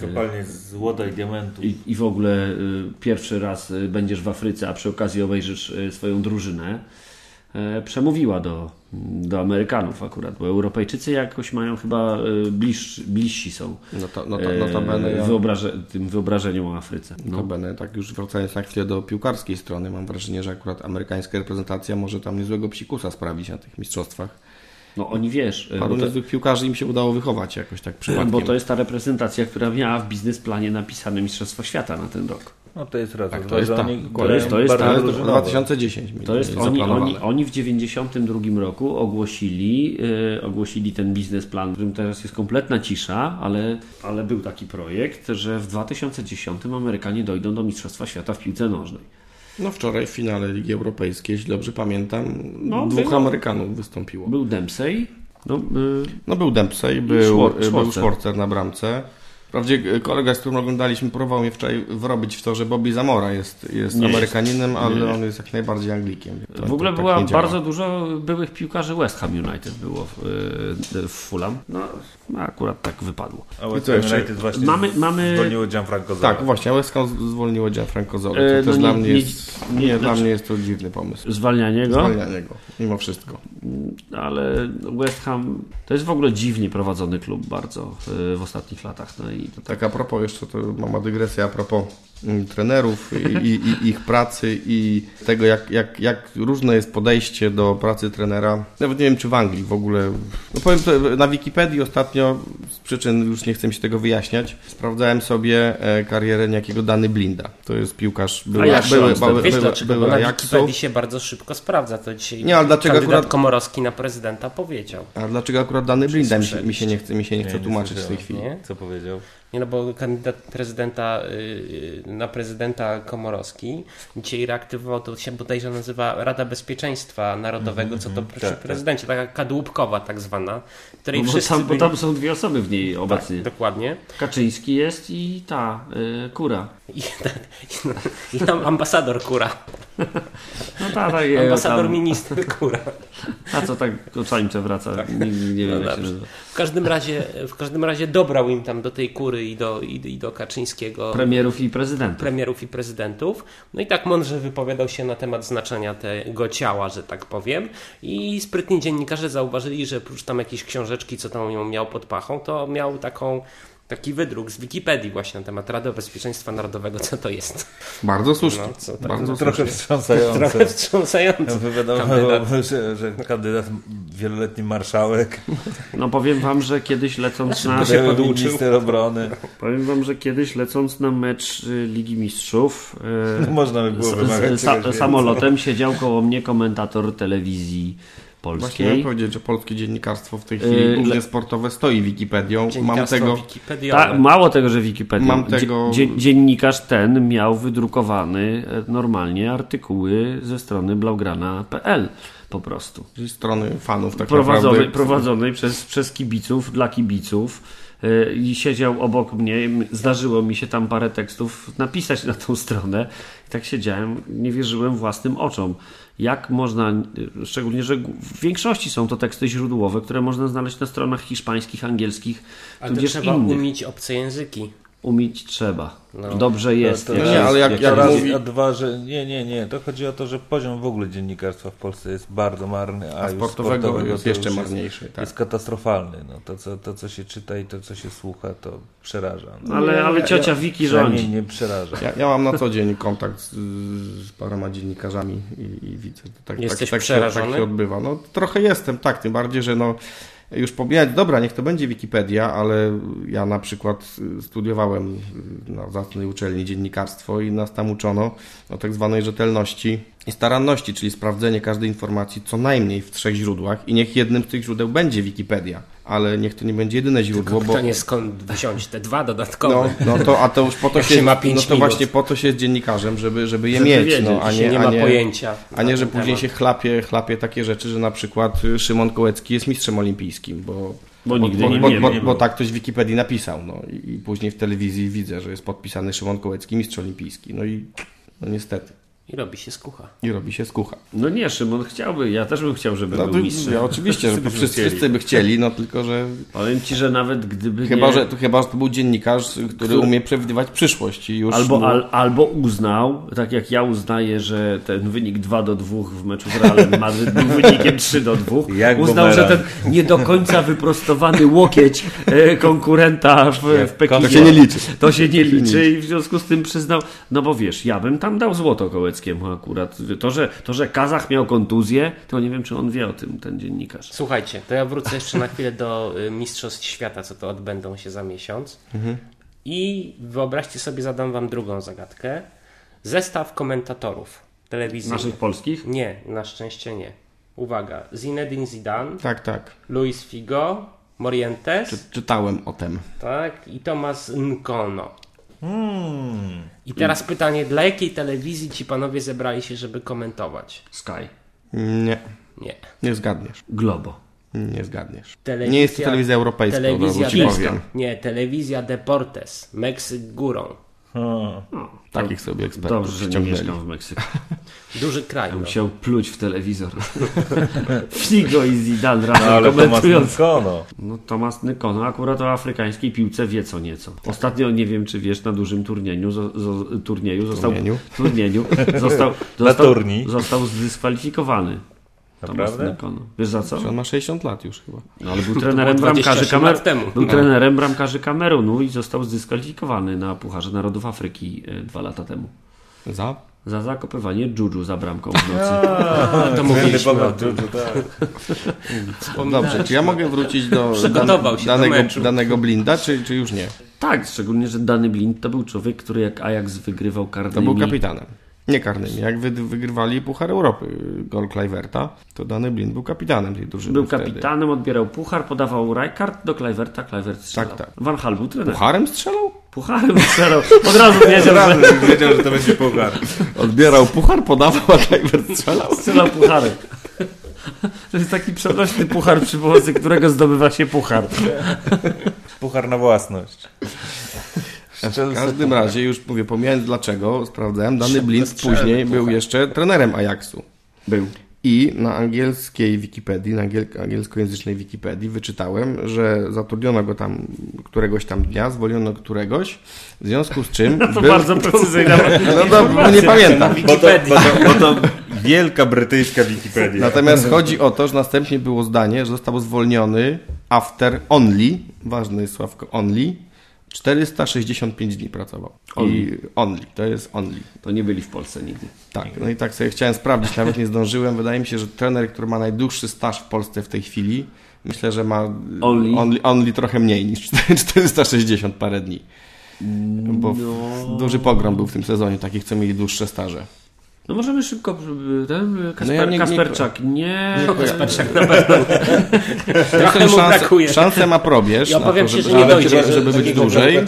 Kopalnie złota i diamentu. i, I w ogóle y, pierwszy raz y, będziesz w Afryce, a przy okazji obejrzysz y, swoją drużynę, przemówiła do, do Amerykanów akurat, bo Europejczycy jakoś mają chyba y, bliż, bliżsi są No to, no to, notabene, e, wyobraże, tym wyobrażeniom o Afryce. No. notabene, tak już wracając na chwilę do piłkarskiej strony, mam wrażenie, że akurat amerykańska reprezentacja może tam niezłego psikusa sprawić na tych mistrzostwach. no oni wiesz, Paru niezłych piłkarzy im się udało wychować jakoś tak przypadkiem. bo to jest ta reprezentacja, która miała w biznesplanie napisane Mistrzostwa Świata na ten rok. No to jest raz. Tak, to jest tak. oni To jest- to jest tak. To drużynowo. 2010 To jest, oni, oni, oni w 92 roku ogłosili, yy, ogłosili ten biznesplan, w którym teraz jest kompletna cisza, ale, ale był taki projekt, że w 2010 Amerykanie dojdą do Mistrzostwa Świata w piłce nożnej. No wczoraj w finale Ligi Europejskiej, jeśli dobrze pamiętam, No, dwóch było. Amerykanów wystąpiło. Był Dempsey, no, yy, No był Dempsey, był, był. Schwarzer na bramce. Wprawdzie e, kolega, z którym oglądaliśmy, próbował mnie wczoraj wrobić w to, że Bobby Zamora jest, jest Nie jest. Amerykaninem, ale Nie. on jest jak najbardziej Anglikiem. To- w ogóle to tak była bardzo dużo byłych piłkarzy West Ham United było w, yy, w Fulham. No, akurat tak wypadło. A West Ham? United właśnie Mamy- mamy- zwolniło Gianfranco Zola. Tak, właśnie, West Ham zwolniło Gianfranco Zola. To E, też no dla nie- mnie nie- jest, nie, nie, dla znaczy- mnie jest to dziwny pomysł. Zwalnianie go. Zwalnianie go, mimo wszystko. Ale West Ham to jest w ogóle dziwnie prowadzony klub bardzo y, w ostatnich latach. No i to tak, Tak a propos jeszcze, to mała dygresja a propos trenerów i, i, ich pracy i tego, jak, jak, jak różne jest podejście do pracy trenera. Nawet nie wiem, czy w Anglii w ogóle. No powiem to, na Wikipedii ostatnio, z przyczyn już nie chcę mi się tego wyjaśniać, sprawdzałem sobie e, karierę niejakiego Dany Blinda. To jest piłkarz były, Ajaxu, były, były, Wiesz były, dlaczego? Bo były na Ajaxu. Wikipedii się bardzo szybko sprawdza. To dzisiaj Nie, ale dlaczego akurat- Komorowski na prezydenta powiedział. A dlaczego akurat Dany Blinda mi się, mi się nie chce, mi się nie chce nie tłumaczyć w tej chwili? Nie? Co powiedział? Nie no, bo kandydat prezydenta yy, na prezydenta Komorowski dzisiaj reaktywował, to się bodajże nazywa Rada Bezpieczeństwa Narodowego, co to przy tak, tak. prezydencie, taka kadłubkowa tak zwana, której no bo, tam, bo byli... tam są dwie osoby w niej obecnie. Tak, dokładnie. Kaczyński jest i ta y, kura. I, tak, i tam ambasador Kura. No ta, ta, je, Ambasador tam, minister Kura. A co tak oczami wraca? Nie, nie wiem No jak się nazywa. W każdym razie, w każdym razie dobrał im tam do tej Kury i do, i, i do Kaczyńskiego Premierów i prezydentów. premierów i prezydentów. No i tak mądrze wypowiadał się na temat znaczenia tego ciała, że tak powiem. I sprytni dziennikarze zauważyli, że oprócz tam jakiejś książeczki, co tam ją miał pod pachą, to miał taką taki wydruk z Wikipedii właśnie na temat Rady Bezpieczeństwa Narodowego, co to jest. Bardzo słusznie. No, co tak, bardzo Trochę słusznie. wstrząsające. Trochę wstrząsające. Wywiadomo, Kandydat. że, że kandydat wieloletni marszałek, No powiem wam, że kiedyś lecąc na... się poduczył. minister obrony. Powiem wam, że kiedyś lecąc na mecz y, Ligi Mistrzów y, Można by było z, z, więcej. samolotem siedział koło mnie komentator telewizji Właśnie polskiej. miałem powiedzieć, że polskie dziennikarstwo w tej chwili, Yy, głównie sportowe, stoi Wikipedią. Mam tego. Ta, mało tego, że Wikipedia. Mam tego- Dzie, dziennikarz ten miał wydrukowany e, normalnie artykuły ze strony blaugrana.pl po prostu. z strony fanów tak Prowadzonej, naprawdę. prowadzonej przez, przez kibiców, dla kibiców. E, I siedział obok mnie. Zdarzyło mi się tam parę tekstów napisać na tą stronę. I tak siedziałem, nie wierzyłem własnym oczom. Jak można, e, szczególnie, że w większości są to teksty źródłowe, które można znaleźć na stronach hiszpańskich, angielskich, Ale to trzeba innych. umieć obce języki. Umieć trzeba. Dobrze jest. To, No to nie, jest- ale jak- jak raz, mówi- A dwa, że nie, nie, nie. To chodzi o to, że poziom w ogóle dziennikarstwa w Polsce jest bardzo marny, a, A sportowego sportowego jest jeszcze marniejszy. Jest, Tak. jest katastrofalny. No, to, co, to, co się czyta i to, co się słucha, to przeraża. No, Ale, ale ciocia Wiki przynajmniej rządzi. nie przeraża. Ja, ja mam na co dzień kontakt z, z paroma dziennikarzami i, i widzę, to tak, Jesteś tak, tak, się, tak się odbywa. No trochę jestem, tak, tym bardziej, że no już pomijać, dobra, niech to będzie Wikipedia, ale ja na przykład y, studiowałem y, na zacnej uczelni dziennikarstwo i nas tam uczono o tak zwanej rzetelności i staranności, czyli sprawdzenie każdej informacji co najmniej w trzech źródłach i niech jednym z tych źródeł będzie Wikipedia, ale niech to nie będzie jedyne źródło, bo... Pytanie skąd wziąć te dwa dodatkowe. No, no to, a to już po to się, się ma pięć no to minut. właśnie po to się jest dziennikarzem, żeby, żeby je Żeby mieć, wiedzieć, no, a nie, nie a ma nie, pojęcia. a nie, że później temat. się chlapie, chlapie takie rzeczy, że na przykład Szymon Kołecki jest mistrzem olimpijskim, bo, Bo nigdy bo, nie bo, wiem, bo, nie bo tak ktoś w Wikipedii napisał, no i, i później w telewizji widzę, że jest podpisany Szymon Kołecki, mistrz olimpijski, no i no niestety, I robi się skucha. i robi się skucha. No nie, Szymon chciałby, ja też bym chciał, żeby No był mistrzem. ja, oczywiście, że Wszyscy byśmy wszyscy, by chcieli, no tylko, że Powiem Ci, że nawet gdyby chyba, nie... że, to, chyba, że to był dziennikarz, który, Który- umie przewidywać przyszłość i już Albo, mu- al, albo uznał, tak jak ja uznaję, że ten wynik 2 do 2 w meczu z Realem Madryt był wynikiem 3 do 2. *laughs* Jak uznał, że ten nie do końca wyprostowany łokieć e, konkurenta w, w Pekinie. To się nie liczy. To się nie liczy i w związku z tym przyznał, no bo wiesz, ja bym tam dał złoto Kołeckiemu akurat. To, że, to, że Kazach miał kontuzję, to nie wiem, czy on wie o tym, ten dziennikarz. Słuchajcie, to ja wrócę jeszcze na chwilę do y, Mistrzostw Świata, co to odbędą się za miesiąc. I wyobraźcie sobie, zadam wam drugą zagadkę. Zestaw komentatorów telewizji. Naszych polskich? Nie, na szczęście nie. Uwaga, Zinedine Zidane, Tak, tak. Luis Figo, Morientes, Czy, czytałem o tym. tak, i Tomas Nkono. Hmm. I teraz pytanie, dla jakiej telewizji ci panowie zebrali się, żeby komentować? Sky. Nie, Nie. nie zgadniesz. Globo. Nie zgadniesz. Telewizja- nie jest to telewizja europejska, Telewizja razu ci powiem. Nie, telewizja Deportes, Meksyk górą. Hmm. Takich sobie ekspertów Dobrze, że nie mieszkam w Meksyku. *laughs* Duży kraj. No. Musiał pluć w telewizor. *laughs* Figo i Zidane razem No, ale komentując. Nkono. No Tomasz Nykono akurat o afrykańskiej piłce wie co nieco. Ostatnio, nie wiem czy wiesz, na dużym turnieju, zo, zo, turnieju został... Turnieniu? turnieju *laughs* został, został, turniej. został zdyskwalifikowany. Naprawdę? Wiesz za co? On ma 60 lat już chyba. No, ale był trenerem było 27 bramkarzy, lat Kamer... temu. był No. trenerem bramkarzy Kamerunu i został zdyskwalifikowany na Pucharze Narodów Afryki e, dwa lata temu. Za? Za zakopywanie dżudżu za bramką w nocy. to mówiliśmy o tym. Juju, tak. Dobrze, czy ja mogę wrócić do Przygotował się do danego, danego blinda, czy, czy już nie? Tak, szczególnie, że Dany Blind to był człowiek, który jak Ajax wygrywał To karnymi... był kapitanem. Nie karnymi. Jak wy, wygrywali Puchar Europy, gol Kluiverta, to Dany Blind był kapitanem tej drużyny Był wtedy. kapitanem, odbierał puchar, podawał Rijkaard do Kluiverta, Kluivert strzelał. Tak, tak. Van Hal był trenerem. Pucharem strzelał? Pucharem strzelał. Od razu *laughs* wiedział, że Wiedział, że to będzie puchar. Odbierał puchar, podawał, a Kluivert strzelał? strzelał pucharem. To jest taki przenośny puchar, przy pomocy którego zdobywa się puchar. Puchar na własność. W każdym razie, już mówię, pomijając dlaczego, sprawdzałem, Dany Blind później był jeszcze trenerem Ajaxu. Był. I na angielskiej Wikipedii, na angiel, angielskojęzycznej Wikipedii wyczytałem, że zatrudniono go tam któregoś tam dnia, zwolniono któregoś, w związku z czym... *laughs* To bardzo precyzyjna *laughs* No to nie pamiętam. Bo to, bo, to, bo to *laughs* wielka brytyjska Wikipedia. Natomiast chodzi o to, że następnie było zdanie, że został zwolniony after only, ważny jest sławko only, 465 dni pracował. I only, to jest only. To nie byli w Polsce nigdy. Tak, no i tak sobie chciałem sprawdzić, nawet nie zdążyłem. Wydaje mi się, że trener, który ma najdłuższy staż w Polsce w tej chwili, myślę, że ma Only? only, only trochę mniej niż *laughs* 460 parę dni. Bo w- duży pogrom był w tym sezonie takich, co mieli dłuższe staże. No możemy szybko, ten Kasper, No ja nie- nie- Kasperczak. Nie, Kasperczak na pewno. Trochę mu szansę, brakuje. szansę ma probierz, Ja na to, powiem ci, żeby, że nie żeby, dojdzie, żeby, żeby być dłużej.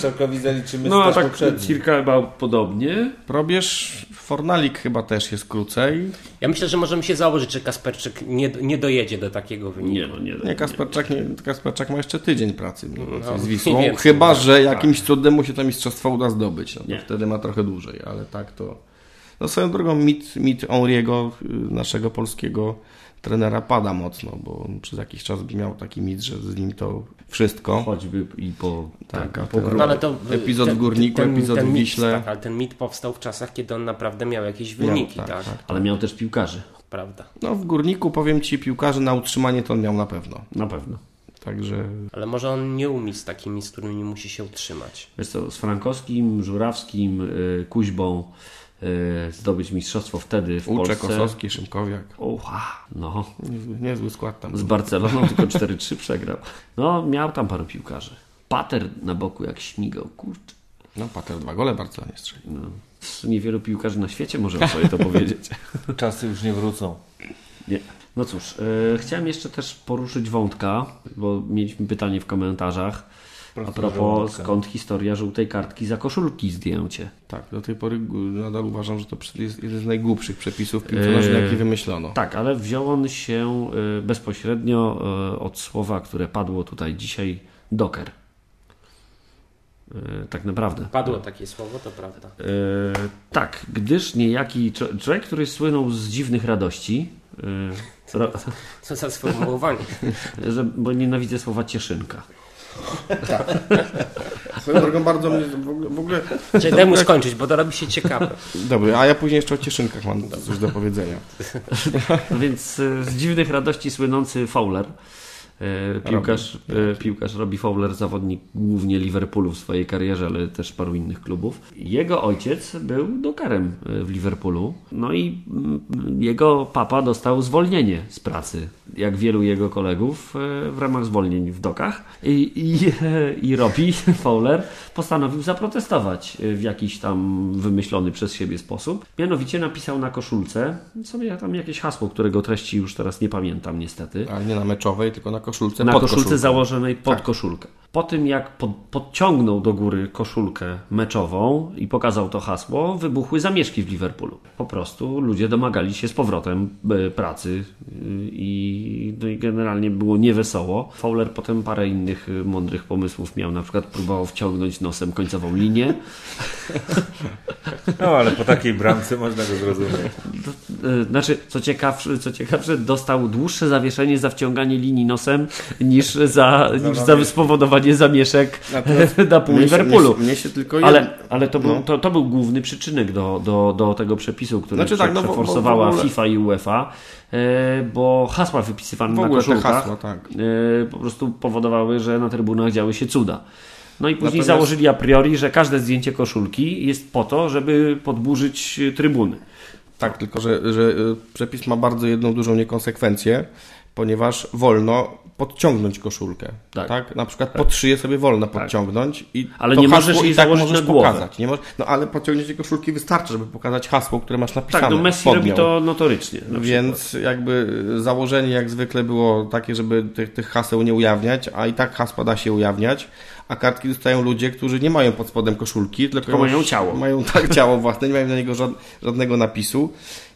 No staż tak poprzedni. cirka chyba podobnie. Probierz Fornalik chyba też jest krócej. Ja myślę, że możemy się założyć, że Kasperczyk nie, nie dojedzie do takiego wyniku. Nie no, nie. Nie, Kasperczak, nie, Kasperczak ma jeszcze tydzień pracy mniej więcej No, z Wisłą. Chyba, tak. że jakimś cudem mu się to mistrzostwo uda zdobyć. No to Nie. wtedy ma trochę dłużej, ale tak to... No swoją drogą mit, mit Henriego, y, naszego polskiego trenera pada mocno, bo on przez jakiś czas miał taki mit, że z nim to wszystko. Choćby i po, Tak, tak, a po ten- gru- No, ale to Epizod w Górniku, epizod w mit, Wiśle. Tak, ale ten mit powstał w czasach, kiedy on naprawdę miał jakieś wyniki, tak, tak, tak. Ale miał też piłkarzy. Prawda. No w Górniku powiem Ci, piłkarzy na utrzymanie to on miał na pewno. Na pewno. Także Ale może on nie umie z takimi, z którymi musi się utrzymać. Wiesz co, z Frankowskim, Żurawskim, y, Kuźbą y, zdobyć mistrzostwo wtedy w Uczek, Polsce. Kosowski, Szymkowiak. Oha, no. Niezły, niezły skład tam. Z Barceloną *laughs* tylko 4-3 przegrał. No, miał tam paru piłkarzy. Pater na boku jak śmigał, kurczę. No Pater dwa gole Barcelonie strzelił. No. Niewielu piłkarzy na świecie może sobie to powiedzieć. *laughs* Czasy już nie wrócą. Nie. No cóż, e, chciałem jeszcze też poruszyć wątka, bo mieliśmy pytanie w komentarzach. A propos, skąd historia żółtej kartki za koszulki zdjęcie. Tak, do tej pory nadal uważam, że to jest jeden z najgłupszych przepisów piłki nożnej, jakie wymyślono. Tak, ale wziął on się e, bezpośrednio e, od słowa, które padło tutaj dzisiaj, doker. E, Tak naprawdę. Padło takie słowo, to prawda. E, tak, gdyż niejaki człowiek, który słynął z dziwnych radości, ro, *laughs* Co za sformułowanie. *laughs* że, bo nienawidzę słowa cieszynka. Swoją drogą bardzo mnie w ogóle... W ogóle Czyli daj mu skończyć, bo to robi się ciekawe. Dobry, a ja później jeszcze o cieszynkach mam coś do powiedzenia. *laughs* Więc e, z dziwnych radości słynący Fowler. E, Piłkarz, e, piłkarz Robbie Fowler, zawodnik głównie Liverpoolu w swojej karierze, ale też paru innych klubów. Jego ojciec był dokarem e, w Liverpoolu. No i mm, jego papa dostał zwolnienie z pracy, jak wielu jego kolegów, w ramach zwolnień w dokach. I, i, *laughs* i Robbie *laughs* Fowler postanowił zaprotestować w jakiś tam wymyślony przez siebie sposób. Mianowicie napisał na koszulce sobie tam jakieś hasło, którego treści już teraz nie pamiętam niestety. Ale nie na meczowej, tylko na koszulce Na koszulce koszulką. założonej pod Tak. koszulkę. Po tym jak pod, podciągnął do góry koszulkę meczową i pokazał to hasło, wybuchły zamieszki w Liverpoolu. Po prostu ludzie domagali się z powrotem e, pracy y, i, no i generalnie było niewesoło. Fowler potem parę innych y, mądrych pomysłów miał, na przykład próbował wciągnąć nosem końcową linię. No ale po takiej bramce można go zrozumieć. E, Znaczy, co ciekawsze, co ciekawsze, dostał dłuższe zawieszenie za wciąganie linii nosem niż za, niż za spowodowanie zamieszek *laughs* na pół Mnie Liverpoolu. Mnie mnie się tylko jeden... Ale, ale to, był, No. to, to był główny przyczynek do, do, do tego przepisu, który Znaczy tak, no przeforsowała ogóle- FIFA i UEFA, e, bo hasła wypisywane na koszulkach hasła, tak. e, po prostu powodowały, że na trybunach działy się cuda. No i później Natomiast- założyli a priori, że każde zdjęcie koszulki jest po to, żeby podburzyć e, trybuny. Tak, tylko że, że przepis ma bardzo jedną dużą niekonsekwencję, ponieważ wolno podciągnąć koszulkę. Tak. Tak. Na przykład pod szyję sobie wolno podciągnąć. I Ale to nie możesz jej i tak możesz pokazać. Nie moż... No ale podciągnięcie koszulki wystarczy, żeby pokazać hasło, które masz napisane Tak, no Messi robi to notorycznie. Więc jakby założenie jak zwykle było takie, żeby tych, tych haseł nie ujawniać, a i tak hasła da się ujawniać, a kartki dostają ludzie, którzy nie mają pod spodem koszulki, tylko, Tylko mają ciało. Mają *laughs* tak ciało własne, nie mają na niego żad, żadnego napisu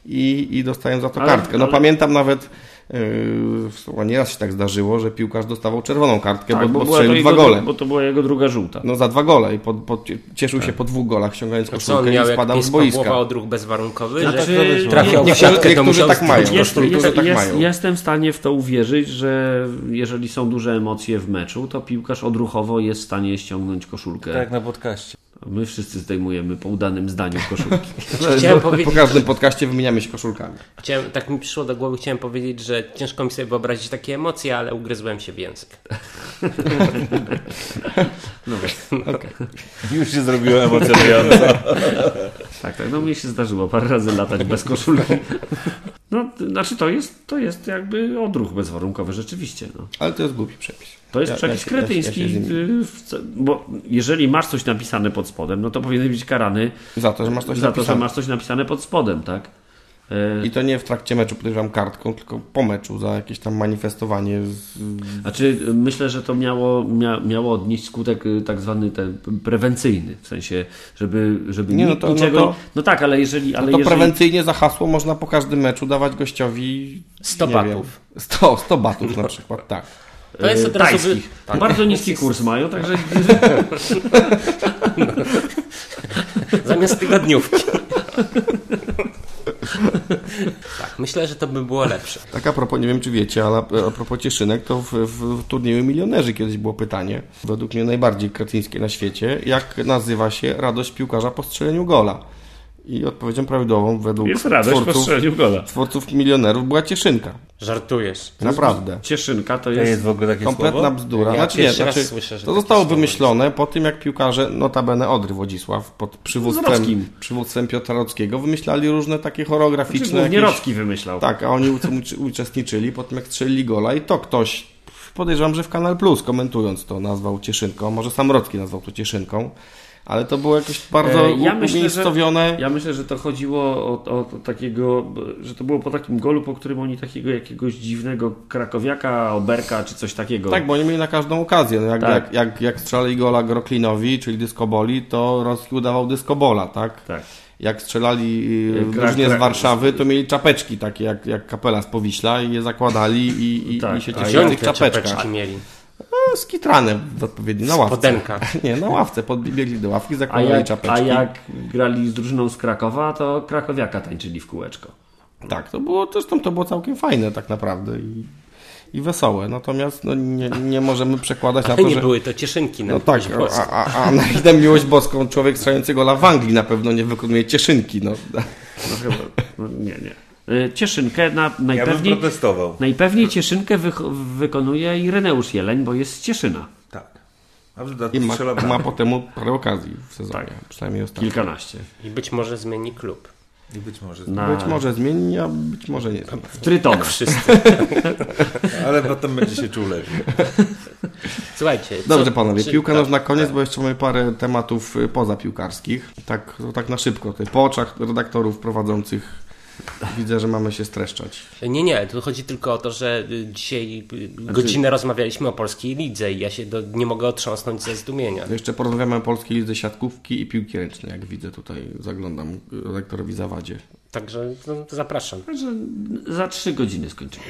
i, i dostają za to Ale- kartkę. No ale- pamiętam nawet, yy, nieraz się tak zdarzyło, że piłkarz dostawał czerwoną kartkę, Tak, bo, bo strzelił to dwa jego, gole. Bo to była jego druga żółta. No za dwa gole i pod, pod, cieszył się po dwóch golach, ściągając Co on koszulkę miał i spadał z boiska. Odruch bezwarunkowy, Znaczy, że nie- trafiał w siatkę, to musiał tak mają. Jest, jest, tak jest, mają. jestem w stanie w to uwierzyć, że jeżeli są duże emocje w meczu, to piłkarz odruchowo jest w stanie ściągnąć koszulkę. Tak jak na podcaście. My wszyscy zdejmujemy po udanym zdaniu koszulki. *laughs* Chciałem Po powiedzieć, każdym podcaście wymieniamy się koszulkami. chciałem, tak mi przyszło do głowy, chciałem powiedzieć, że ciężko mi sobie wyobrazić takie emocje, ale ugryzłem się w język. *laughs* *laughs* Już się zrobiło emocjonująco. tak, tak, no mnie się zdarzyło parę razy latać bez koszulki. No, znaczy to jest, to jest jakby odruch bezwarunkowy rzeczywiście. No. Ale to jest głupi przepis. To jest Ja- przepis ja się- ja się- kretyński, ja nim- y, bo jeżeli masz coś napisane pod spodem, no to powinien być karany Za to, że masz coś za to, że napisane. masz coś napisane pod spodem, tak? E, I to nie w trakcie meczu podejrzewam kartką, tylko po meczu za jakieś tam manifestowanie. Z... Znaczy, y, myślę, że to miało, mia, miało odnieść skutek y, tak zwany ten prewencyjny, w sensie, żeby, żeby Nie, no to- no niczego... to- no tak, ale jeżeli... Ale No to jeżeli, prewencyjnie za hasło można po każdym meczu dawać gościowi 100 nie batów. Wiem, 100, 100 batów na przykład, tak. To jest od razu... tajskich. Bardzo niski kurs mają, także *laughs* Zamiast tygodniówki. Tak, myślę, że to by było lepsze. Tak a propos, nie wiem czy wiecie, ale a propos Cieszynek, to w, w turnieju Milionerzy kiedyś było pytanie, według mnie najbardziej kretyńskie na świecie, jak nazywa się radość piłkarza po strzeleniu gola. I odpowiedzią prawidłową według Jest radość twórców, gola. twórców Milionerów była Cieszynka. Żartujesz. Naprawdę. Cieszynka to To jest... jest w ogóle takie Kompletna słowo? bzdura. Ja znaczy, nie, znaczy, słyszę, że to zostało wymyślone po tym, jak piłkarze, notabene Odry Wodzisław, pod przywództwem, przywództwem Piotra Rockiego, wymyślali różne takie choreograficzne... Znaczy, głównie jakieś- Rocki wymyślał. Tak, a oni uc- *laughs* uczestniczyli po tym, jak strzelili gola i to ktoś, podejrzewam, że w Kanal Plus, komentując to, nazwał Cieszynką, może sam Rocki nazwał to Cieszynką, ale to było jakoś bardzo E, ja myślę, że- umiejscowione... Ja myślę, że to chodziło o, o, o takiego, że to było po takim golu, po którym oni takiego jakiegoś dziwnego krakowiaka, oberka czy coś takiego. Tak, bo oni mieli na każdą okazję. No jak, Tak. jak, jak, jak strzelali gola Groklinowi, czyli dyskoboli, to Rocki udawał dyskobola, tak? Tak. Jak strzelali Krak- drużynie z Warszawy, to mieli czapeczki takie jak, jak kapela z Powiśla i je zakładali i, i, Tak, i się cieszyli tych czapeczkach. czapeczki mieli? No, skitrane w odpowiedni, na ławce. Spodenka. *laughs* Nie, na ławce, podbiegli do ławki, A zakładali jak, czapeczki. a jak grali z drużyną z Krakowa, to krakowiaka tańczyli w kółeczko. Tak, to było, zresztą to było całkiem fajne tak naprawdę i, i wesołe. Natomiast no, nie, nie możemy przekładać na to, nie że... były to cieszynki na No tak, a, a, a na miłość boską człowiek strzelający gola w Anglii na pewno nie wykonuje cieszynki. No. No, chyba, no, nie, nie. Y, Cieszynkę na, Ja bym najpewniej, protestował. najpewniej Cieszynkę wych- wykonuje Ireneusz Jeleń, bo jest z Cieszyna. Tak. A w dodatku I ma, strzela ma po temu parę okazji w sezonie, Tak. przynajmniej ostatnio. Kilkanaście. I być może zmieni klub. I być może. Na, Być może zmieni, a być może nie zmieni. w Trytonach. Wszyscy. *laughs* Ale potem będzie się czuł lepiej. Słuchajcie. co- Dobrze panowie, czy- piłka tak, nożna na koniec, tak. bo jeszcze mamy parę tematów y, pozapiłkarskich. Tak, to tak na szybko, po oczach redaktorów prowadzących widzę, że mamy się streszczać. Nie, nie, tu chodzi tylko o to, że y, dzisiaj Znaczy- godzinę rozmawialiśmy o polskiej lidze i ja się do, nie mogę otrząsnąć ze zdumienia. Jeszcze porozmawiamy o polskiej lidze siatkówki i piłki ręcznej, jak widzę tutaj, zaglądam redaktorowi Zawadzie. Także no, zapraszam. Że za trzy godziny skończymy.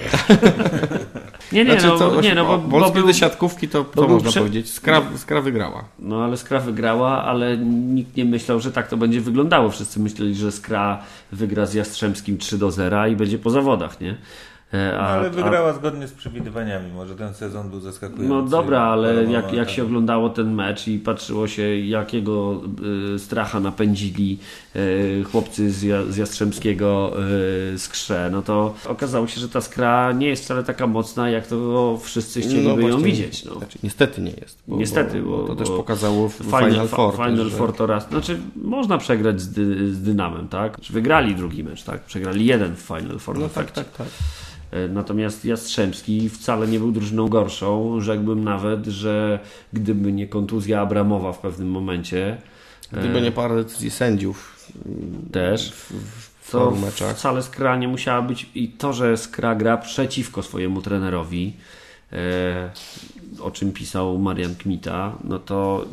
*laughs* nie, nie, Znaczy, no, nie, no, bo, bo był, lidze siatkówki to co był można prze- powiedzieć? Skra, skra wygrała. No ale Skra wygrała, ale nikt nie myślał, że tak to będzie wyglądało. Wszyscy myśleli, że Skra wygra z Jastrzębskim 3 do 0 i będzie po zawodach, nie? E, No, A, ale a, wygrała zgodnie z przewidywaniami. Może ten sezon był zaskakujący. no dobra, ale jak, jak się oglądało ten mecz i patrzyło się, jakiego y, stracha napędzili y, chłopcy z, ja, z Jastrzębskiego y, skrze, no to okazało się, że ta skra nie jest wcale taka mocna, jak to wszyscy chcieliby ją No właśnie, widzieć. No. Znaczy, niestety nie jest. Bo, Niestety, bo, bo- to też bo pokazało w Final, Final, Four. Final też, Four to raz. Znaczy, można przegrać z, dy, z Dynamem, tak? Wygrali drugi mecz, tak? Przegrali jeden w Final Four. No tak, efekcie. tak, tak. E, Natomiast Jastrzębski wcale nie był drużyną gorszą. Rzekłbym nawet, że gdyby nie kontuzja Abramowa w pewnym momencie Gdyby nie parę decyzji sędziów też, w to paru meczach. wcale Skra nie musiała być i to, że Skra gra przeciwko swojemu trenerowi, e, o czym pisał Marian Kmita, no to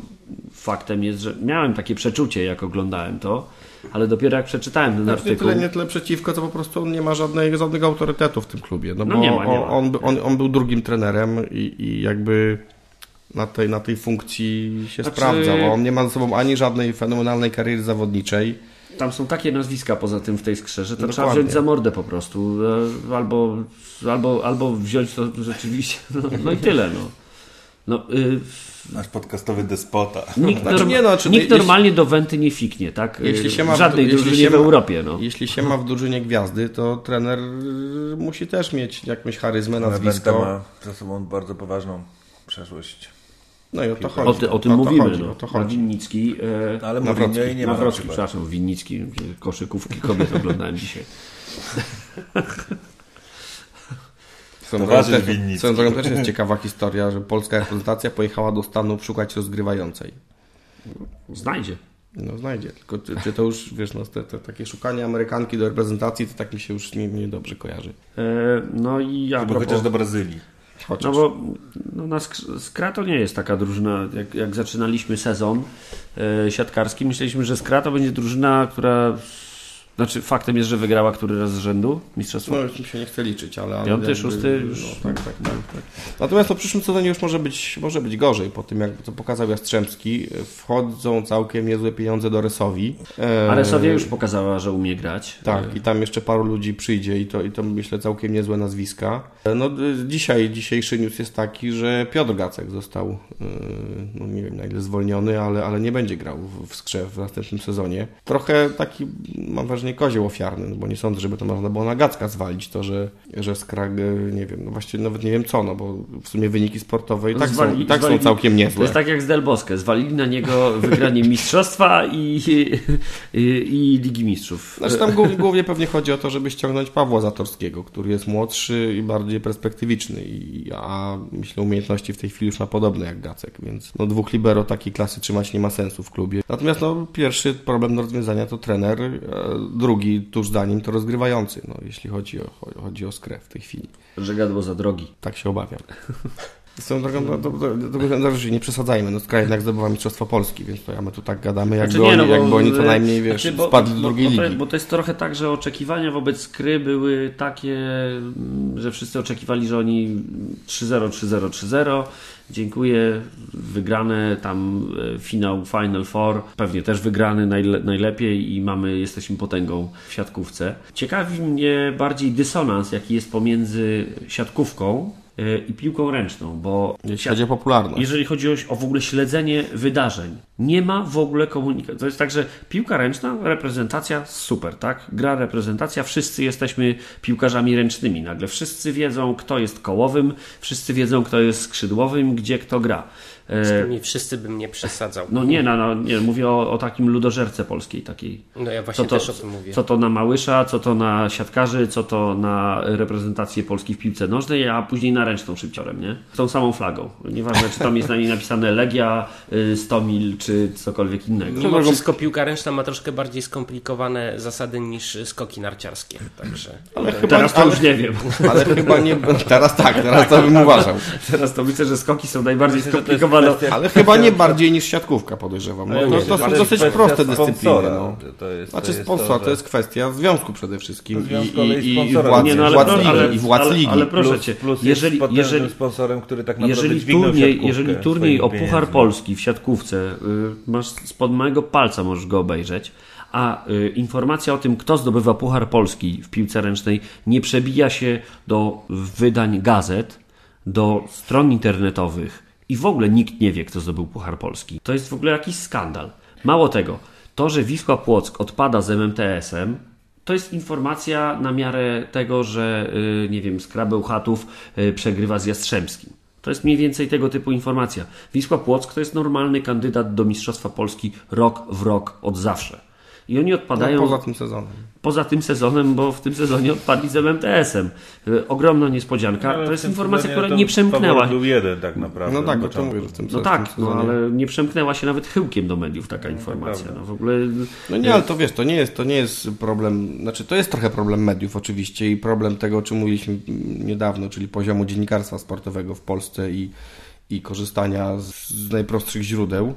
faktem jest, że miałem takie przeczucie, jak oglądałem to, ale dopiero jak przeczytałem ten Znaczy, nie, artykuł... tyle, nie tyle przeciwko, co po prostu on nie ma żadnej, żadnego autorytetu w tym klubie. No, No bo nie ma, nie ma. On, on, on był drugim trenerem i, i jakby na tej, na tej funkcji się Znaczy- sprawdza, bo on nie ma za sobą ani żadnej fenomenalnej kariery zawodniczej. Tam są takie nazwiska poza tym w tej skrze, że to trzeba Dokładnie. wziąć za mordę po prostu. E, Albo, albo, albo wziąć to rzeczywiście. *laughs* No, no i tyle. No. No, y, Nasz podcastowy despota. nikt Znaczy, norm- nie no, czy- nikt jeśli- normalnie do Wenty nie fiknie, tak? Jeśli się ma w w- żadnej jeśli drużynie w Europie. No. Jeśli się ma w drużynie gwiazdy, to trener y, musi też mieć jakąś charyzmę, Wenta nazwisko. ma za sobą bardzo poważną przeszłość. No i o to chodzi. O, ty, o tym to mówimy. Chodzi, no. o to chodzi. Winnicki, e, Ale Nawrocki. Jej nie ma na Nawrocki, przepraszam, Winnicki, koszykówki kobiet oglądałem dzisiaj. *laughs* To drogą. Swoją drogą też jest ciekawa historia, że polska reprezentacja pojechała do Stanów szukać rozgrywającej. Znajdzie. No znajdzie, tylko czy, czy to już, wiesz, no, te, te takie szukanie Amerykanki do reprezentacji, to tak mi się już nie, nie kojarzy. E, no i ja Albo chociaż do Brazylii. Chociaż. No bo no na Sk- Skra to nie jest taka drużyna, jak, jak zaczynaliśmy sezon e, siatkarski, myśleliśmy, że Skra to będzie drużyna, która Znaczy, faktem jest, że wygrała który raz z rzędu mistrzostwo? No już mi się nie chce liczyć, ale... Piąty, szósty już- No, tak, tak, tak, tak. Natomiast no, w przyszłym sezonie już może być, może być gorzej, po tym jak to pokazał Jastrzębski. Wchodzą całkiem niezłe pieniądze do Resowi. E, A Resowia już pokazała, że umie grać. Tak, i tam jeszcze paru ludzi przyjdzie i to, i to myślę całkiem niezłe nazwiska. No y, dzisiaj, dzisiejszy news jest taki, że Piotr Gacek został, y, no nie wiem na ile zwolniony, ale, ale nie będzie grał w, w skrze w następnym sezonie. Trochę taki, mam wrażenie, kozioł ofiarny, no bo nie sądzę, żeby to można było na Gacka zwalić, to, że, że Skrag, y, nie wiem, no właściwie nawet nie wiem co, no bo w sumie wyniki sportowe i tak, są, Zwali- i tak są całkiem To niezłe. jest tak jak z Del Bosque. Zwalili na niego wygranie mistrzostwa i, i, i Ligi Mistrzów. Znaczy tam głównie, głównie pewnie chodzi o to, żeby ściągnąć Pawła Zatorskiego, który jest młodszy i bardziej perspektywiczny, i, a myślę umiejętności w tej chwili już ma podobne jak Gacek, więc no dwóch libero takiej klasy trzymać nie ma sensu w klubie. Natomiast no pierwszy problem do rozwiązania to trener, e, drugi tuż za nim to rozgrywający, no jeśli chodzi o, chodzi o skrę w tej chwili. Że gadło za drogi. Tak się obawiam. *laughs* Swoją drogą, to, to, to, to, nie przesadzajmy, no Skra jednak zdobywa Mistrzostwo Polski, więc to ja my tu tak gadamy, jakby, Znaczy nie, oni, no jakby oni co najmniej, wiesz, znaczy, bo- wpadli do drugiej bo ligi. Bo to jest trochę tak, że oczekiwania wobec Kry były takie, mm, że wszyscy oczekiwali, że oni 3-0, 3-0, 3-0. Dziękuję. Wygrane tam e, finał Final Four. Pewnie też wygrany najle, najlepiej i mamy, jesteśmy potęgą w siatkówce. Ciekawi mnie bardziej dysonans, jaki jest pomiędzy siatkówką e, i piłką ręczną, bo Jeśli chodzi o popularność. jeżeli chodzi o, o w ogóle śledzenie wydarzeń. Nie ma w ogóle komunikacji. To jest tak, że piłka ręczna, reprezentacja, super, tak? Gra reprezentacja, wszyscy jesteśmy piłkarzami ręcznymi. Nagle wszyscy wiedzą, kto jest kołowym, wszyscy wiedzą, kto jest skrzydłowym, gdzie kto gra. E, Z tymi wszyscy bym nie przesadzał. no nie, no, no, nie, mówię o, o takim ludożerce polskiej takiej. No ja właśnie Co to, też o tym mówię. co to na Małysza, co to na siatkarzy, co to na reprezentację Polski w piłce nożnej, a później na ręczną szybciorem, nie? Z tą samą flagą. Nieważne, czy tam jest na niej napisane Legia, y, Stomil, czy cokolwiek innego. Mimo wszystko piłka ręczna ma troszkę bardziej skomplikowane zasady niż skoki narciarskie. Także Ale chyba, Teraz to ale, już nie wiem. ale chyba nie. *laughs* Teraz tak, teraz to bym uważał. Teraz to myślę, że skoki są najbardziej Myślę, skomplikowane. kwestia- Ale chyba nie bardziej niż siatkówka, podejrzewam. No, Ale to, to są dosyć proste dyscypliny. sponsora, No. To jest, Znaczy to jest sponsor, to że- jest kwestia związku przede wszystkim i, i, i sponsora. władz, Nie, no, ale władz ligi. ale- I władz ale- ligi. ale proszę plus, cię, plus jeżeli- jeżeli- sponsorem, który tak naprawdę Jeżeli turniej, jeżeli turniej o Puchar pieniędzmi. Polski w siatkówce, y, masz spod małego palca możesz go obejrzeć, a y, informacja o tym, kto zdobywa Puchar Polski w piłce ręcznej nie przebija się do wydań gazet, do stron internetowych i w ogóle nikt nie wie, kto zdobył Puchar Polski. To jest w ogóle jakiś skandal. Mało tego, to, że Wisła Płock odpada z MMTS-em, to jest informacja na miarę tego, że y, nie wiem, Skrabeł Chatów y, przegrywa z Jastrzębskim. To jest mniej więcej tego typu informacja. Wisła Płock to jest normalny kandydat do Mistrzostwa Polski rok w rok od zawsze. I oni odpadają No, poza tym sezonem. Poza tym sezonem, bo w tym sezonie odpadli z MMTS-em. Y, Ogromna niespodzianka. Ale to jest informacja, która nie przemknęła. był jeden tak naprawdę. No tak, o tym mówię, w tym No tak, no, ale nie przemknęła się nawet chyłkiem do mediów taka informacja. prawda. No, w ogóle No nie, ale to wiesz, to nie jest, to nie jest problem, znaczy to jest trochę problem mediów oczywiście i problem tego, o czym mówiliśmy niedawno, czyli poziomu dziennikarstwa sportowego w Polsce i, i korzystania z, z najprostszych źródeł,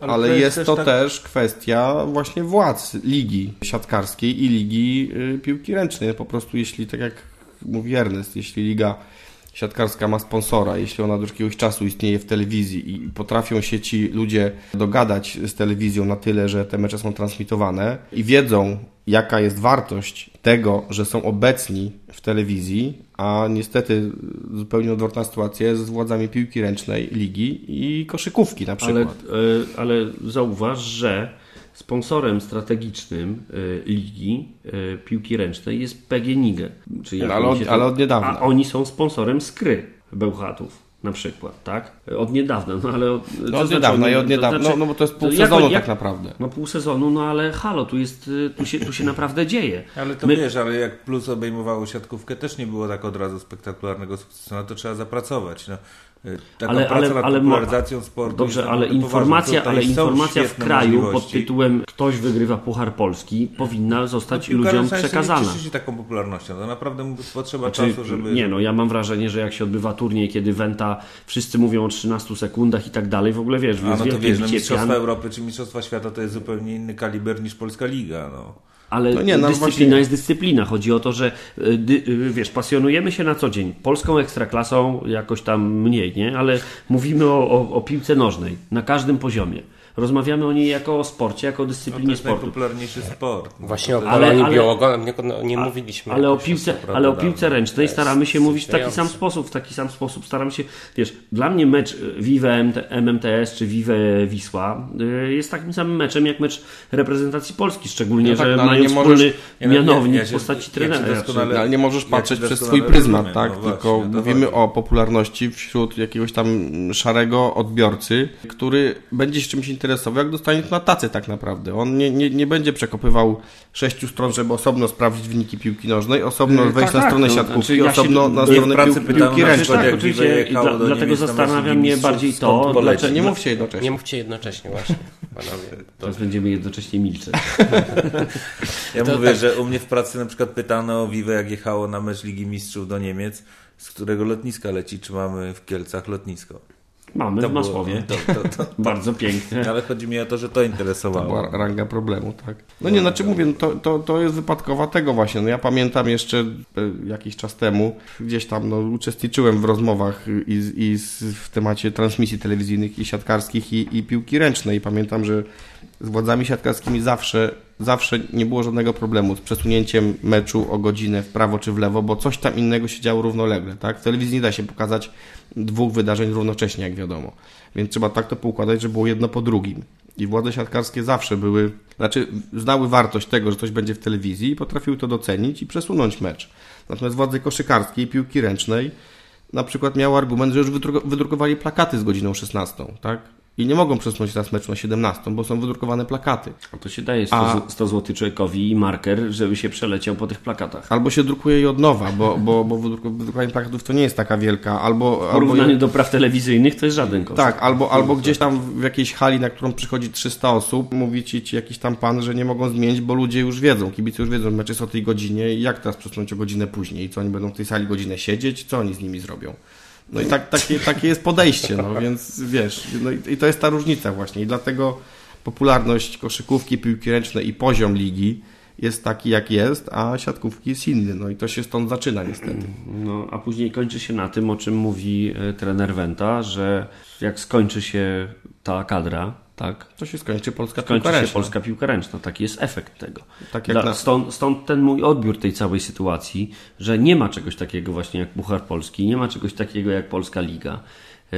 ale, Ale to jest jest to tak- też kwestia właśnie władz ligi siatkarskiej i ligi y, piłki ręcznej. Po prostu jeśli, tak jak mówi Ernest, jeśli liga siatkarska ma sponsora, jeśli ona od jakiegoś czasu istnieje w telewizji i potrafią się ci ludzie dogadać z telewizją na tyle, że te mecze są transmitowane i wiedzą, jaka jest wartość tego, że są obecni w telewizji, a niestety zupełnie odwrotna sytuacja z władzami piłki ręcznej, ligi i koszykówki na Ale, przykład. e, ale zauważ, że sponsorem strategicznym e, ligi e, piłki ręcznej jest PGNiG. Czyli jak No, ale od- ale od niedawna. A oni są sponsorem Skry Bełchatów. Na przykład, tak? Od niedawna, no ale od, No od niedawna i od niedawna, no, no bo to jest pół jak- sezonu jak- tak naprawdę. No pół sezonu, no ale halo, tu jest, y, tu się, tu się naprawdę dzieje. Ale to My- wiesz, ale jak Plus obejmowało siatkówkę, też nie było tak od razu spektakularnego sukcesu. Na to trzeba zapracować. No, y, taką Ale- pracę ale- nad ale popularyzacją sportu. Dobrze, ale informacja, ale informacja w kraju pod tytułem ktoś wygrywa Puchar Polski powinna zostać Piłka ludziom przekazana. Nie cieszy się taką popularnością. To naprawdę potrzeba Znaczy, czasu, żeby... Nie no, ja mam wrażenie, że jak się odbywa turniej, kiedy Wenta, wszyscy mówią o 13 sekundach i tak dalej, w ogóle wiesz, A no to wiesz, no, Mistrzostwa pian. Europy czy Mistrzostwa Świata to jest zupełnie inny kaliber niż Polska Liga. No. Ale No nie, no dyscyplina właśnie- jest dyscyplina. Chodzi o to, że dy, y, wiesz, pasjonujemy się na co dzień. Polską ekstraklasą jakoś tam mniej, nie? Ale mówimy o, o, o piłce nożnej na każdym poziomie. Rozmawiamy o niej jako o sporcie, jako o To dyscyplinie jest sportu. najpopularniejszy sport. No, Właśnie to o Ale- Polonii ale- Białogo nie, nie mówiliśmy. Ale o, piłce, ale o piłce ręcznej To staramy się mówić w taki sam sposób. W taki sam sposób staramy się, wiesz, dla mnie mecz y, Vive MT MMTS czy Vive Wisła y, jest takim samym meczem jak mecz reprezentacji Polski, szczególnie, No tak, że no mają nie wspólny możesz- Nie, no, mianownik ja- ja w postaci ja trenera. doskonale- No, ale nie możesz patrzeć przez swój pryzmat, rozumiem, tak? no Tylko właśnie, to mówimy chodzi. o popularności wśród jakiegoś tam szarego odbiorcy, który będzie się czymś interesował, jak dostanie to na tacy tak naprawdę. On nie, nie, nie będzie przekopywał sześciu stron, żeby osobno sprawdzić wyniki piłki nożnej, osobno Yy, wejść tak, na stronę tak, no, siatkówki, znaczy ja osobno na stronę pracy pił, piłki ręcznej. Tak, jak oczywiście, i dla- do dlatego zastanawia mnie bardziej to, dlaczego- Nie mówcie jednocześnie. Nie mówcie jednocześnie właśnie, panowie. To Teraz będziemy jednocześnie milczeć. *laughs* Ja To mówię, tak. że u mnie w pracy na przykład pytano o Vive, jak jechało na mecz Ligi Mistrzów do Niemiec, z którego lotniska leci, czy mamy w Kielcach lotnisko. Mamy To w było- Masłowie. To, to, to, *laughs* Bardzo pięknie. ale chodzi mi o to, że to To interesowało. była ranga problemu, tak. No nie, znaczy mówię, no to, to, to jest wypadkowa tego właśnie. No ja pamiętam jeszcze e, jakiś czas temu, gdzieś tam no, uczestniczyłem w rozmowach i, i z, w temacie transmisji telewizyjnych i siatkarskich i, i piłki ręcznej. Pamiętam, że z władzami siatkarskimi zawsze, zawsze nie było żadnego problemu z przesunięciem meczu o godzinę w prawo czy w lewo, bo coś tam innego się działo równolegle, tak? W telewizji nie da się pokazać dwóch wydarzeń równocześnie, jak wiadomo. Więc trzeba tak to poukładać, żeby było jedno po drugim. I władze siatkarskie zawsze były, znaczy znały wartość tego, że coś będzie w telewizji i potrafiły to docenić i przesunąć mecz. Natomiast władze koszykarskie i piłki ręcznej na przykład miały argument, że już wydru- wydrukowali plakaty z godziną 16, tak? I nie mogą przesunąć teraz meczu na 17, bo są wydrukowane plakaty. A to się daje 100, A- 100 zł człowiekowi i marker, żeby się przeleciał po tych plakatach. Albo się drukuje je od nowa, bo, bo, bo wydruk- wydrukowanie plakatów to nie jest taka wielka, albo... W albo porównaniu do praw telewizyjnych to jest żaden koszt. Tak, albo, albo gdzieś tam w jakiejś hali, na którą przychodzi 300 osób, mówi ci, ci jakiś tam pan, że nie mogą zmienić, bo ludzie już wiedzą, kibice już wiedzą, że mecz jest o tej godzinie i jak teraz przesunąć o godzinę później? Co oni będą w tej sali godzinę siedzieć? Co oni z nimi zrobią? No i tak, takie, takie jest podejście, no więc wiesz, no i, i to jest ta różnica właśnie i dlatego popularność koszykówki, piłki ręcznej i poziom ligi jest taki jak jest, a siatkówki jest inny, no i to się stąd zaczyna niestety. No, a później kończy się na tym, o czym mówi e, trener Wenta, że jak skończy się ta kadra, tak, To się skończy polska skończy piłka się ręczna. polska piłka ręczna. Taki jest efekt tego. Tak jak Dla, na- stąd, stąd ten mój odbiór tej całej sytuacji, że nie ma czegoś takiego właśnie jak Puchar Polski, nie ma czegoś takiego jak Polska Liga. E,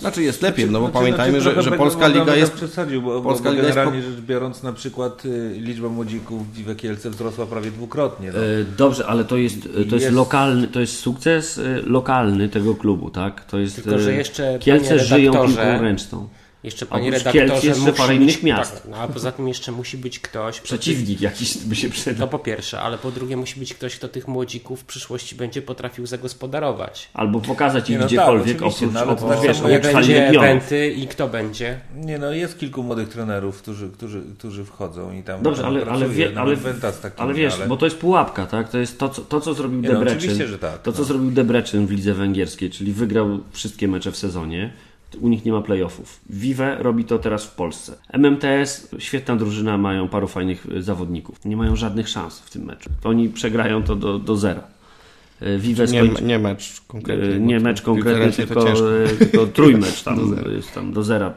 Znaczy jest lepiej, no bo Znaczy, pamiętajmy, znaczy, że, że będę- Polska Liga jest przesadził, bo, Polska bo Liga jest generalnie rzecz biorąc na przykład y, liczba młodzików w Dziwe Kielce wzrosła prawie dwukrotnie. No. E, Dobrze, ale to jest, to jest, Jest- lokalny, to jest sukces e, lokalny tego klubu, tak? To jest, Tylko, że e, jeszcze, Kielce żyją piłką ręczną. Jeszcze panie Oprócz redaktorze Kielc jeszcze musi parę być, innych miast. Tak, no, a poza tym jeszcze musi być ktoś, kto Przeciwnik jakiś by się To przydał. po pierwsze, ale po drugie musi być ktoś, kto tych młodzików w przyszłości będzie potrafił zagospodarować. Albo pokazać ich no gdziekolwiek, tak, oprócz, no ale to oprócz tak wiesz, Nie będzie eventy i kto będzie? Nie no, jest kilku młodych trenerów, którzy, którzy, którzy wchodzą i tam Dobrze, tam ale, ale, wie, no, ale, takimi, ale wiesz, ale... bo to jest pułapka, tak? To jest to, co, to, co zrobił Nie, no, Debrecen. oczywiście, że tak, to, co no. zrobił Debrecen w lidze węgierskiej, czyli wygrał wszystkie mecze w sezonie. U nich nie ma playoffów. Vive robi to teraz w Polsce. MMTS, świetna drużyna, mają paru fajnych zawodników. Nie mają żadnych szans w tym meczu. Oni przegrają to do, do zera. Y, Vive nie, nie mecz konkretnie. y, bo Nie to mecz konkretny, tylko, y, tylko trójmecz *laughs* tam, Do zera. jest tam do zera.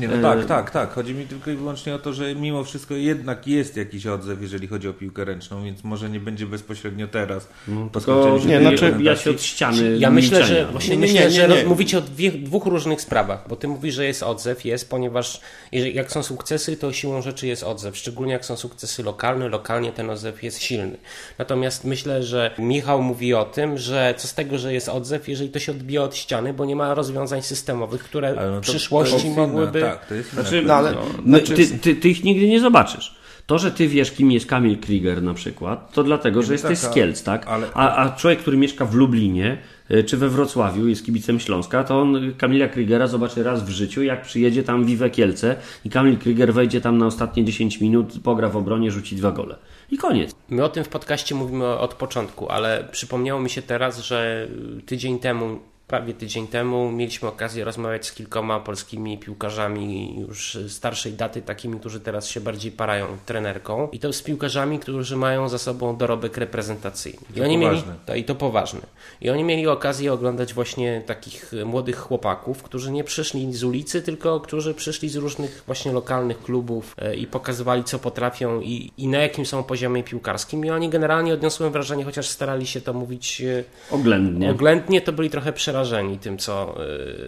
Nie, no E, tak, tak, tak. Chodzi mi tylko i wyłącznie o to, że mimo wszystko jednak jest jakiś odzew, jeżeli chodzi o piłkę ręczną, więc może nie będzie bezpośrednio teraz. Tylko się nie, znaczy- reprezentacji. się od ściany Ja myślę, że właśnie Nie, nie, myślę, nie, że nie. roz- mówicie o dwie, dwóch różnych sprawach, bo ty mówisz, że jest odzew, jest, ponieważ jeżeli, jak są sukcesy, to siłą rzeczy jest odzew, szczególnie jak są sukcesy lokalne, lokalnie ten odzew jest silny. Natomiast myślę, że Michał mówi o tym, że co z tego, że jest odzew, jeżeli to się odbija od ściany, bo nie ma rozwiązań systemowych, które no w przyszłości mogłyby... Tak, to jest inne. Znaczy, No, ale- no, znaczy- ty, ty, ty ich nigdy nie zobaczysz. To, że ty wiesz, kim jest Kamil Krieger na przykład, to dlatego, że no jesteś tak, z Kielc, tak? ale- A, a człowiek, który mieszka w Lublinie y, czy we Wrocławiu, jest kibicem Śląska, to on Kamila Kriegera zobaczy raz w życiu, jak przyjedzie tam Vive Kielce i Kamil Krieger wejdzie tam na ostatnie 10 minut, pogra w obronie, rzuci dwa gole. I koniec. My o tym w podcaście mówimy od początku, ale przypomniało mi się teraz, że tydzień temu prawie tydzień temu mieliśmy okazję rozmawiać z kilkoma polskimi piłkarzami już starszej daty, takimi, którzy teraz się bardziej parają trenerką. I to z piłkarzami, którzy mają za sobą dorobek reprezentacyjny. I To oni mieli, poważny. to, I to poważny. I oni mieli okazję oglądać właśnie takich młodych chłopaków, którzy nie przyszli z ulicy, tylko którzy przyszli z różnych właśnie lokalnych klubów e, i pokazywali, co potrafią i, i na jakim są poziomie piłkarskim. I oni generalnie odniosłem wrażenie, chociaż starali się to mówić e, Oględnie. Oględnie to byli trochę przerażeni tym, co,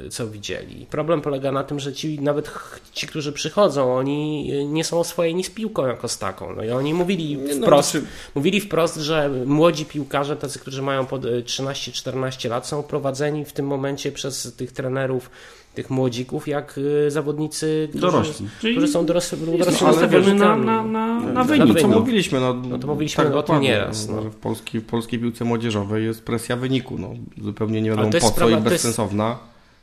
y, co widzieli. Problem polega na tym, że ci, nawet ci, którzy przychodzą, oni y, nie są oswojeni z piłką jako z taką. No i oni mówili no, wprost, znaczy- mówili wprost, że młodzi piłkarze, tacy, którzy mają pod y, 13-14 lat, są prowadzeni w tym momencie przez tych trenerów, tych młodzików, jak y, zawodnicy, którzy, Dorośli. Czyli którzy są doros, dorośli Jest nastawiony na, na, na, na No, wynik. co wynik. mówiliśmy, no, No to mówiliśmy o tym nieraz, no. w, polskiej, w polskiej piłce młodzieżowej jest presja wyniku, no, zupełnie nie wiadomo po co sprawa- i to jest- bezsensowna.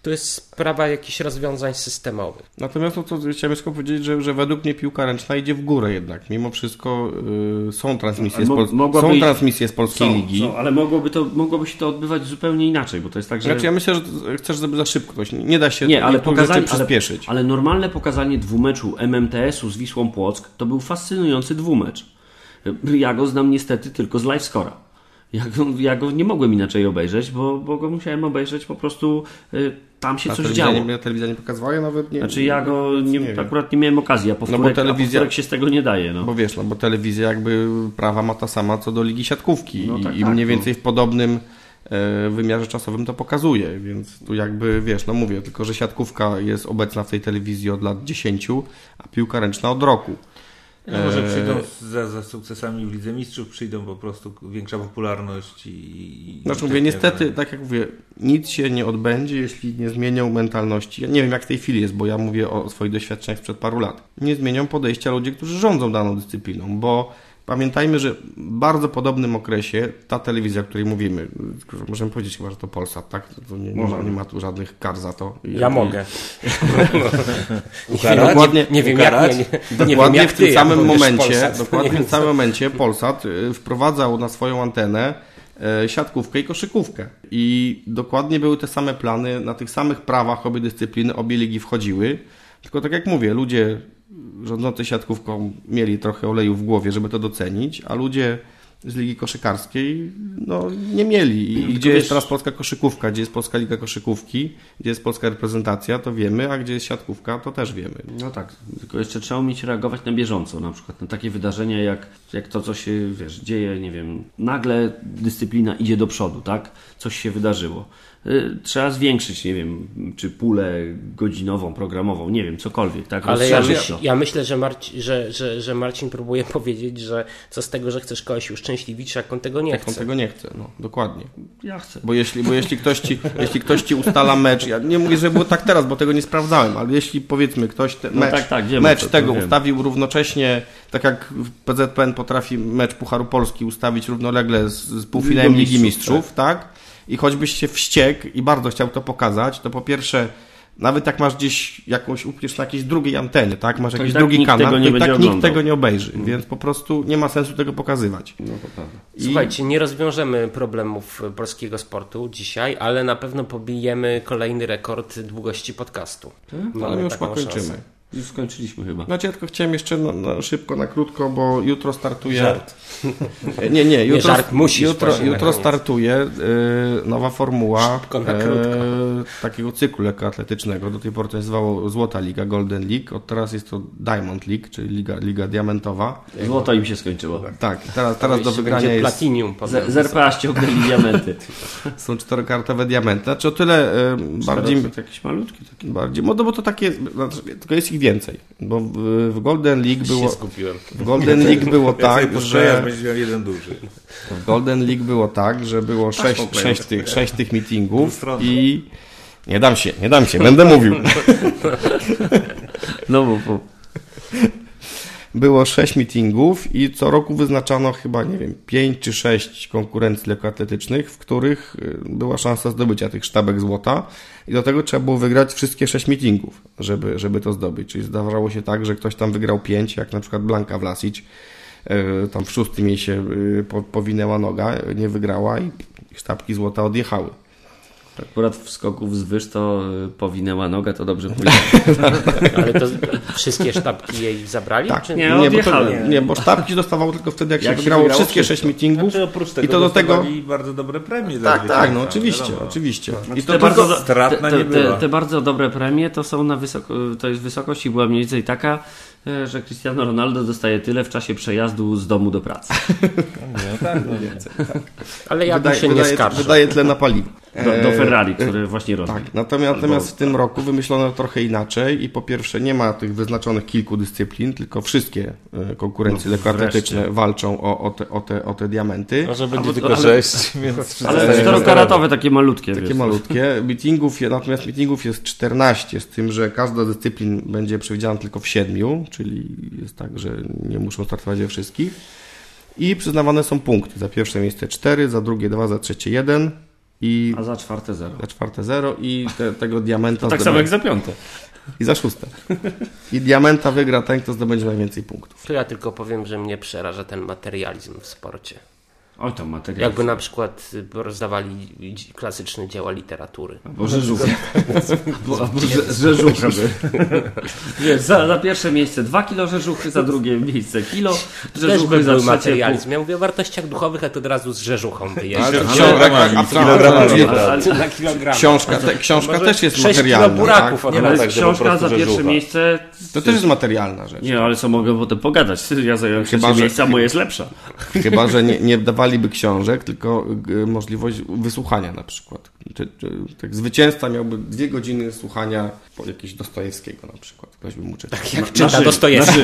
To jest sprawa jakichś rozwiązań systemowych. Natomiast no, to chciałem tylko powiedzieć, że, że według mnie piłka ręczna idzie w górę jednak. Mimo wszystko y, są transmisje, z mo- Pol- mogłaby są iść- transmisje z polskiej Są, ligi. są, ale mogłoby, to, mogłoby się to odbywać zupełnie inaczej, bo to jest tak, że... Znaczy ja myślę, że chcesz, żeby za szybko. Nie da się Nie, ale pokazanie, rzeczy ale, przyspieszyć. ale normalne pokazanie dwumeczu MMTS-u z Wisłą Płock to był fascynujący dwumecz. Ja go znam niestety tylko z livescora. Ja go, ja go nie mogłem inaczej obejrzeć, bo, bo go musiałem obejrzeć po prostu y, tam się A coś działo. nie, telewizja nie pokazywała, ja nawet nie Znaczy ja go nie, nie akurat nie miałem okazji, a powtórek, telewizja- a się z tego nie daje. No. Bo wiesz, no bo telewizja jakby prawa ma ta sama co do Ligi Siatkówki No i, tak, i tak, mniej no. więcej w podobnym e, wymiarze czasowym to pokazuje, więc tu jakby wiesz, no mówię, tylko że siatkówka jest obecna w tej telewizji od lat 10, a piłka ręczna od roku. No, może Eee, przyjdą za, za sukcesami w Lidze Mistrzów, przyjdą po prostu większa popularność i... i Znaczy mówię, niestety, nie- tak jak mówię, nic się nie odbędzie, jeśli nie zmienią mentalności. Ja nie wiem, jak w tej chwili jest, bo ja mówię o swoich doświadczeniach sprzed paru lat. Nie zmienią podejścia ludzi, którzy rządzą daną dyscypliną, bo pamiętajmy, że w bardzo podobnym okresie ta telewizja, o której mówimy, możemy powiedzieć chyba, że to Polsat, tak? To nie, nie, ma, nie ma tu żadnych kar za to. Ja I- mogę. *laughs* Ukarać? Dokładnie, nie wiem jak, Ukarać? nie, nie, nie wiem Dokładnie jak w tym ty, samym jak powiesz momencie, Polsat, dokładnie nie w tym samym momencie Polsat y, wprowadzał na swoją antenę e, siatkówkę i koszykówkę. I dokładnie były te same plany, na tych samych prawach obie dyscypliny, obie ligi wchodziły. Tylko tak jak mówię, ludzie rządzący siatkówką mieli trochę oleju w głowie, żeby to docenić, a ludzie z ligi koszykarskiej no, nie mieli. I, i gdzie jest teraz polska koszykówka, gdzie jest polska liga koszykówki, gdzie jest polska reprezentacja, to wiemy, a gdzie jest siatkówka, to też wiemy. No tak, tylko jeszcze trzeba umieć reagować na bieżąco, na przykład na takie wydarzenia jak, jak to, co się wiesz, dzieje, nie wiem, nagle dyscyplina idzie do przodu, tak? Coś się wydarzyło. Y, Trzeba zwiększyć, nie wiem, czy pulę godzinową, programową, nie wiem, cokolwiek, tak? Ale ja, to. ja myślę, że, Marci, że, że, że Marcin próbuje *laughs* powiedzieć, że co z tego, że chcesz kogoś uszczęśliwić, jak on tego nie Jak on chce. tego nie chce, no dokładnie. Ja chcę. Bo jeśli, bo jeśli, ktoś ci, *laughs* jeśli ktoś ci ustala mecz, ja nie mówię, że było tak teraz, bo tego nie sprawdzałem, ale jeśli powiedzmy ktoś ten No mecz, tak, tak, wiemy mecz to, to tego ustawił równocześnie, tak jak PZPN potrafi mecz Pucharu Polski ustawić równolegle z, z półfinałem Ligi Mistrzów, Mistrzów, tak? I choćbyś się wściekł i bardzo chciał to pokazać, to po pierwsze nawet jak masz gdzieś jakąś, upniesz na jakiejś drugiej antenie, tak? Masz To jakiś tak drugi kanał, to nie i tak będzie nikt oglądał. tego nie obejrzy, więc po prostu nie ma sensu tego pokazywać. No to prawda. I- Słuchajcie, nie rozwiążemy problemów polskiego sportu dzisiaj, ale na pewno pobijemy kolejny rekord długości podcastu. No, ale my już pokończymy. szansę. Już skończyliśmy chyba. Znaczy ja tylko chciałem jeszcze na, na szybko, na krótko, bo jutro startuje... Żart. *laughs* Nie, nie, jutro, żart musisz jutro, jutro startuje y, nowa formuła Szybko, na krótko. takiego cyklu lekkoatletycznego. Do tej pory to się zwało Złota Liga, Golden League. Od teraz jest to Diamond League, czyli Liga, Liga Diamentowa. Złoto im się skończyło. Tak, teraz, teraz do wygrania jest, Platinium. potem. Z, z RPA ściągnęli diamenty. *laughs* są czterokartowe diamenty. Znaczy o tyle y, bardziej... Jakieś malutkie takie. Bardziej, no bo to takie, znaczy, tylko jest ich więcej, bo w, w Golden League było, w Golden League było *laughs* tak, że jeden duży. W Golden League było tak, że było sześć, sześć, tych, sześć tych meetingów i nie dam się, nie dam się, będę mówił. *laughs* No bo, bo Było sześć meetingów i co roku wyznaczano chyba, nie wiem, pięć czy sześć konkurencji lekkoatletycznych, w których y, była szansa zdobycia tych sztabek złota i do tego trzeba było wygrać wszystkie sześć meetingów, żeby, żeby to zdobyć. Czyli zdarzało się tak, że ktoś tam wygrał pięć, jak na przykład Blanka Vlasic, y, tam w szóstym jej się y, po- powinęła noga, nie wygrała i sztabki złota odjechały. Akurat w skoku wzwyż to y, powinęła noga, to dobrze pójdzie. *laughs* Ale to wszystkie sztabki jej zabrali? Tak, Czy... Nie, nie, bo, to, nie, bo sztabki dostawał tylko wtedy, jak, Jak się wygrało wygrało wszystkie sześć meetingów. Znaczy, oprócz tego I to do tego. bardzo dobre premie. za Tak, tak, no zwycięstwa, oczywiście, wiadomo. oczywiście. I Znaczy, to te, bardzo, do- stratna te, nie te, była. te bardzo dobre premie to są na wysoko, to jest wysokość i była mniej więcej taka, e, że Cristiano Ronaldo dostaje tyle w czasie przejazdu z domu do pracy. *laughs* No tak, no więcej. *laughs* Ale ja bym wydaje, się nie wydaje, skarżył. wydaje tyle na paliwo. Do, do E, Ferrari, które właśnie rośnie. Tak, natomiast, natomiast w tym roku wymyślono trochę inaczej i po pierwsze nie ma tych wyznaczonych kilku dyscyplin, tylko wszystkie e, konkurencje No, lekkoatletyczne walczą o, o, te, o, te, o te diamenty. Może będzie Albo- tylko ale- sześć, *laughs* więc Ale czterokaratowe takie malutkie. Takie wiesz. malutkie. Meetingów, natomiast meetingów jest 14, z tym, że każda dyscyplin będzie przewidziana tylko w siedmiu, czyli jest tak, że nie muszą startować we wszystkich. I przyznawane są punkty. Za pierwsze miejsce 4, za drugie 2, za trzecie 1 i A za czwarte zero. za czwarte 0 i te, tego diamenta *laughs* Tak samo jak za piąte. i za szóste. I diamenta wygra ten, kto zdobędzie najwięcej punktów. To ja tylko powiem, że mnie przeraża ten materializm w sporcie. Oj, to materiał. Jakby na przykład y, rozdawali klasyczne dzieła literatury. Bo rzeżucha. *laughs* Bo, albo rze- rzeżucha. *laughs* Wiesz, za, za pierwsze miejsce 2 kilo rzeżuchy, za drugie miejsce kilo rzeżuchy, za trzecie materializm. Ja mówię o wartościach duchowych, a to od razu z rzeżuchą *laughs* wyjeżdża. Ale w książka- kilogramami, a- w kilogramami. a- Ale, ale, Na kilogram. Książka, te, książka też jest kilo materialna. buraków Tak? Nie ale tak, że po książka za pierwsze rzeżucha. miejsce. To też jest materialna rzecz. Nie, ale co mogę potem pogadać? Ja zająłem Chyba, trzecie że- miejsce, a moje jest lepsza. Chyba, że nie, nie dawaliby książek, tylko y, możliwość wysłuchania na przykład. Czy, czy, tak zwycięzca miałby dwie godziny słuchania jakiegoś Dostojewskiego na przykład. Ktoś by mu czytał. Jak czyta Dostojewski.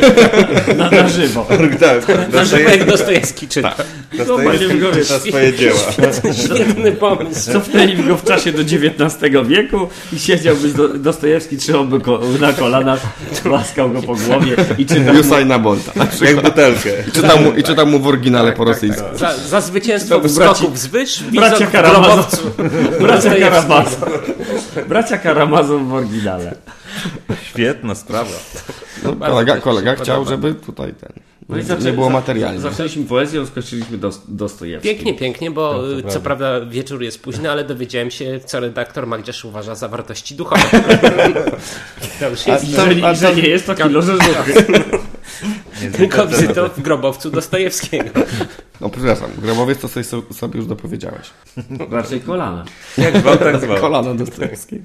Na, na żywo. *laughs* Tak, Na żywo jak Dostojewski czyta. Dostojewski go, czyta swoje dzieła. *laughs* Świetny pomysł. Cofnęli go w czasie do XIX wieku i siedziałby do, Dostojewski, trzymałby ko, na kolanach, łaskał go po głowie i czytał. Usaina Bolta. Jak butelkę. I czytał mu, i czytał mu w oryginale po rosyjsku. Za, zwycięstwo w skoku wzwyż *laughs* bracia widzą w Karamazov. grobowcu Bracia. Karamazow. Bracia Karamazow w oryginale. Świetna sprawa. No, kolega kolega chciał, żeby tutaj ten. No i nie, zaczę- nie było materialnie. Zaczęliśmy poezją, skończyliśmy dos, Dostojewskim. Pięknie, pięknie, bo y, co prawda wieczór jest późny, ale dowiedziałem się, co redaktor Magdziarz uważa za wartości duchowe. *laughs* to już jest A- a- że nie jest to kilo. *laughs* *laughs* tylko wizytą w grobowcu Dostojewskiego. No przepraszam, grobowiec to sobie, sobie już dopowiedziałeś. Raczej kolana. Jak *laughs* zwał, tak zwał. Kolano Dostojewskiego.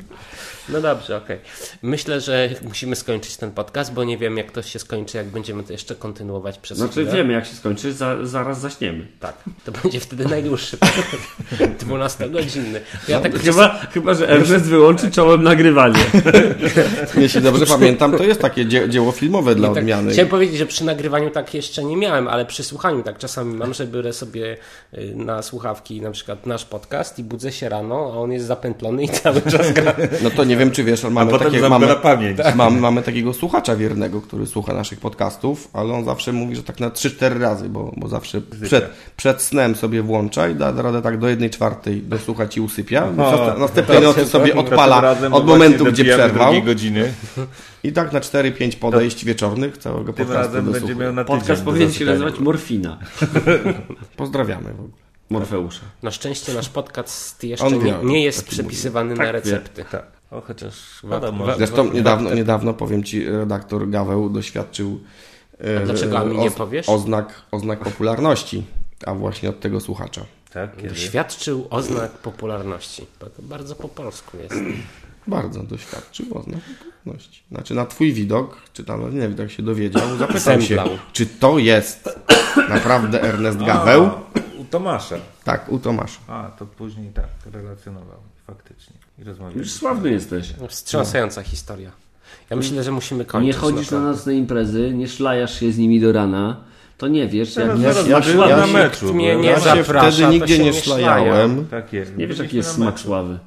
No dobrze, okej. Myślę, że musimy skończyć ten podcast, bo nie wiem, jak to się skończy, jak będziemy to jeszcze kontynuować przez Znaczy chwilę. wiemy jak się skończy, za, zaraz zaśniemy. Tak, to będzie wtedy najdłuższy podcast. 12-godzinny. Ja tak Chyba, chyba, że Ernest wyłączy czołem nagrywanie. *laughs* Jeśli dobrze pamiętam, to jest takie dzie dzieło filmowe dla tak, odmiany. Chciałem powiedzieć, że przy nagrywaniu tak jeszcze nie miałem, ale przy słuchaniu tak czasami mam, że biorę sobie y, na słuchawki na przykład nasz podcast i budzę się rano, a on jest zapętlony i cały czas gra. No to nie wiem, czy wiesz, ale mamy, takie, mamy, na pamięć. mamy, mamy takiego słuchacza wiernego, który słucha naszych podcastów, ale on zawsze mówi, że tak na 3-4 razy, bo, bo zawsze przed, przed snem sobie włącza i da radę tak do 1 czwartej dosłuchać i usypia. O, Następnej nocy sobie odpala od momentu, gdzie przerwał godziny. i tak na 4-5 podejść wieczornych całego Tym podcastu razem będzie miał na tydzień Podcast powinien się nazywać Morfina. *laughs* Pozdrawiamy w ogóle. Morfeusza. Na szczęście nasz podcast jeszcze nie, nie jest przepisywany na Tak, recepty. Tak. O, chociaż może. Zresztą niedawno, niedawno, powiem Ci, redaktor Gaweł doświadczył e, dlaczego mi nie powiesz? Oznak, oznak popularności, a właśnie od tego słuchacza. Tak, kiedy? Doświadczył oznak popularności. To bardzo po polsku jest. *clears throat* Bardzo doświadczył oznak popularności. Znaczy na Twój widok, czy tam, nie wiem, jak się dowiedział, *clears throat* zapytał się, czy to jest *clears throat* naprawdę Ernest Gaweł? A, U Tomasza. Tak, u Tomasza. A, to później tak, relacjonował faktycznie. I. Już sławny jesteś. Wstrząsająca historia. Ja myślę, że musimy kończyć. Nie chodzisz na naprawdę. nocne imprezy, nie szlajasz się z nimi do rana, to nie wiesz, jak, Ja- ja- ja, ja- na meczu. mnie nie Ja się wtedy nigdzie się nie nie szlajałem. Tak jest. nie wiesz, jaki jest na smak sławy.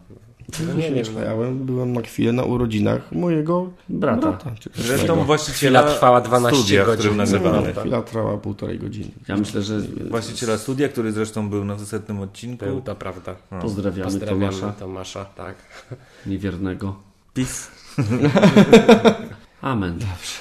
Nie, nie szlajałem. Byłem na chwilę na urodzinach mojego Brata. Zresztą właściciela Chwila trwała 12 studia, godzin. którym nagrywamy. Chwila trwała półtorej godziny. Ja myślę, że Właściciela studia, który zresztą był na zasetnym odcinku. Był, to prawda. pozdrawiamy, Pozdrawiamy Tomasza Tomasza, tak. niewiernego. PiS. *laughs* Amen.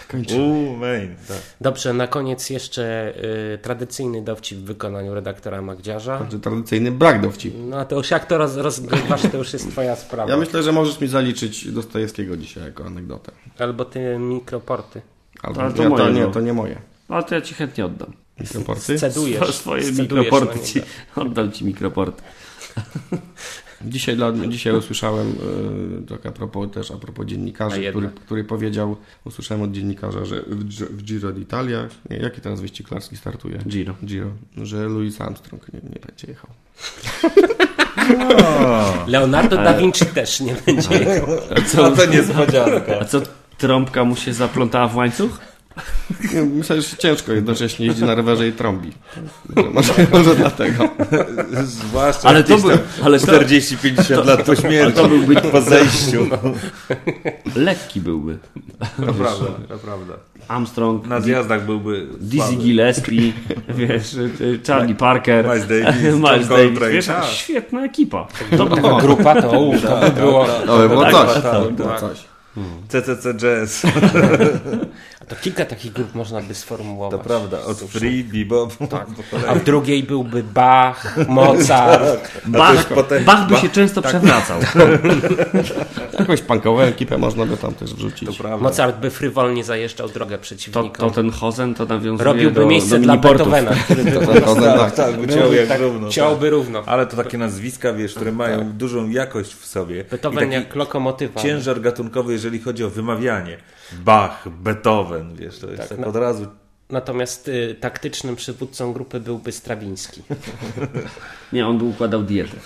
Kończymy. Uuu, main, tak. Dobrze, na koniec jeszcze y, tradycyjny dowcip w wykonaniu redaktora Magdziarza. Znaczy, tradycyjny brak dowcipu. No a to już jak to roz, rozgrywasz, to już jest twoja sprawa. Ja myślę, że możesz mi zaliczyć Dostojewskiego dzisiaj jako anegdotę. Albo ty mikroporty. Albo Ale to ja, to, moje, nie, no. to nie moje. A to ja ci chętnie oddam. Mikroporty? Cedujesz. Swoje Scedujesz, mikroporty no ci. Oddam ci mikroporty. *laughs* Dzisiaj, dla, dzisiaj usłyszałem, yy, tak a propos też, a propos A dziennikarzy, który, który powiedział, usłyszałem od dziennikarza, że w, Gi- w Giro d'Italia, nie, jaki teraz wyścig klarski startuje? Giro. Giro, że Louis Armstrong nie, nie będzie jechał. *laughs* Leonardo da Vinci też nie będzie *laughs* jechał. A to niespodzianka. A co, trąbka mu się zaplątała w łańcuch? Myślę, że ciężko jednocześnie jeździ na rowerze i trąbi. Może, może, dlatego. Zwłaszcza Ale to był- ale to- 40-50 lat po śmierci. to byłby- po zejściu. Lekki byłby. To prawda. Armstrong, Na zjazdach byłby Dizzy. Gillespie, wiesz, Charlie Parker, Miles Davis, *laughs* Miles Davis, wiesz, tak. świetna ekipa. To by Taka grupa to, to by było. To by było tak, tak, tak, tak. coś. CCC Jazz. *laughs* To kilka takich grup można by sformułować. To prawda, od free, bebop. Tak. A w drugiej byłby Bach, Mozart. Bach, już potem- Bach by Bach- się często przewracał. *laughs* Jakąś punkową ekipę można by tam też wrzucić. To prawda. Mozart by frywolnie zajeżdżał drogę To, przeciwnikom. to ten Hozen to nawiązuje Robiłby do, miejsce do dla. Beethovena, który *laughs* by To, to, to, Tak, tak, by ciął jak tak równo. ciąłby równo. Ale to takie nazwiska, wiesz, które mają dużą jakość w sobie. Beethoven jak lokomotywa. ciężar gatunkowy, jeżeli chodzi o wymawianie. Bach, Beethoven, wiesz, to jest tak, no. od razu. Natomiast y, taktycznym przywódcą grupy byłby Strawiński. *laughs* Nie, on by układał dietę.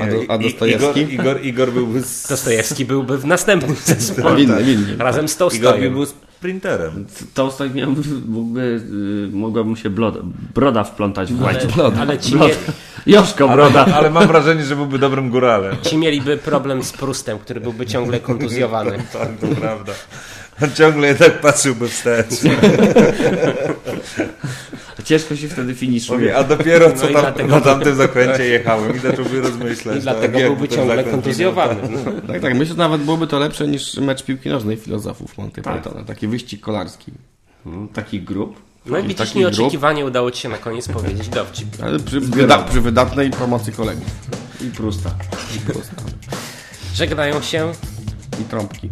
A, do, a I- Dostojewski? Igor, Igor, Igor byłby z... Dostojewski byłby w następnym *laughs* zespole. Winny, winny. Razem z Igor by Tolstojem. był sprinterem. Tolstoj mógłby, y, mogłaby mu się bloda, broda wplątać w łańcuch. Ale, ale ci, mie, Joszko Ale, broda. ale mam wrażenie, że byłby dobrym góralem. ci mieliby problem z Prustem, który byłby ciągle kontuzjowany. *laughs* Tak, to prawda. On ciągle jednak patrzyłby wstecz. *laughs* Ciężko się wtedy finiszuje. Mówię, a dopiero co No i tam dlatego- na tamtym zakręcie jechałem i zacząłby rozmyślać. I dlatego tak, byłby ciągle kontuzjowany. Tak, tak. Myślę, że nawet byłoby to lepsze niż mecz piłki nożnej filozofów Monty Tak. Pythona. Taki wyścig kolarski. No, Takich grup. No i widzisz, nieoczekiwanie udało ci się na koniec powiedzieć dowcip. Ale przy, wyda, przy wydatnej pomocy kolegów. I Prusta. Żegnają się I trąbki.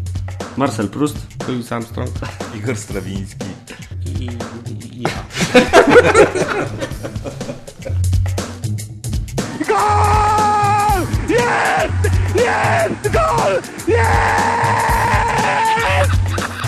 Marcel Prust. Louis Armstrong. Igor Strawiński. i, i ja.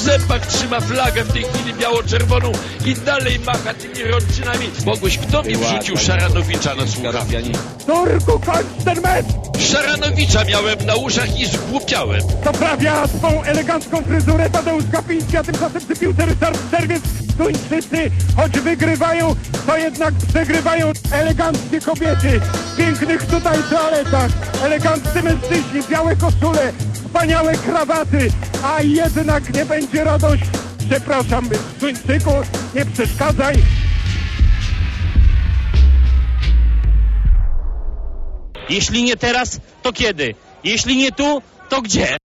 Zębach trzyma flagę w tej chwili biało-czerwoną i dalej macha tymi rączynami. Mogłeś, kto mi wrzucił Szaranowicza na słuchawki? Turku, kończ ten mecz! Szaranowicza miałem na uszach i zgłupiałem. Poprawia swą elegancką fryzurę Tadeusz Kapiński, a tymczasem przy piłce Ryszard Serwiec. Duńczycy, choć wygrywają, to jednak przegrywają eleganckie kobiety. W pięknych tutaj toaletach, eleganccy mężczyźni, białe koszule, wspaniałe krawaty, a jednak nie będzie radość. Przepraszam, Duńczyku, nie przeszkadzaj. Jeśli nie teraz, to kiedy? Jeśli nie tu, to gdzie?